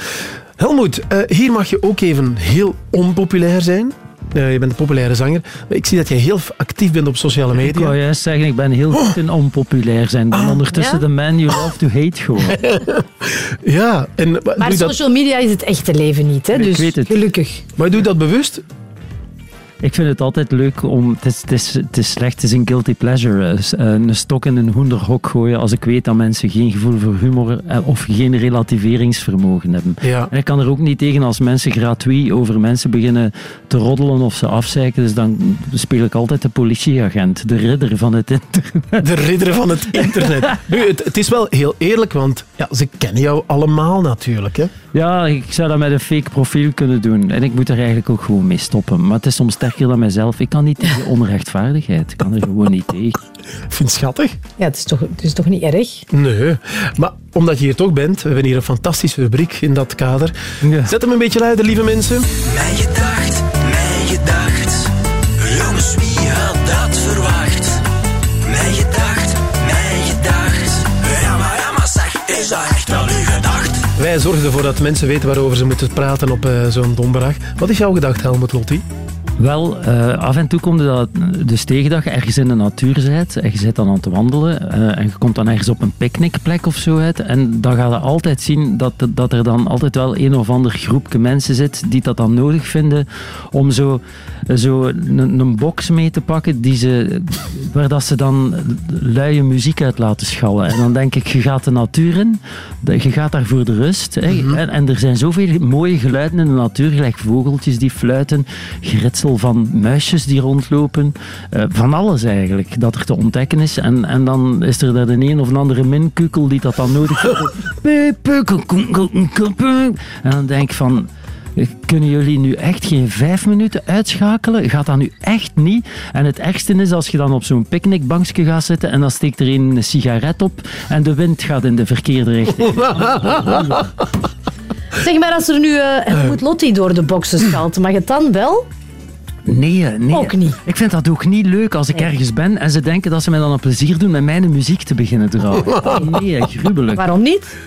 Helmoet, hier mag je ook even heel onpopulair zijn. Eh, je bent een populaire zanger. Maar ik zie dat je heel actief bent op sociale Ik media. wou juist zeggen, ik ben heel goed in onpopulair zijn. Ik ben ondertussen Ja? de man you love to hate gewoon. Ja, en Maar dat, social media is het echte leven niet, hè? Ik Dus weet het. gelukkig. maar doe je dat bewust? Ik vind het altijd leuk om... Het is, het is, het is slecht, het is een guilty pleasure. eh, eh, Een stok in een hoenderhok gooien als ik weet dat mensen geen gevoel voor humor eh, of geen relativeringsvermogen hebben. Ja. En ik kan er ook niet tegen als mensen gratuit over mensen beginnen te roddelen of ze afzeiken. Dus dan speel ik altijd de politieagent, de ridder van het internet. De ridder van het internet. Nu, het, het is wel heel eerlijk, want ja, ze kennen jou allemaal natuurlijk. Hè? Ja, ik zou dat met een fake profiel kunnen doen. En ik moet er eigenlijk ook gewoon mee stoppen. Maar het is soms sterker dan mijzelf. Ik kan niet tegen onrechtvaardigheid. Ik kan er gewoon niet tegen. Ik vind het schattig. Ja, het is toch, het is toch niet erg? Nee, maar omdat je hier toch bent, we hebben hier een fantastische rubriek in dat kader. Zet hem een beetje luider, lieve mensen. Mijn gedacht, mijn gedacht. Jongens, wie had dat verwacht? Mijn gedacht, mijn gedacht. Ja, maar, ja, maar zeg, is dat echt wel uw gedacht? Wij zorgen ervoor dat mensen weten waarover ze moeten praten op eh, zo'n donderdag. Wat is jouw gedacht, Helmut Lotti? Wel, eh, af en toe komt dat dus tegen dat je ergens in de natuur bent en je zit dan aan het wandelen eh, en je komt dan ergens op een picknickplek of zo uit en dan ga je altijd zien dat, dat er dan altijd wel een of ander groepje mensen zit die dat dan nodig vinden om zo, zo een, een box mee te pakken die ze, waar dat ze dan luie muziek uit laten schallen. En dan denk ik, je gaat de natuur in, je gaat daar voor de rust hè, en, en er zijn zoveel mooie geluiden in de natuur, gelijk vogeltjes die fluiten, geritsel van muisjes die rondlopen. eh, van alles eigenlijk, dat er te ontdekken is. En, en dan is er daar de een of andere minkukel die dat dan nodig heeft. En dan denk ik van... eh, Kunnen jullie nu echt geen vijf minuten uitschakelen? Gaat dat nu echt niet? En het ergste is als je dan op zo'n picknickbankje gaat zitten en dan steekt er een, een sigaret op en de wind gaat in de verkeerde richting. Zeg maar, als er nu eh Helmut Lotti door de boxen schalt, mag het dan wel? Nee, nee. Ook niet. Ik vind dat ook niet leuk als ik ergens ben en ze denken dat ze mij dan een plezier doen met mijn muziek te beginnen draaien. Nee, gruwelijk. Waarom niet?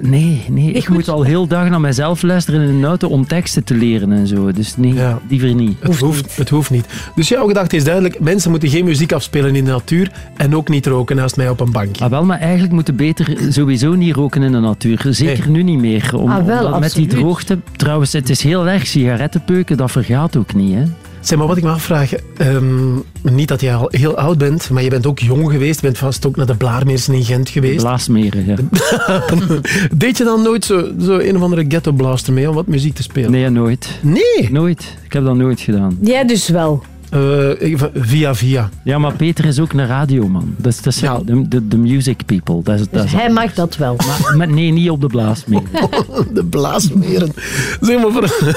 Nee, nee. Ik moet al heel dag naar mezelf luisteren in een auto om teksten te leren en zo. Dus nee, liever niet. Het hoeft, het hoeft niet. Dus jouw gedachte is duidelijk, mensen moeten geen muziek afspelen in de natuur en ook niet roken naast mij op een bankje. Ah, wel, maar eigenlijk moeten beter sowieso niet roken in de natuur. Zeker nu niet meer. Om, Ah, wel, omdat met die droogte... Trouwens, het is heel erg. Sigarettenpeuken, dat vergaat ook niet. Hè. Zeg maar wat ik me afvraag, ehm, niet dat jij al heel oud bent, maar je bent ook jong geweest. Je bent vast ook naar de Blaarmeersen in Gent geweest. Blaasmeren, ja. Deed je dan nooit zo, zo een of andere ghetto blaster mee om wat muziek te spelen? Nee, nooit. Nee? Nooit. Ik heb dat nooit gedaan. Jij dus wel. Eh, via via. Ja, maar Peter is ook een radioman. Dat is, dat is de, de, de music people. Dat is, dat Dus is hij mag dat wel. Maar, maar nee, niet op de blaasmeren. De blaasmeren. Zeg maar voor...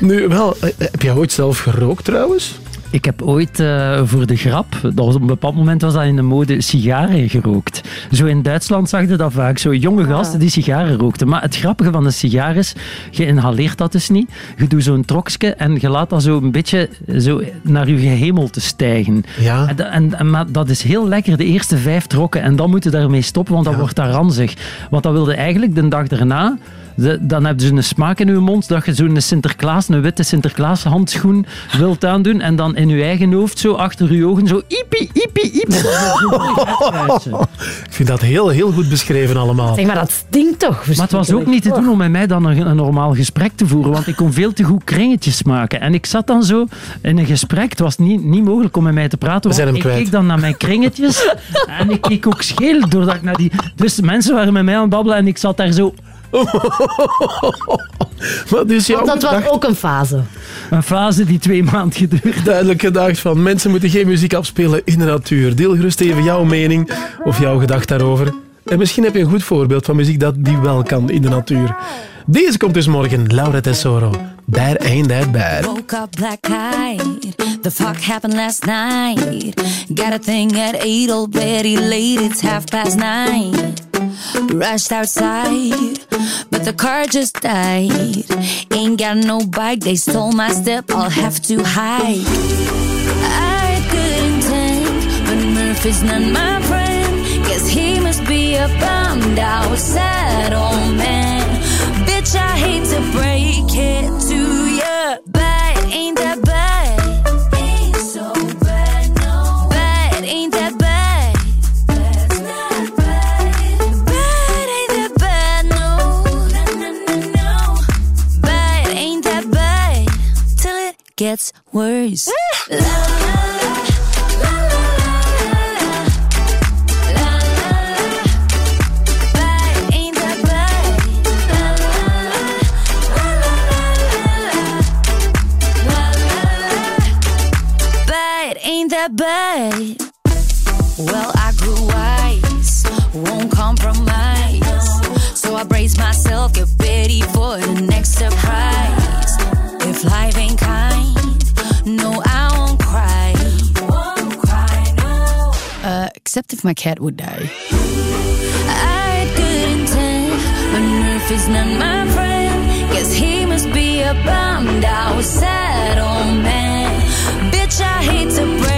nu, wel, eh, heb jij ooit zelf gerookt trouwens? Ik heb ooit eh, voor de grap, dat was op een bepaald moment was dat in de mode, sigaren gerookt. Zo in Duitsland zag je dat vaak, zo jonge gasten die sigaren rookten. Maar het grappige van een sigaar is, je inhaleert dat dus niet. Je doet zo'n trokje en je laat dat zo een beetje zo naar je gehemel te stijgen. Ja. En, en, en- maar dat is heel lekker, de eerste vijf trokken. En dan moet je daarmee stoppen, want dan wordt dat ranzig. Want dat wilde eigenlijk de dag daarna... de- dan heb je een smaak in je mond dat je zo'n Sinterklaas, een witte Sinterklaas handschoen wilt aandoen en dan in je eigen hoofd zo achter je ogen zo iepie, iepie, iepie. Ik vind dat heel, heel goed beschreven allemaal. Zeg maar, dat stinkt toch? Maar het was ook niet te doen om met mij dan een, een normaal gesprek te voeren, want ik kon veel te goed kringetjes maken. En ik zat dan zo in een gesprek, het was niet, niet mogelijk om met mij te praten, We zijn want hem ik kwijt. keek dan naar mijn kringetjes en ik keek ook scheel doordat ik naar die... Dus mensen waren met mij aan het babbelen en ik zat daar zo... Maar dus jouw Want dat was ook een fase. Een fase die twee maanden geduurd. Duidelijk gedacht van mensen moeten geen muziek afspelen in de natuur. Deel gerust even jouw mening of jouw gedachte daarover. En misschien heb je een goed voorbeeld van muziek dat die wel kan in de natuur. Deze komt dus morgen, Laura Tesoro. Bad ain't that bad. Woke up black-eyed. The fuck happened last night? Got a thing at eight already late. It's half past nine. Rushed outside, but the car just died. Ain't got no bike. They stole my step. I'll have to hide. I good intent, but Murphy's not my friend. Guess he must be a bummed out, sad old man. Bitch, I hate to break it but ain't that bad? Ain't so bad, no. Bad, ain't that bad? That's not bad. Bad, ain't that bad, no. No, no, no, no. Bad, ain't that bad? Till it gets worse. La, la, la, Bad, ain't? Well, I grew wise, won't compromise. So I brace myself, get ready for the next surprise. If life ain't kind, no, I won't cry. Won't cry, no. Uh, except if my cat would die. I had good intent, but Murphy's not my friend. Guess he must be a bummed out, sad old man. Bitch, I hate to break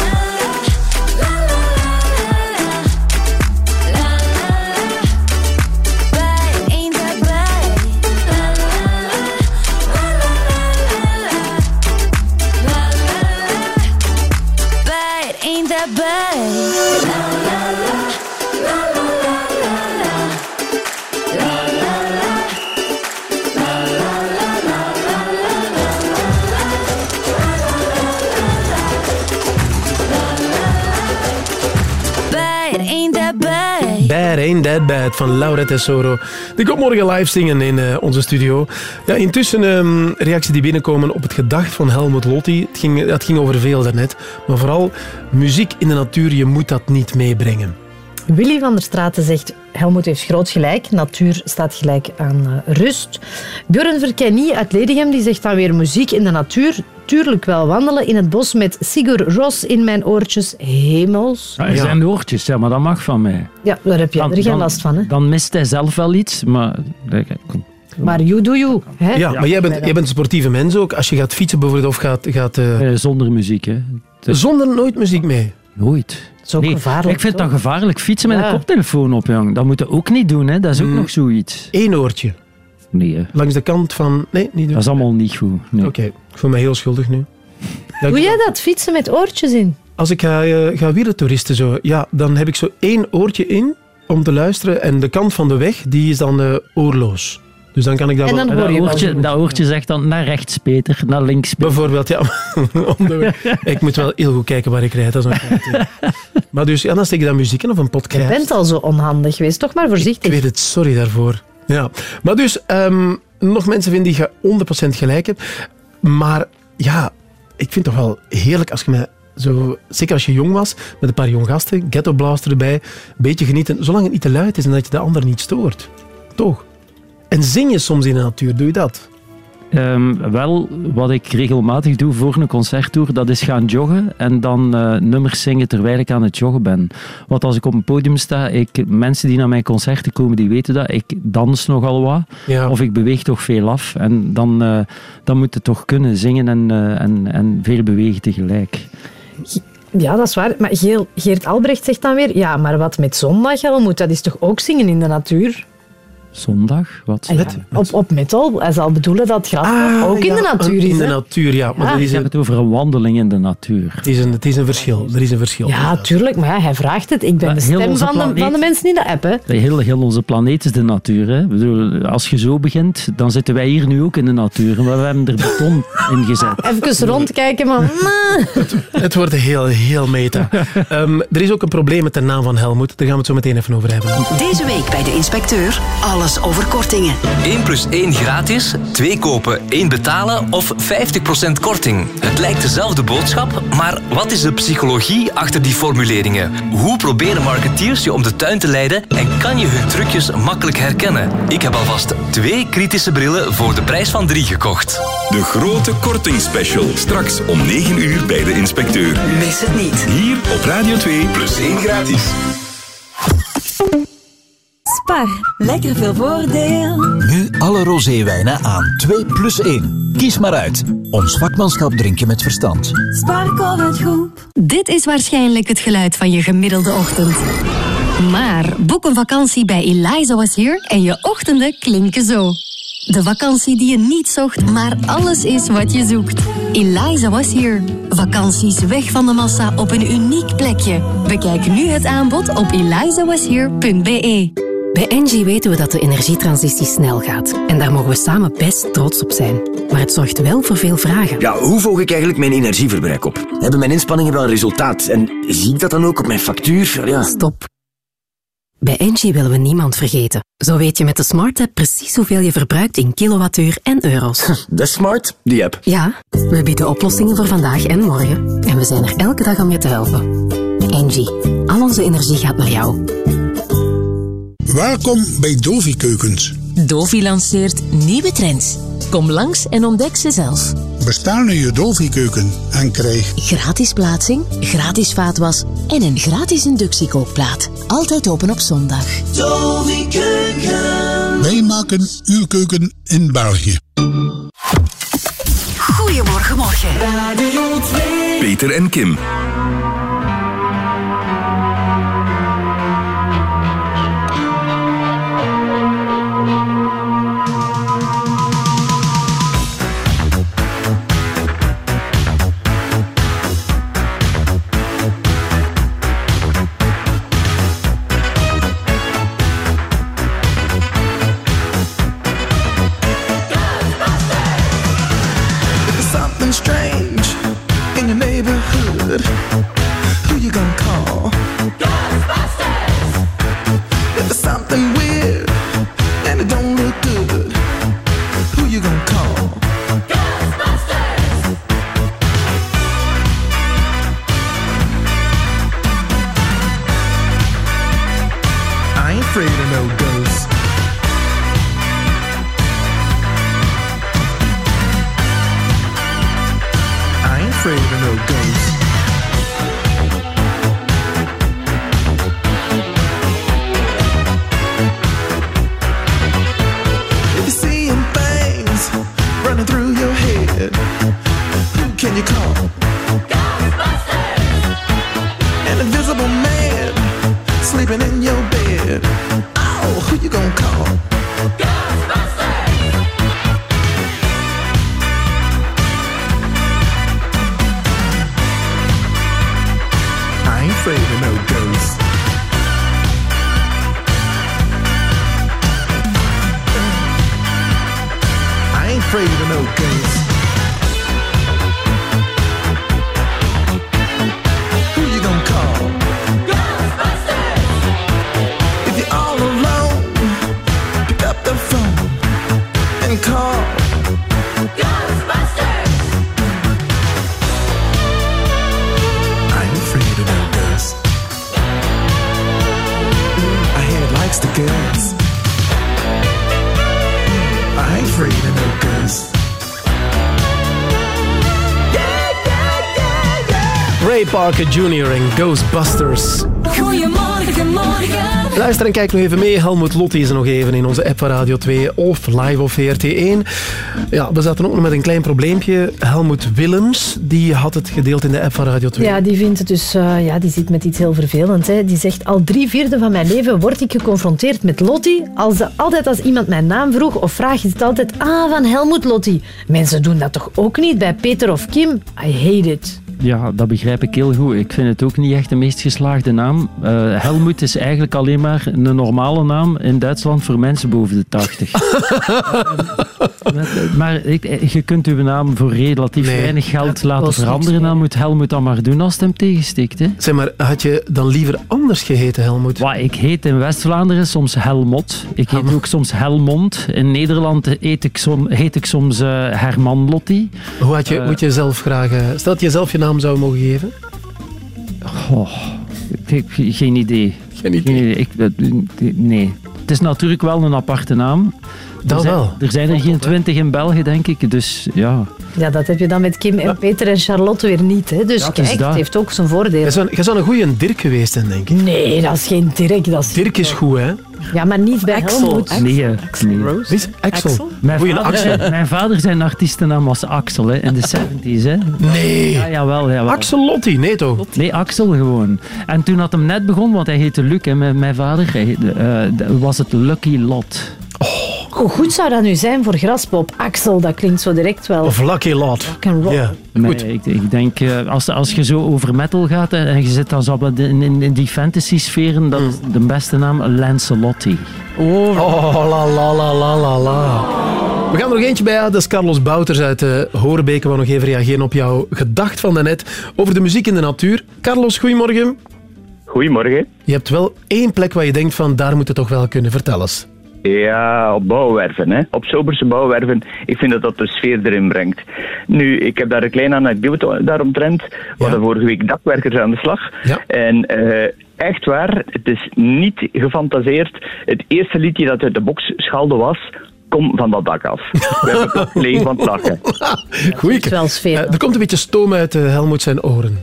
Van Laura Tesoro. Die komt morgen live zingen in eh, onze studio. Ja, intussen ehm, reacties die binnenkomen op het gedacht van Helmut Lotti. Het ging, het ging over veel daarnet. Maar vooral muziek in de natuur, je moet dat niet meebrengen. Willy van der Straten zegt, Helmoet heeft groot gelijk. Natuur staat gelijk aan eh, rust. Björn Verkenny uit Ledegem die zegt dan weer muziek in de natuur. Tuurlijk wel wandelen in het bos met Sigur Ros in mijn oortjes. Hemels. Ja, er zijn oortjes, ja, maar dat mag van mij. Ja, daar heb je Dan- er geen dan- last van. Hè? Dan mist hij zelf wel iets, maar... Maar you do you. Hè? Ja, maar jij bent, jij bent een sportieve mens ook. Als je gaat fietsen bijvoorbeeld of gaat... gaat eh, zonder muziek, hè. Zonder nooit muziek mee? Nooit. Is ook Nee, gevaarlijk, Ik vind toch? dat gevaarlijk. Fietsen met een koptelefoon op, jong. Dat moet je ook niet doen, hè. Dat is ook Mm. nog zoiets. Eén oortje. Nee, hè. Langs de kant van... Nee, niet doen. dat is allemaal niet goed. Nee. Oké, ik voel me heel schuldig nu. Doe jij dat? Fietsen met oortjes in? Als ik ga, eh, ga wielertoeristen zo, ja, dan heb ik zo één oortje in om te luisteren. En de kant van de weg, die is dan eh, oorloos. Dus dan kan ik dat En wel... dan dat, je wel oortje, zo. dat oortje zegt dan naar rechts, Peter, naar links, Peter. Bijvoorbeeld, ja. ik moet wel heel goed kijken waar ik rijd. Dat is ja. Maar dus, ja, dan steek je dan muziek in of een Je podcast. bent al zo onhandig geweest. Toch maar Ik voorzichtig. weet het, sorry daarvoor. Ja. Maar dus, ehm, nog mensen vinden die je 100% gelijk hebt. Maar ja, ik vind het toch wel heerlijk als je me zo, zeker als je jong was, met een paar jong gasten, ghetto blaster erbij, een beetje genieten, zolang het niet te luid is en dat je de ander niet stoort. Toch? En zing je soms in de natuur, doe je dat? Ehm, wel, wat ik regelmatig doe voor een concerttour, dat is gaan joggen en dan eh, nummers zingen terwijl ik aan het joggen ben. Want als ik op een podium sta, ik, mensen die naar mijn concerten komen, die weten dat. Ik dans nogal wat, Ja. of ik beweeg toch veel af. En dan, eh, dan moet het toch kunnen zingen en, eh, en, en veel bewegen tegelijk. Ja, dat is waar. Maar Geert Albrecht zegt dan weer... Ja, maar wat met zondag, Helmoet? Dat is toch ook zingen in de natuur? Zondag? Wat? Ah ja, op, op metal. Hij zal bedoelen dat het gras ook in de Ah, natuur is. In de natuur, ja. Maar Ja. Ik is een, het over een wandeling in de natuur. het, is een, het is een verschil. Er is een verschil. Ja, tuurlijk. Maar ja, hij vraagt het. Ik ben Maar de stem van de, van de mensen in de app. Hè. Heel, heel onze planeet is de natuur. Hè? Bedoel, als je zo begint, dan zitten wij hier nu ook in de natuur. Maar we hebben er beton in gezet. Even rondkijken, maar... Het wordt heel, heel meta. Ehm, er is ook een probleem met de naam van Helmoet. Daar gaan we het zo meteen even over hebben. Deze week bij de inspecteur alles over kortingen. 1 plus 1 gratis, 2 kopen, 1 betalen of 50% korting. Het lijkt dezelfde boodschap, maar wat is de psychologie achter die formuleringen? Hoe proberen marketeers je om de tuin te leiden en kan je hun trucjes makkelijk herkennen? Ik heb alvast twee kritische brillen voor de prijs van drie gekocht. De grote kortingspecial. Straks om 9 uur bij de inspecteur. Mis het niet. Hier op Radio 2 plus 1 gratis. Spar. Lekker veel voordeel. Nu alle roséwijnen aan 2 plus 1. Kies maar uit. Ons vakmanschap drinken met verstand. Sparkle het goed. Dit is waarschijnlijk het geluid van je gemiddelde ochtend. Maar boek een vakantie bij Eliza Was Here en je ochtenden klinken zo. De vakantie die je niet zocht, maar alles is wat je zoekt. Eliza Was Here. Vakanties weg van de massa op een uniek plekje. Bekijk nu het aanbod op elizawashere.be. Bij Engie weten we dat de energietransitie snel gaat. En daar mogen we samen best trots op zijn. Maar het zorgt wel voor veel vragen. Ja, hoe volg ik eigenlijk mijn energieverbruik op? Hebben mijn inspanningen wel resultaat? En zie ik dat dan ook op mijn factuur? Ja. Stop. Bij Engie willen we niemand vergeten. Zo weet je met de Smart App precies hoeveel je verbruikt in kilowattuur en euro's. Is smart, die app. Ja, we bieden oplossingen voor vandaag en morgen. En we zijn er elke dag om je te helpen. Engie, al onze energie gaat naar jou. Welkom bij Dovi Keukens. Dovi lanceert nieuwe trends. Kom langs en ontdek ze zelf. Bestel nu je Dovi keuken en krijg Gratis plaatsing, gratis vaatwas en een gratis inductiekookplaat. Altijd open op zondag. Dovi Keuken. Wij maken uw keuken in België. Goedemorgen, morgen. Peter en Kim. Parker Jr. en Ghostbusters. Goedemorgen, morgen. Luister en kijk nog even mee. Helmut Lotti is er nog even in onze app van Radio 2 of live op VRT1. Ja, we zaten ook nog met een klein probleempje. Helmut Willems, die had het gedeeld in de app van Radio 2. Ja, die vindt het dus, eh, ja, die zit met iets heel vervelends. Hè. Die zegt, al drie vierde van mijn leven word ik geconfronteerd met Lotti. Als, altijd als iemand mijn naam vroeg of vraag, is het altijd, ah, van Helmut Lotti. Mensen doen dat toch ook niet bij Peter of Kim? I hate it. Ja, dat begrijp ik heel goed. Ik vind het ook niet echt de meest geslaagde naam. Eh, Helmut is eigenlijk alleen maar een normale naam in Duitsland voor mensen boven de 80. maar ik, je kunt uw naam voor relatief Nee, weinig geld laten veranderen. Dan moet Helmut dat maar doen als het hem tegensteekt. Hè. Zeg maar, had je dan liever anders geheten, Helmut? Wat, ik heet in West-Vlaanderen soms Helmot. Ik heet ook soms Helmond. In Nederland heet ik, som, heet ik soms eh, Herman Lotti. Hoe had je, Eh, moet je zelf graag... eh, stel dat je zelf je naam zou mogen geven. Goh, ik, ik- geen idee. Geen idee. Ik, nee. Het is natuurlijk wel een aparte naam. Dat er zijn, wel. Er zijn er geen twintig in België, denk ik. Dus ja. Ja, dat heb je dan met Kim en Peter en Charlotte weer niet. Hè. Dus Ja, kijk, dat. het heeft ook zijn voordelen. Jij zou, jij zou een goede Dirk geweest zijn, denk ik. Nee, dat is geen Dirk. Dat is... Dirk is goed, hè? Ja, maar niet bij Helmut. Nee, nee. Is Axel? Mijn Goeie vader, Axel. mijn vader zijn artiestennaam was Axel hè, in de 70s. Hè. Nee. Ja, jawel, jawel. Axel Lotti, nee toch? Nee, Axel gewoon. En toen had hem net begon, want hij heette Luc, hè, mijn, mijn vader, hij eh, was het Lucky Lot. Hoe goed zou dat nu zijn voor Graspop? Axel, dat klinkt zo direct wel. Of Lucky Lot. roll. Ja. Nee, ik, ik denk, eh, als, als je zo over metal gaat en je zit dan zo in, in, in die fantasy-sferen, dat is de beste naam Lancelotti. Oh, la la la la la la. We gaan er nog eentje bij aan. Dat is Carlos Bouters uit uh, Horebeke. We nog even reageren op jouw gedacht van daarnet over de muziek in de natuur. Carlos, goedemorgen. Goedemorgen. Je hebt wel één plek waar je denkt van, daar moet het toch wel kunnen. Vertel eens. Ja, op bouwwerven. Hè. Op Zoberse bouwwerven. Ik vind dat dat de sfeer erin brengt. Nu, ik heb daar een kleine anekdote daaromtrent. We hadden vorige week dakwerkers aan de slag. En eh, echt waar, het is niet gefantaseerd. Het eerste liedje dat uit de box schalde was... Kom van dat dak af. We hebben gelegen van het lachen. Goeie. Eh, er komt een beetje stoom uit uh, Helmoet zijn oren.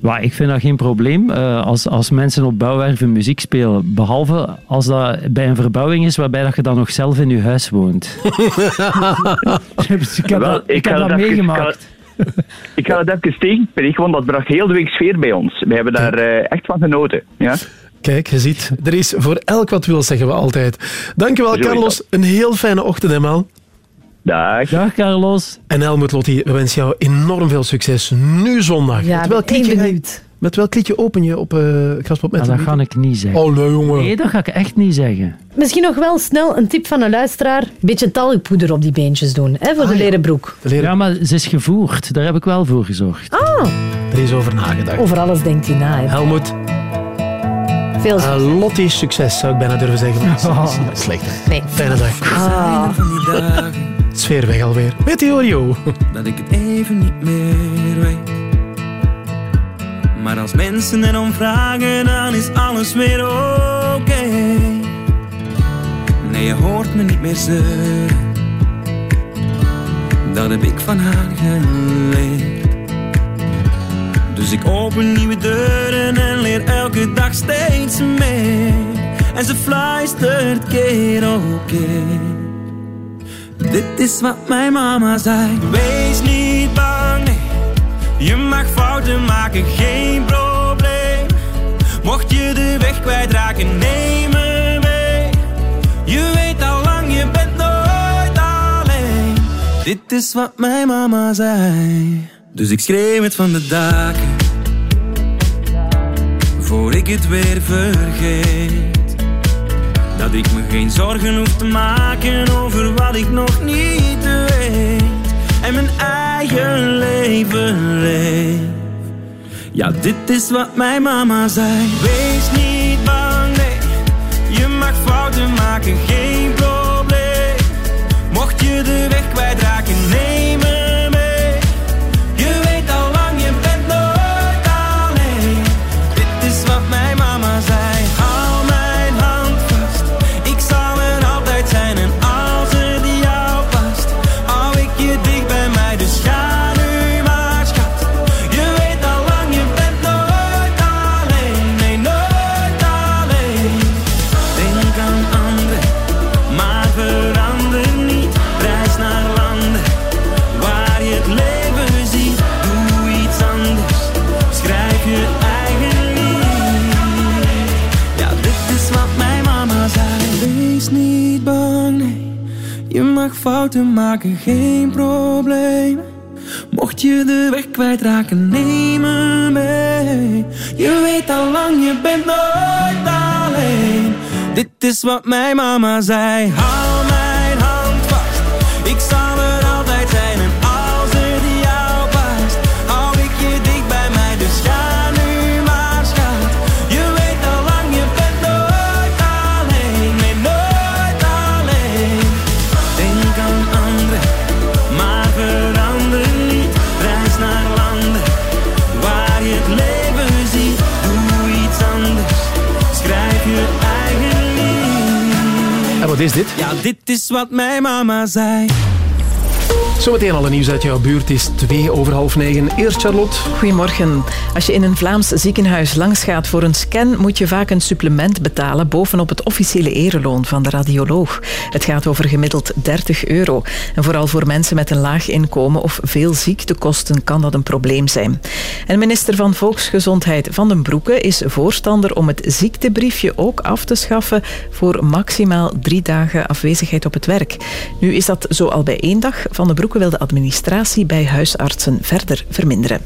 Maar ik vind dat geen probleem uh, als, als mensen op bouwwerven muziek spelen. Behalve als dat bij een verbouwing is waarbij dat je dan nog zelf in je huis woont. ik heb Wel, dat, ik heb dat even- meegemaakt. Ik ga, ik ga het even tegenspreken, want dat bracht heel de week sfeer bij ons. We hebben daar eh, echt van genoten. Ja? Kijk, je ziet, er is voor elk wat wil, zeggen we altijd. Dankjewel, Carlos. Een heel fijne ochtend, hè, man. Dag. Dag, Carlos. En Helmut Lotti, we wensen jou enorm veel succes nu zondag. Ja, met, welk benieuwd. met welk liedje open je op uh, Graspop met Ja, dat ga ik niet zeggen. Oh, nee, jongen. Nee, dat ga ik echt niet zeggen. Misschien nog wel snel een tip van een luisteraar. Beetje talkpoeder op die beentjes doen, hè, voor de leren broek. Ja, maar ze is gevoerd. Daar heb ik wel voor gezorgd. Ah, Er is over nagedacht. over alles denkt hij na. Hè. Helmut, Veel uh, Lotti, succes zou ik bijna durven zeggen. Maar Slecht. Nee. Fijne dag. Ah. Sfeer weg alweer. Meteorio. dat ik het even niet meer weet. Maar als mensen erom vragen, dan is alles weer oké. Nee, je hoort me niet meer zeuren. Dat heb ik van haar geleerd. Dus ik open nieuwe deuren en leer elke dag steeds meer. En ze fluistert keer op keer. Dit is wat mijn mama zei. Wees niet bang, nee. Je mag fouten maken, geen probleem. Mocht je de weg kwijtraken neem me mee. Je weet al lang, je bent nooit alleen. Dit is wat mijn mama zei. Dus ik schreef het van de daken. Voor ik het weer vergeet. Dat ik me geen zorgen hoef te maken over wat ik nog niet weet. En mijn eigen leven leef. Ja, dit is wat mijn mama zei. Wees niet bang, nee. Je mag fouten maken, geen probleem. Mocht je de weg kwijtraken, neem fouten maken, geen probleem. Mocht je de weg kwijtraken, neem me mee. Je weet al lang, je bent nooit alleen. Dit is wat mijn mama zei. Hou wat is dit? Ja, dit is wat mijn mama zei. Zometeen alle nieuws uit jouw buurt is twee over half negen. Eerst Charlotte. Goedemorgen. Als je in een Vlaams ziekenhuis langs gaat voor een scan, moet je vaak een supplement betalen bovenop het officiële ereloon van de radioloog. Het gaat over gemiddeld 30 euro. En vooral voor mensen met een laag inkomen of veel ziektekosten kan dat een probleem zijn. En minister van Volksgezondheid Van den Broeke is voorstander om het ziektebriefje ook af te schaffen voor maximaal drie dagen afwezigheid op het werk. Nu is dat zo al bij één dag. Van den Wil de administratie bij huisartsen verder verminderen.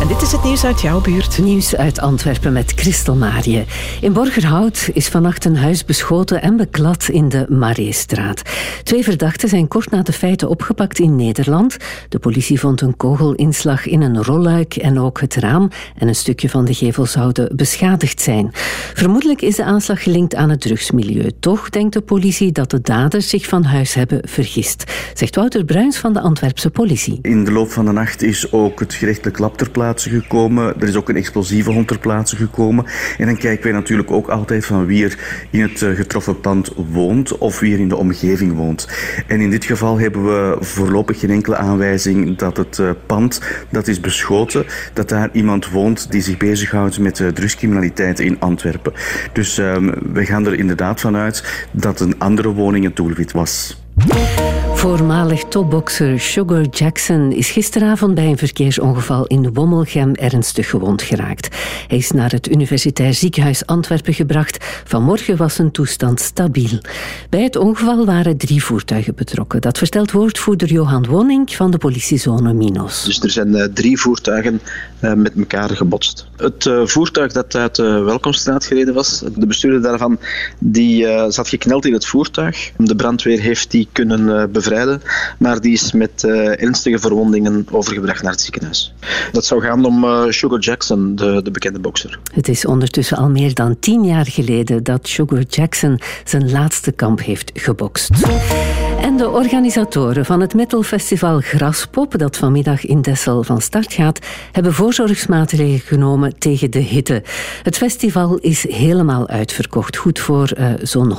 En dit is het nieuws uit jouw buurt. Nieuws uit Antwerpen met Christel Marië. In Borgerhout is vannacht een huis beschoten en beklad in de Mareestraat. Twee verdachten zijn kort na de feiten opgepakt in Nederland. De politie vond een kogelinslag in een rolluik en ook het raam en een stukje van de gevel zouden beschadigd zijn. Vermoedelijk is de aanslag gelinkt aan het drugsmilieu. Toch denkt de politie dat de daders zich van huis hebben vergist, zegt Wouter Bruins van de Antwerpse politie. In de loop van de nacht is ook het gerechtelijk lab ter plaatse gekomen. Er is ook een explosieve hond ter plaatse gekomen. En dan kijken wij natuurlijk ook altijd van wie er in het eh, getroffen pand woont of wie er in de omgeving woont. En in dit geval hebben we voorlopig geen enkele aanwijzing dat het eh, pand dat is beschoten, dat daar iemand woont die zich bezighoudt met eh, drugscriminaliteit in Antwerpen. Dus ehm, we gaan er inderdaad vanuit dat een andere woning het doelwit was. Voormalig topbokser Sugar Jackson is gisteravond bij een verkeersongeval in Wommelgem ernstig gewond geraakt. Hij is naar het Universitair Ziekenhuis Antwerpen gebracht. Vanmorgen was zijn toestand stabiel. Bij het ongeval waren drie voertuigen betrokken. Dat vertelt woordvoerder Johan Wonink van de politiezone Minos. Dus er zijn eh, drie voertuigen eh, met elkaar gebotst. Het eh, voertuig dat uit de Welkomstraat gereden was, de bestuurder daarvan, die eh, zat gekneld in het voertuig. De brandweer heeft die kunnen eh, bevrijden, maar die is met eh, ernstige verwondingen overgebracht naar het ziekenhuis. Dat zou gaan om eh, Sugar Jackson, de, de bekende bokser. Het is ondertussen al meer dan tien jaar geleden dat Sugar Jackson zijn laatste kamp heeft gebokst. En de organisatoren van het metalfestival Graspop, dat vanmiddag in Dessel van start gaat, hebben voorzorgsmaatregelen genomen tegen de hitte. Het festival is helemaal uitverkocht, goed voor eh, zo'n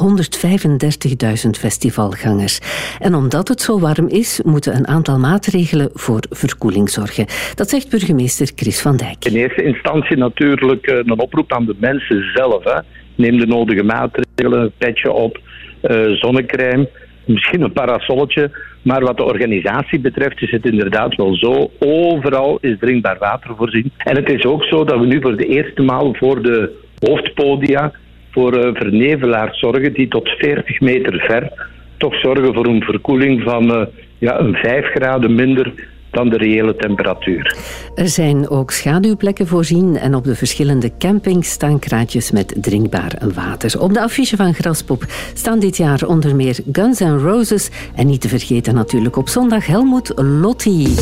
135.000 festivalgangers. En omdat het zo warm is, moeten een aantal maatregelen voor verkoeling zorgen. Dat zegt burgemeester Chris van Dijk. In eerste instantie natuurlijk eh, een oproep aan de mensen zelf. Hè. Neem de nodige maatregelen, petje op, eh, zonnecrème, misschien een parasolletje. Maar wat de organisatie betreft is het inderdaad wel zo. Overal is drinkbaar water voorzien. En het is ook zo dat we nu voor de eerste maal voor de hoofdpodia voor eh, vernevelaars zorgen die tot 40 meter ver toch zorgen voor een verkoeling van eh, ja, een 5 graden minder dan de reële temperatuur. Er zijn ook schaduwplekken voorzien en op de verschillende campings staan kraatjes met drinkbaar water. Op de affiche van Graspop staan dit jaar onder meer Guns N' Roses en niet te vergeten natuurlijk op zondag Helmoet Lotti.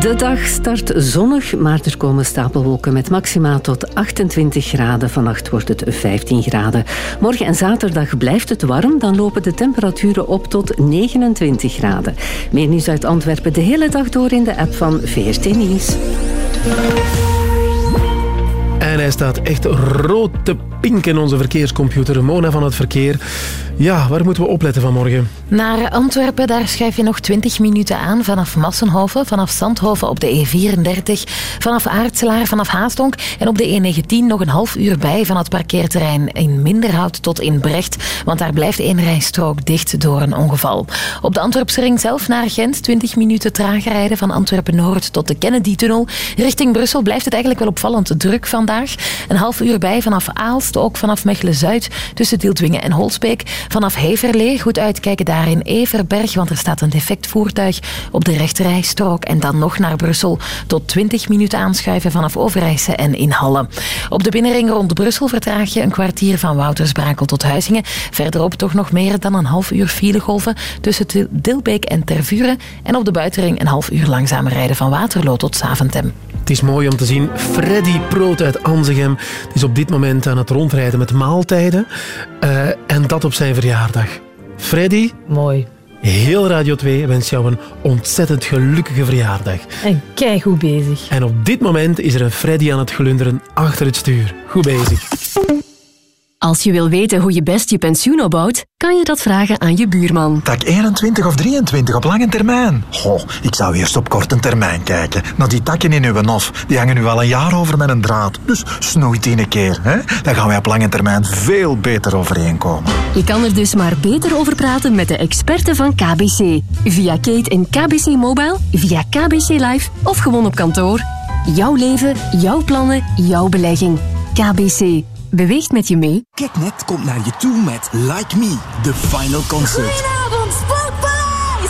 De dag start zonnig, maar er komen stapelwolken met maxima tot 28 graden. Vannacht wordt het 15 graden. Morgen en zaterdag blijft het warm, dan lopen de temperaturen op tot 29 graden. Meer nieuws uit Antwerpen de hele dag door in de app van VRT Nieuws. En hij staat echt rood te pinken, onze verkeerscomputer. Mona van het verkeer. Ja, waar moeten we opletten vanmorgen? Naar Antwerpen, daar schuif je nog 20 minuten aan vanaf Massenhoven, vanaf Zandhoven op de E34, vanaf Aartselaar, vanaf Haastonk en op de E19 nog een half uur bij van het parkeerterrein in Minderhout tot in Brecht, want daar blijft één rijstrook dicht door een ongeval. Op de Antwerpse ring zelf naar Gent 20 minuten trager rijden van Antwerpen-Noord tot de Kennedy-tunnel. Richting Brussel blijft het eigenlijk wel opvallend druk vandaag. Een half uur bij vanaf Aalst, ook vanaf Mechelen-Zuid tussen Tieltwingen en Holsbeek. Vanaf Heverlee, goed uitkijken daar in Everberg, want er staat een defect voertuig op de rechterrijstrook. En dan nog naar Brussel tot 20 minuten aanschuiven vanaf Overijse en in Halle. Op de binnenring rond Brussel vertraag je een kwartier van Woutersbrakel tot Huizingen. Verderop toch nog meer dan een half uur filegolven tussen Dilbeek en Tervuren. En op de buitenring een half uur langzamer rijden van Waterloo tot Saventem. Het is mooi om te zien. Freddy Proot uit Anzegem is op dit moment aan het rondrijden met maaltijden. Eh, en dat op zijn verjaardag. Freddy. Mooi. Heel Radio 2 wens jou een ontzettend gelukkige verjaardag. En kei goed bezig. En op dit moment is er een Freddy aan het glunderen achter het stuur. Goed bezig. Als je wil weten hoe je best je pensioen opbouwt, kan je dat vragen aan je buurman. Tak 21 of 23 op lange termijn. Goh, ik zou eerst op korte termijn kijken. Naar die takken in uw nof, die hangen nu al een jaar over met een draad. Dus snoeit die een keer, hè? Dan gaan wij op lange termijn veel beter overeenkomen. Je kan er dus maar beter over praten met de experten van KBC. Via Kate en KBC Mobile, via KBC Live of gewoon op kantoor. Jouw leven, jouw plannen, jouw belegging. KBC. Beweegt met je mee. Keknet komt naar je toe met Like Me, de final concert.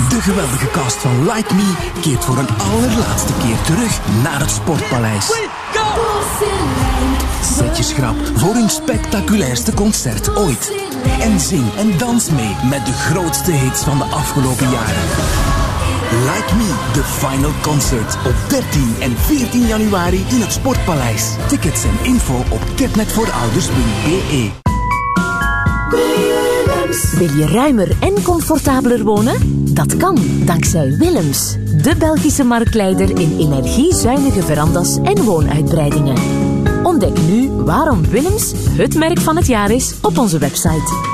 De geweldige cast van Like Me keert voor een allerlaatste keer terug naar het Sportpaleis. Zet je schrap voor hun spectaculairste concert ooit. En zing en dans mee met de grootste hits van de afgelopen jaren. Like Me, de final concert op 13 en 14 januari in het Sportpaleis. Tickets en info op ketnetvoorouders.be. Wil je ruimer en comfortabeler wonen? Dat kan dankzij Willems, de Belgische marktleider in energiezuinige verandas en woonuitbreidingen. Ontdek nu waarom Willems het merk van het jaar is op onze website.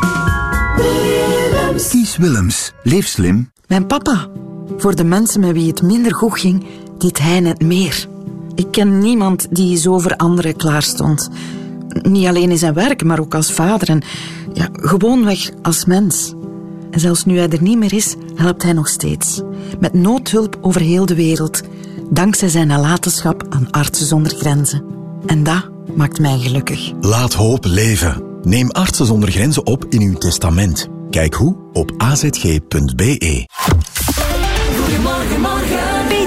Kies Willems. Leef slim. Mijn papa. Voor de mensen met wie het minder goed ging, deed hij het meer. Ik ken niemand die zo voor anderen klaar stond. Niet alleen in zijn werk, maar ook als vader en ja, gewoonweg als mens. En zelfs nu hij er niet meer is, helpt hij nog steeds. Met noodhulp over heel de wereld. Dankzij zijn nalatenschap aan Artsen zonder Grenzen. En dat maakt mij gelukkig. Laat hoop leven. Neem Artsen zonder Grenzen op in uw testament. Kijk hoe op azg.be.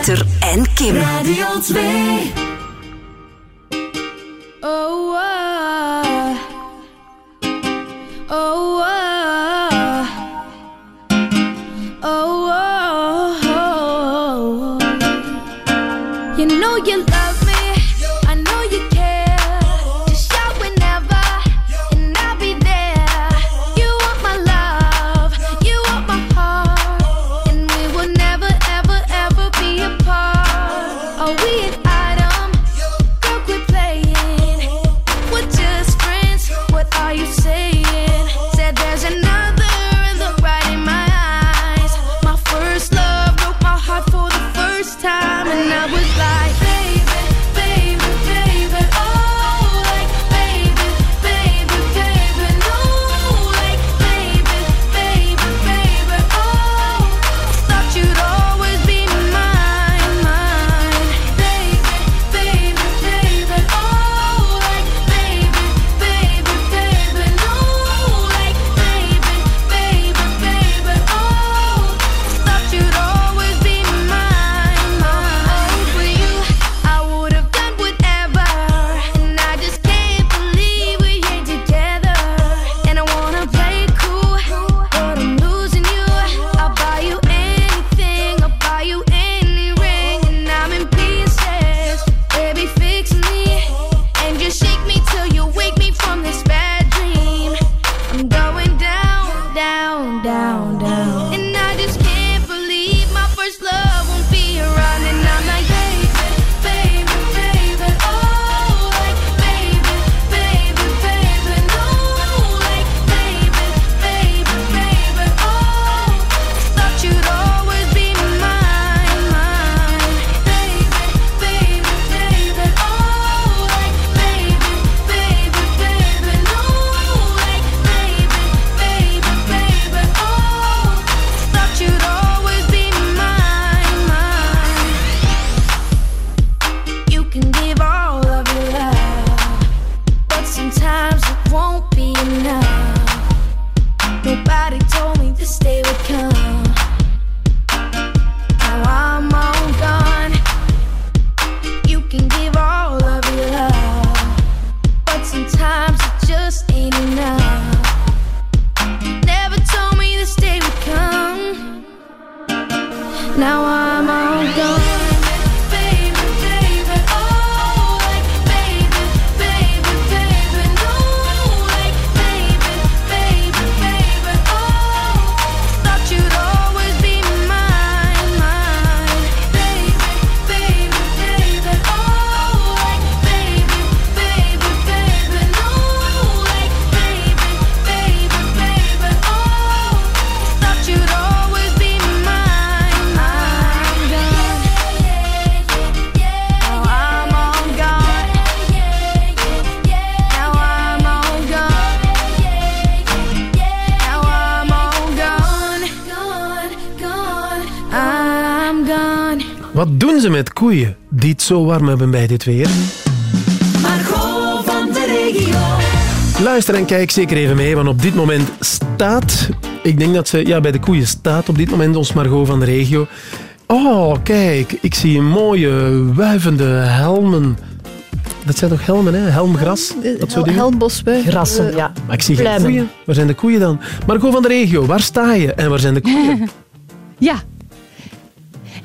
Peter en Kim. Radio 2. Oh, ah. oh, ah. oh, oh, You know you zo warm hebben bij dit weer? Margot van de regio. Luister en kijk zeker even mee, want op dit moment staat... Ik denk dat ze ja, bij de koeien staat op dit moment ons Margot van de regio. Oh, kijk, ik zie mooie wuivende helmen. Dat zijn toch helmen, hè? Helmgras? Dat soort dingen? Grassen, ja. Maar ik zie geen koeien. Waar zijn de koeien dan? Margot van de regio, waar sta je en waar zijn de koeien? Ja.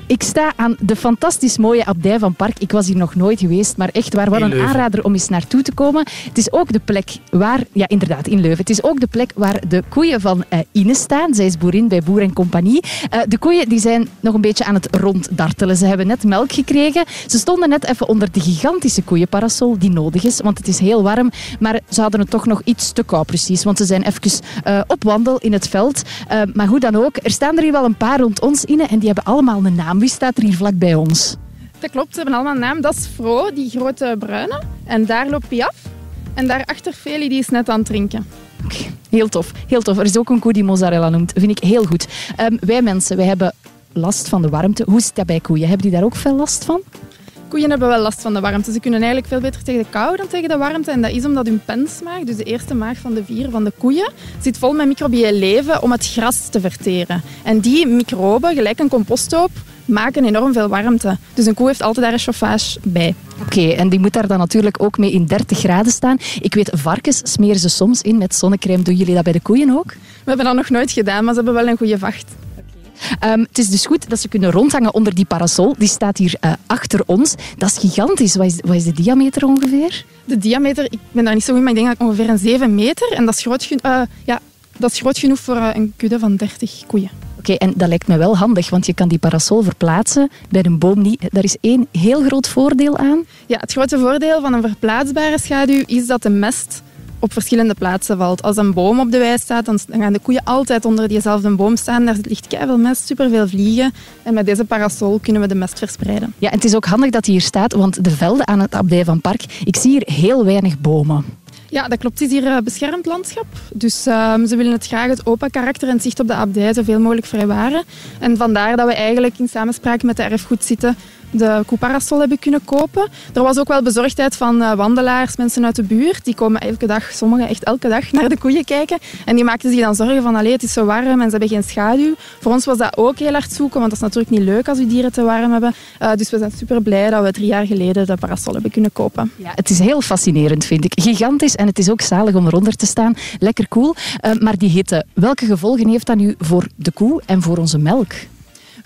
Ik sta aan de fantastisch mooie abdij van Park. Ik was hier nog nooit geweest, maar echt waar. Wat een aanrader om eens naartoe te komen. Het is ook de plek waar... Ja, inderdaad, in Leuven. Het is ook de plek waar de koeien van Ine staan. Zij is boerin bij Boer en Compagnie. Eh, de koeien die zijn nog een beetje aan het ronddartelen. Ze hebben net melk gekregen. Ze stonden net even onder de gigantische koeienparasol die nodig is, want het is heel warm. Maar ze hadden het toch nog iets te koud precies, want ze zijn even eh, op wandel in het veld. Maar hoe dan ook, er staan er hier wel een paar rond ons in en die hebben allemaal een naam. Wie staat er hier vlak bij ons? Dat klopt, ze hebben allemaal een naam. Dat is Fro, die grote bruine. En daar loopt Piaf. En daarachter Feli, die is net aan het drinken. Heel tof, heel tof. Er is ook een koe die mozzarella noemt. Vind ik heel goed. Ehm, wij mensen, wij hebben last van de warmte. Hoe zit dat bij koeien? Hebben die daar ook veel last van? Koeien hebben wel last van de warmte. Ze kunnen eigenlijk veel beter tegen de kou dan tegen de warmte. En dat is omdat hun pensmaag, dus de eerste maag van de vier van de koeien, zit vol met microbieel leven om het gras te verteren. En die microben, gelijk een composthoop, maken enorm veel warmte. Dus een koe heeft altijd daar een chauffage bij. Oké, en die moet daar dan natuurlijk ook mee in 30 graden staan. Ik weet, varkens smeren ze soms in met zonnecrème. Doen jullie dat bij de koeien ook? We hebben dat nog nooit gedaan, maar ze hebben wel een goede vacht. Ehm, het is dus goed dat ze kunnen rondhangen onder die parasol. Die staat hier eh, achter ons. Dat is gigantisch. Wat is, wat is de diameter ongeveer? De diameter, ik ben daar niet zo goed, maar ik denk dat ongeveer een 7 meter. En dat is groot, eh, ja, dat is groot genoeg voor eh, een kudde van 30 koeien. Oké, en dat lijkt me wel handig, want je kan die parasol verplaatsen. Bij een boom niet. Daar is één heel groot voordeel aan. Ja, het grote voordeel van een verplaatsbare schaduw is dat de mest op verschillende plaatsen valt. Als een boom op de wei staat, dan gaan de koeien altijd onder diezelfde boom staan. Daar ligt keiveel mest, superveel vliegen. En met deze parasol kunnen we de mest verspreiden. Ja, en het is ook handig dat hij hier staat, want de velden aan het abdij van Park, ik zie hier heel weinig bomen. Ja, dat klopt. Het is hier een beschermd landschap. Dus ehm, ze willen het graag het open karakter en zicht op de abdij zoveel mogelijk vrijwaren. En vandaar dat we eigenlijk in samenspraak met de erfgoed zitten de koeparasol hebben kunnen kopen. Er was ook wel bezorgdheid van eh, wandelaars, mensen uit de buurt. Die komen elke dag, sommigen echt elke dag, naar de koeien kijken. En die maakten zich dan zorgen van, allee, het is zo warm en ze hebben geen schaduw. Voor ons was dat ook heel hard zoeken, want dat is natuurlijk niet leuk als we dieren te warm hebben. Eh, dus we zijn super blij dat we drie jaar geleden de parasol hebben kunnen kopen. Ja, het is heel fascinerend, vind ik. Gigantisch en het is ook zalig om eronder te staan. Lekker cool. Eh, maar die hitte, welke gevolgen heeft dat nu voor de koe en voor onze melk?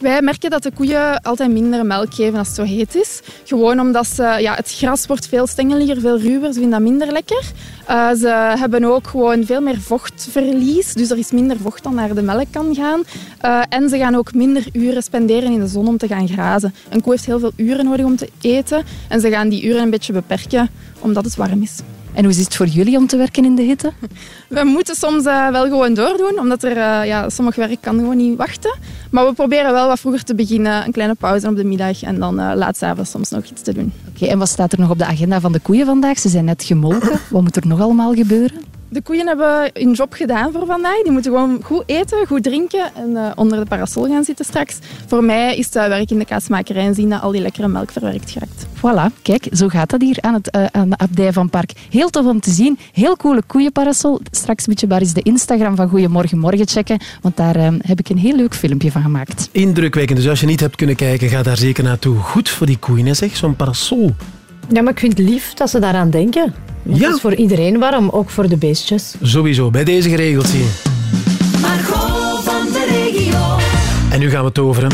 Wij merken dat de koeien altijd minder melk geven als het zo heet is. Gewoon omdat ze, ja, het gras wordt veel stengeliger, veel ruwer. Ze vinden dat minder lekker. Eh, ze hebben ook gewoon veel meer vochtverlies. Dus er is minder vocht dan naar de melk kan gaan. Eh, en ze gaan ook minder uren spenderen in de zon om te gaan grazen. Een koe heeft heel veel uren nodig om te eten. En ze gaan die uren een beetje beperken, omdat het warm is. En hoe is het voor jullie om te werken in de hitte? We moeten soms eh, wel gewoon doordoen, omdat er eh, ja, sommig werk kan gewoon niet wachten. Maar we proberen wel wat vroeger te beginnen, een kleine pauze op de middag en dan uh, laatstavond soms nog iets te doen. Oké, en wat staat er nog op de agenda van de koeien vandaag? Ze zijn net gemolken. Wat moet er nog allemaal gebeuren? De koeien hebben hun job gedaan voor vandaag. Die moeten gewoon goed eten, goed drinken en eh, onder de parasol gaan zitten straks. Voor mij is het werk in de kaasmakerij en zien dat al die lekkere melk verwerkt geraakt. Voilà, kijk, zo gaat dat hier aan, het, eh, aan de abdij van Park. Heel tof om te zien. Heel coole koeienparasol. Straks moet je maar eens de Instagram van Goeiemorgen Morgen checken, want daar eh, heb ik een heel leuk filmpje van gemaakt. Indrukwekkend. Dus als je niet hebt kunnen kijken, ga daar zeker naartoe. Goed voor die koeien, hè, zeg. Zo'n parasol. Ja, maar ik vind het lief dat ze daaraan denken. Want Ja. Is voor iedereen warm, ook voor de beestjes. Sowieso, bij deze geregeld zien. Margot van de regio. En nu gaan we toveren.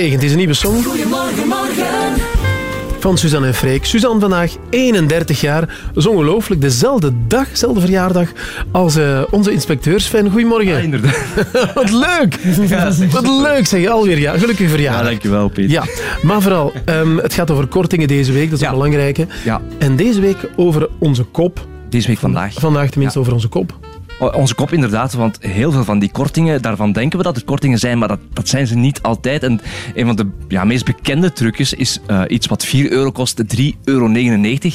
Regent is een nieuwe song Goedemorgen, morgen. van Suzanne en Freek. Suzanne vandaag 31 jaar. Dat is ongelooflijk. Dezelfde dag, dezelfde verjaardag als eh, onze inspecteursfan. Goedemorgen. inderdaad. Wat leuk. Wat leuk zeg je alweer. Ja, gelukkig verjaardag. Ja, dankjewel, Peter. Ja, maar vooral, ehm, het gaat over kortingen deze week. Dat is een belangrijke. Ja. En deze week over onze kop. Deze week vandaag. Vandaag tenminste over onze kop. Onze kop inderdaad, want heel veel van die kortingen, daarvan denken we dat het kortingen zijn, maar dat, dat zijn ze niet altijd. En een van de ja, meest bekende trucjes is eh, iets wat 4 euro kost, 3,99 euro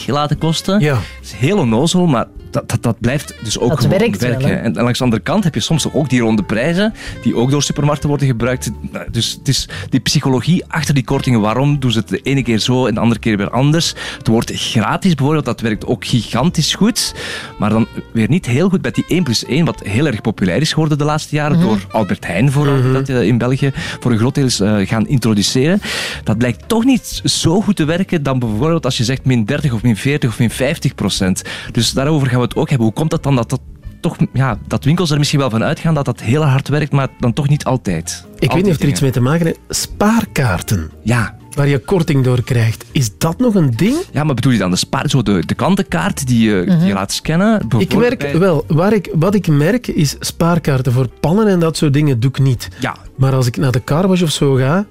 laten kosten. Ja. Dat is heel onnozel, maar dat, dat, dat blijft dus ook Dat werkt werken. hè? en, en langs de andere kant heb je soms ook die ronde prijzen, die ook door supermarkten worden gebruikt. Dus het is die psychologie achter die kortingen. Waarom doen ze het de ene keer zo en de andere keer weer anders? Het woord gratis bijvoorbeeld, dat werkt ook gigantisch goed. Maar dan weer niet heel goed met die 1 plus 1, wat heel erg populair is geworden de laatste jaren. Mhm. Door Albert Heijn vooral, dat eh, in België voor een groot deel is eh, gaan introduceren. Dat blijkt toch niet zo goed te werken dan bijvoorbeeld als je zegt min 30 of min 40 of min 50 procent. Dus daarover gaan we het ook hebben. Hoe komt dat dan dat dat toch, ja, dat winkels er misschien wel van uitgaan dat dat heel hard werkt, maar dan toch niet altijd. Ik weet niet of er iets mee te maken heeft. Spaarkaarten. Ja. Waar je korting door krijgt. Is dat nog een ding? Ja, maar bedoel je dan de spaar, zo de, de klantenkaart die je, Mhm. die je laat scannen? Ik merk bij- wel, waar ik, wat ik merk is spaarkaarten voor pannen en dat soort dingen doe ik niet. Ja. Maar als ik naar de carwash of zo ga,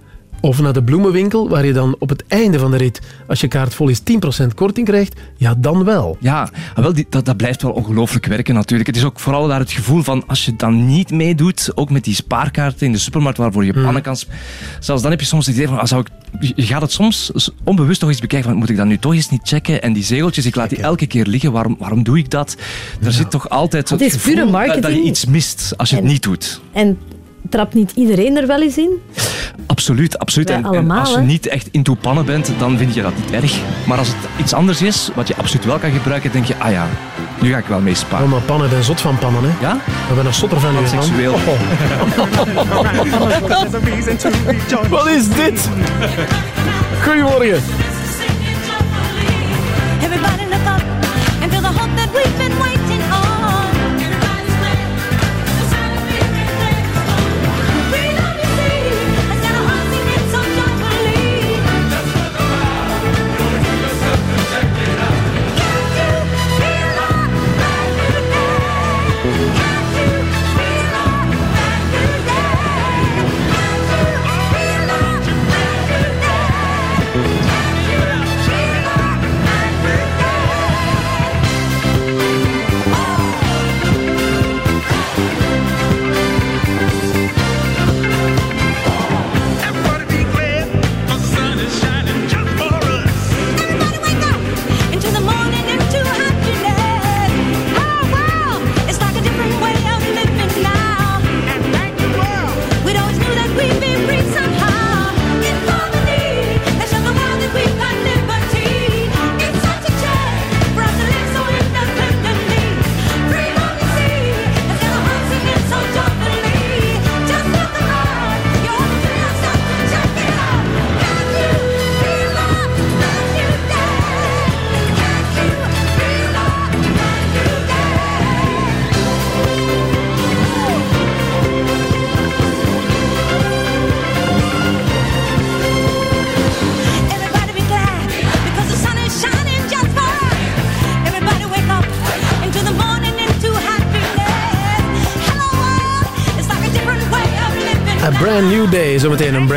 of naar de bloemenwinkel, waar je dan op het einde van de rit, als je kaart vol is, 10% korting krijgt, ja, dan wel. Ja, ah, wel, die, dat, dat blijft wel ongelooflijk werken natuurlijk. Het is ook vooral daar het gevoel van, als je dan niet meedoet, ook met die spaarkaarten in de supermarkt waarvoor je Mhm. pannen kan... Zelfs dan heb je soms het idee van, ah, zou ik, je gaat het soms onbewust toch eens bekijken van, moet ik dat nu toch eens niet checken? En die zegeltjes, ik laat die elke keer liggen, waarom, waarom doe ik dat? Er zit toch altijd Het is gevoel dat- je iets mist als je het niet doet. En trapt niet iedereen er wel eens in? Absoluut, absoluut. En, als je hè? niet echt into pannen bent, dan vind je dat niet erg. Maar als het iets anders is, wat je absoluut wel kan gebruiken, denk je, ah ja, nu ga ik wel mee sparen. Oh, maar pannen, ik ben zot van pannen, hè. Ja? Ik ben een zotter van man. seksueel. Oh, oh. Wat is dit? Goedemorgen. Everybody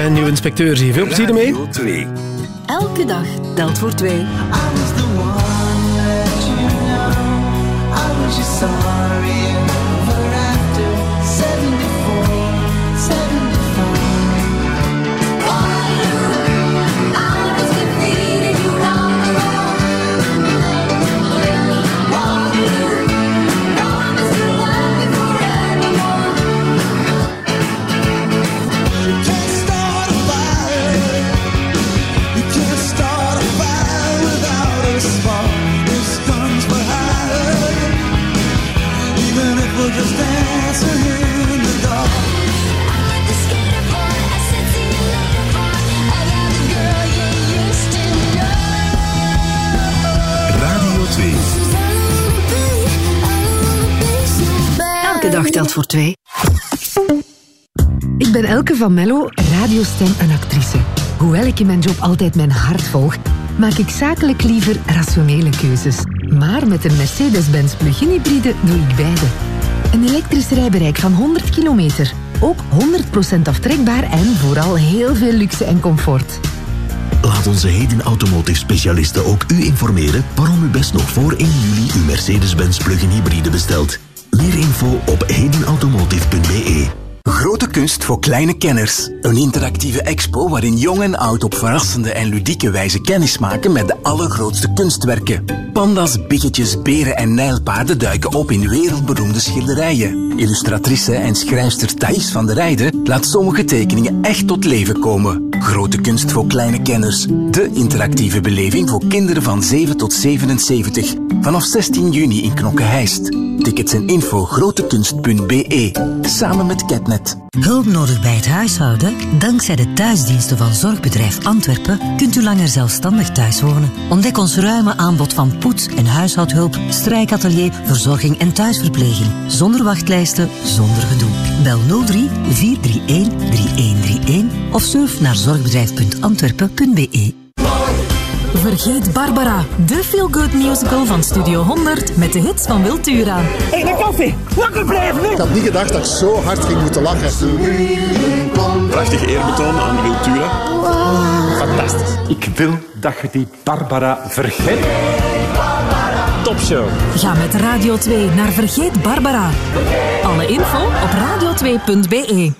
Brand new inspecteur. Zie je veel plezier ermee? Elke dag telt voor twee. Telt voor twee. Ik ben Elke van Mello, radiostem en actrice. Hoewel ik in mijn job altijd mijn hart volg, maak ik zakelijk liever rationele keuzes. Maar met een Mercedes-Benz plug-in hybride doe ik beide. Een elektrisch rijbereik van 100 kilometer. Ook 100% aftrekbaar en vooral heel veel luxe en comfort. Laat onze Heden Automotive specialisten ook u informeren waarom u best nog voor 1 juli uw Mercedes-Benz plug-in hybride bestelt. Meer info op hedenautomotive.be. Grote kunst voor kleine kenners. Een interactieve expo waarin jong en oud op verrassende en ludieke wijze kennis maken met de allergrootste kunstwerken. Panda's, biggetjes, beren en nijlpaarden duiken op in wereldberoemde schilderijen. Illustratrice en schrijfster Thais van der Rijden laat sommige tekeningen echt tot leven komen. Grote kunst voor kleine kenners. De interactieve beleving voor kinderen van 7 tot 77. Vanaf 16 juni in Knokke-Heist. Tickets en info grotekunst.be. Samen met Catnet. Hulp nodig bij het huishouden? Dankzij de thuisdiensten van Zorgbedrijf Antwerpen kunt u langer zelfstandig thuis wonen. Ontdek ons ruime aanbod van poets- en huishoudhulp, strijkatelier, verzorging en thuisverpleging. Zonder wachtlijsten, zonder gedoe. Bel 03 431 3131 of surf naar zorgbedrijf.antwerpen.be. Vergeet Barbara, de feel-good musical van Studio 100 met de hits van Wiltura. Hé, een koffie! Wakker blijven! Ik had niet gedacht dat ik zo hard ging moeten lachen. Prachtig eerbetoon aan Wiltura. Fantastisch. Ik wil dat je die Barbara vergeet. Topshow. Ga met Radio 2 naar Vergeet Barbara. Alle info op radio2.be.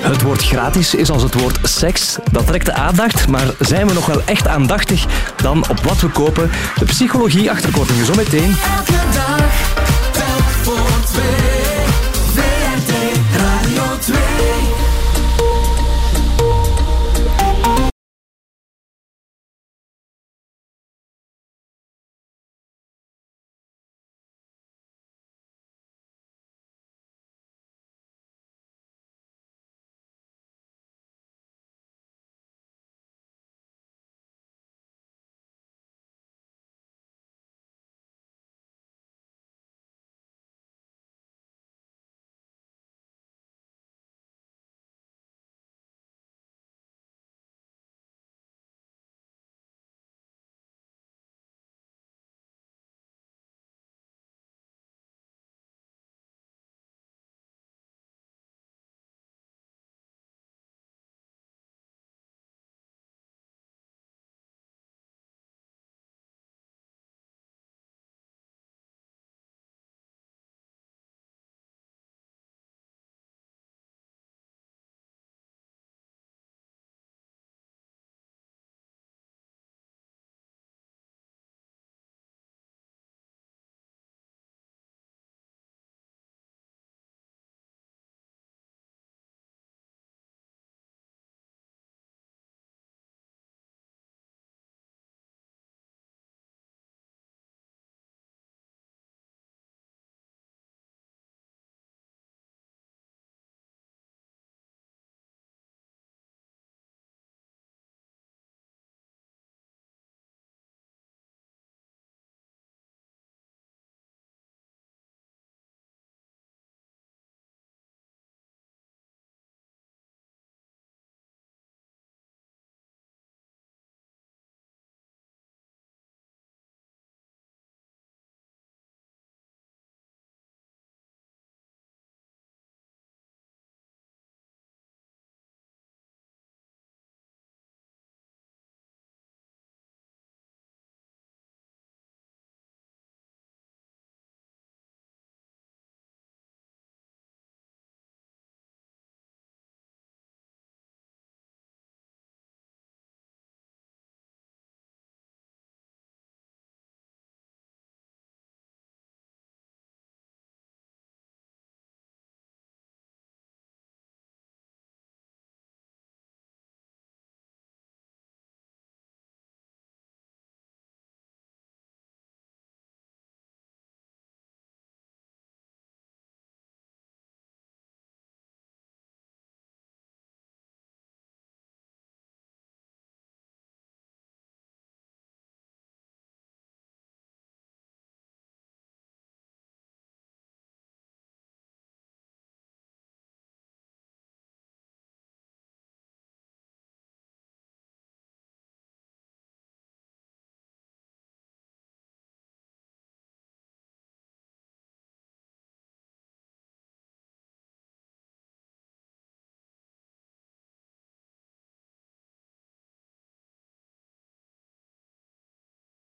Het woord gratis is als het woord seks. Dat trekt de aandacht, maar zijn we nog wel echt aandachtig dan op wat we kopen? De psychologie achter kortingen zo meteen. Elke dag, voor twee.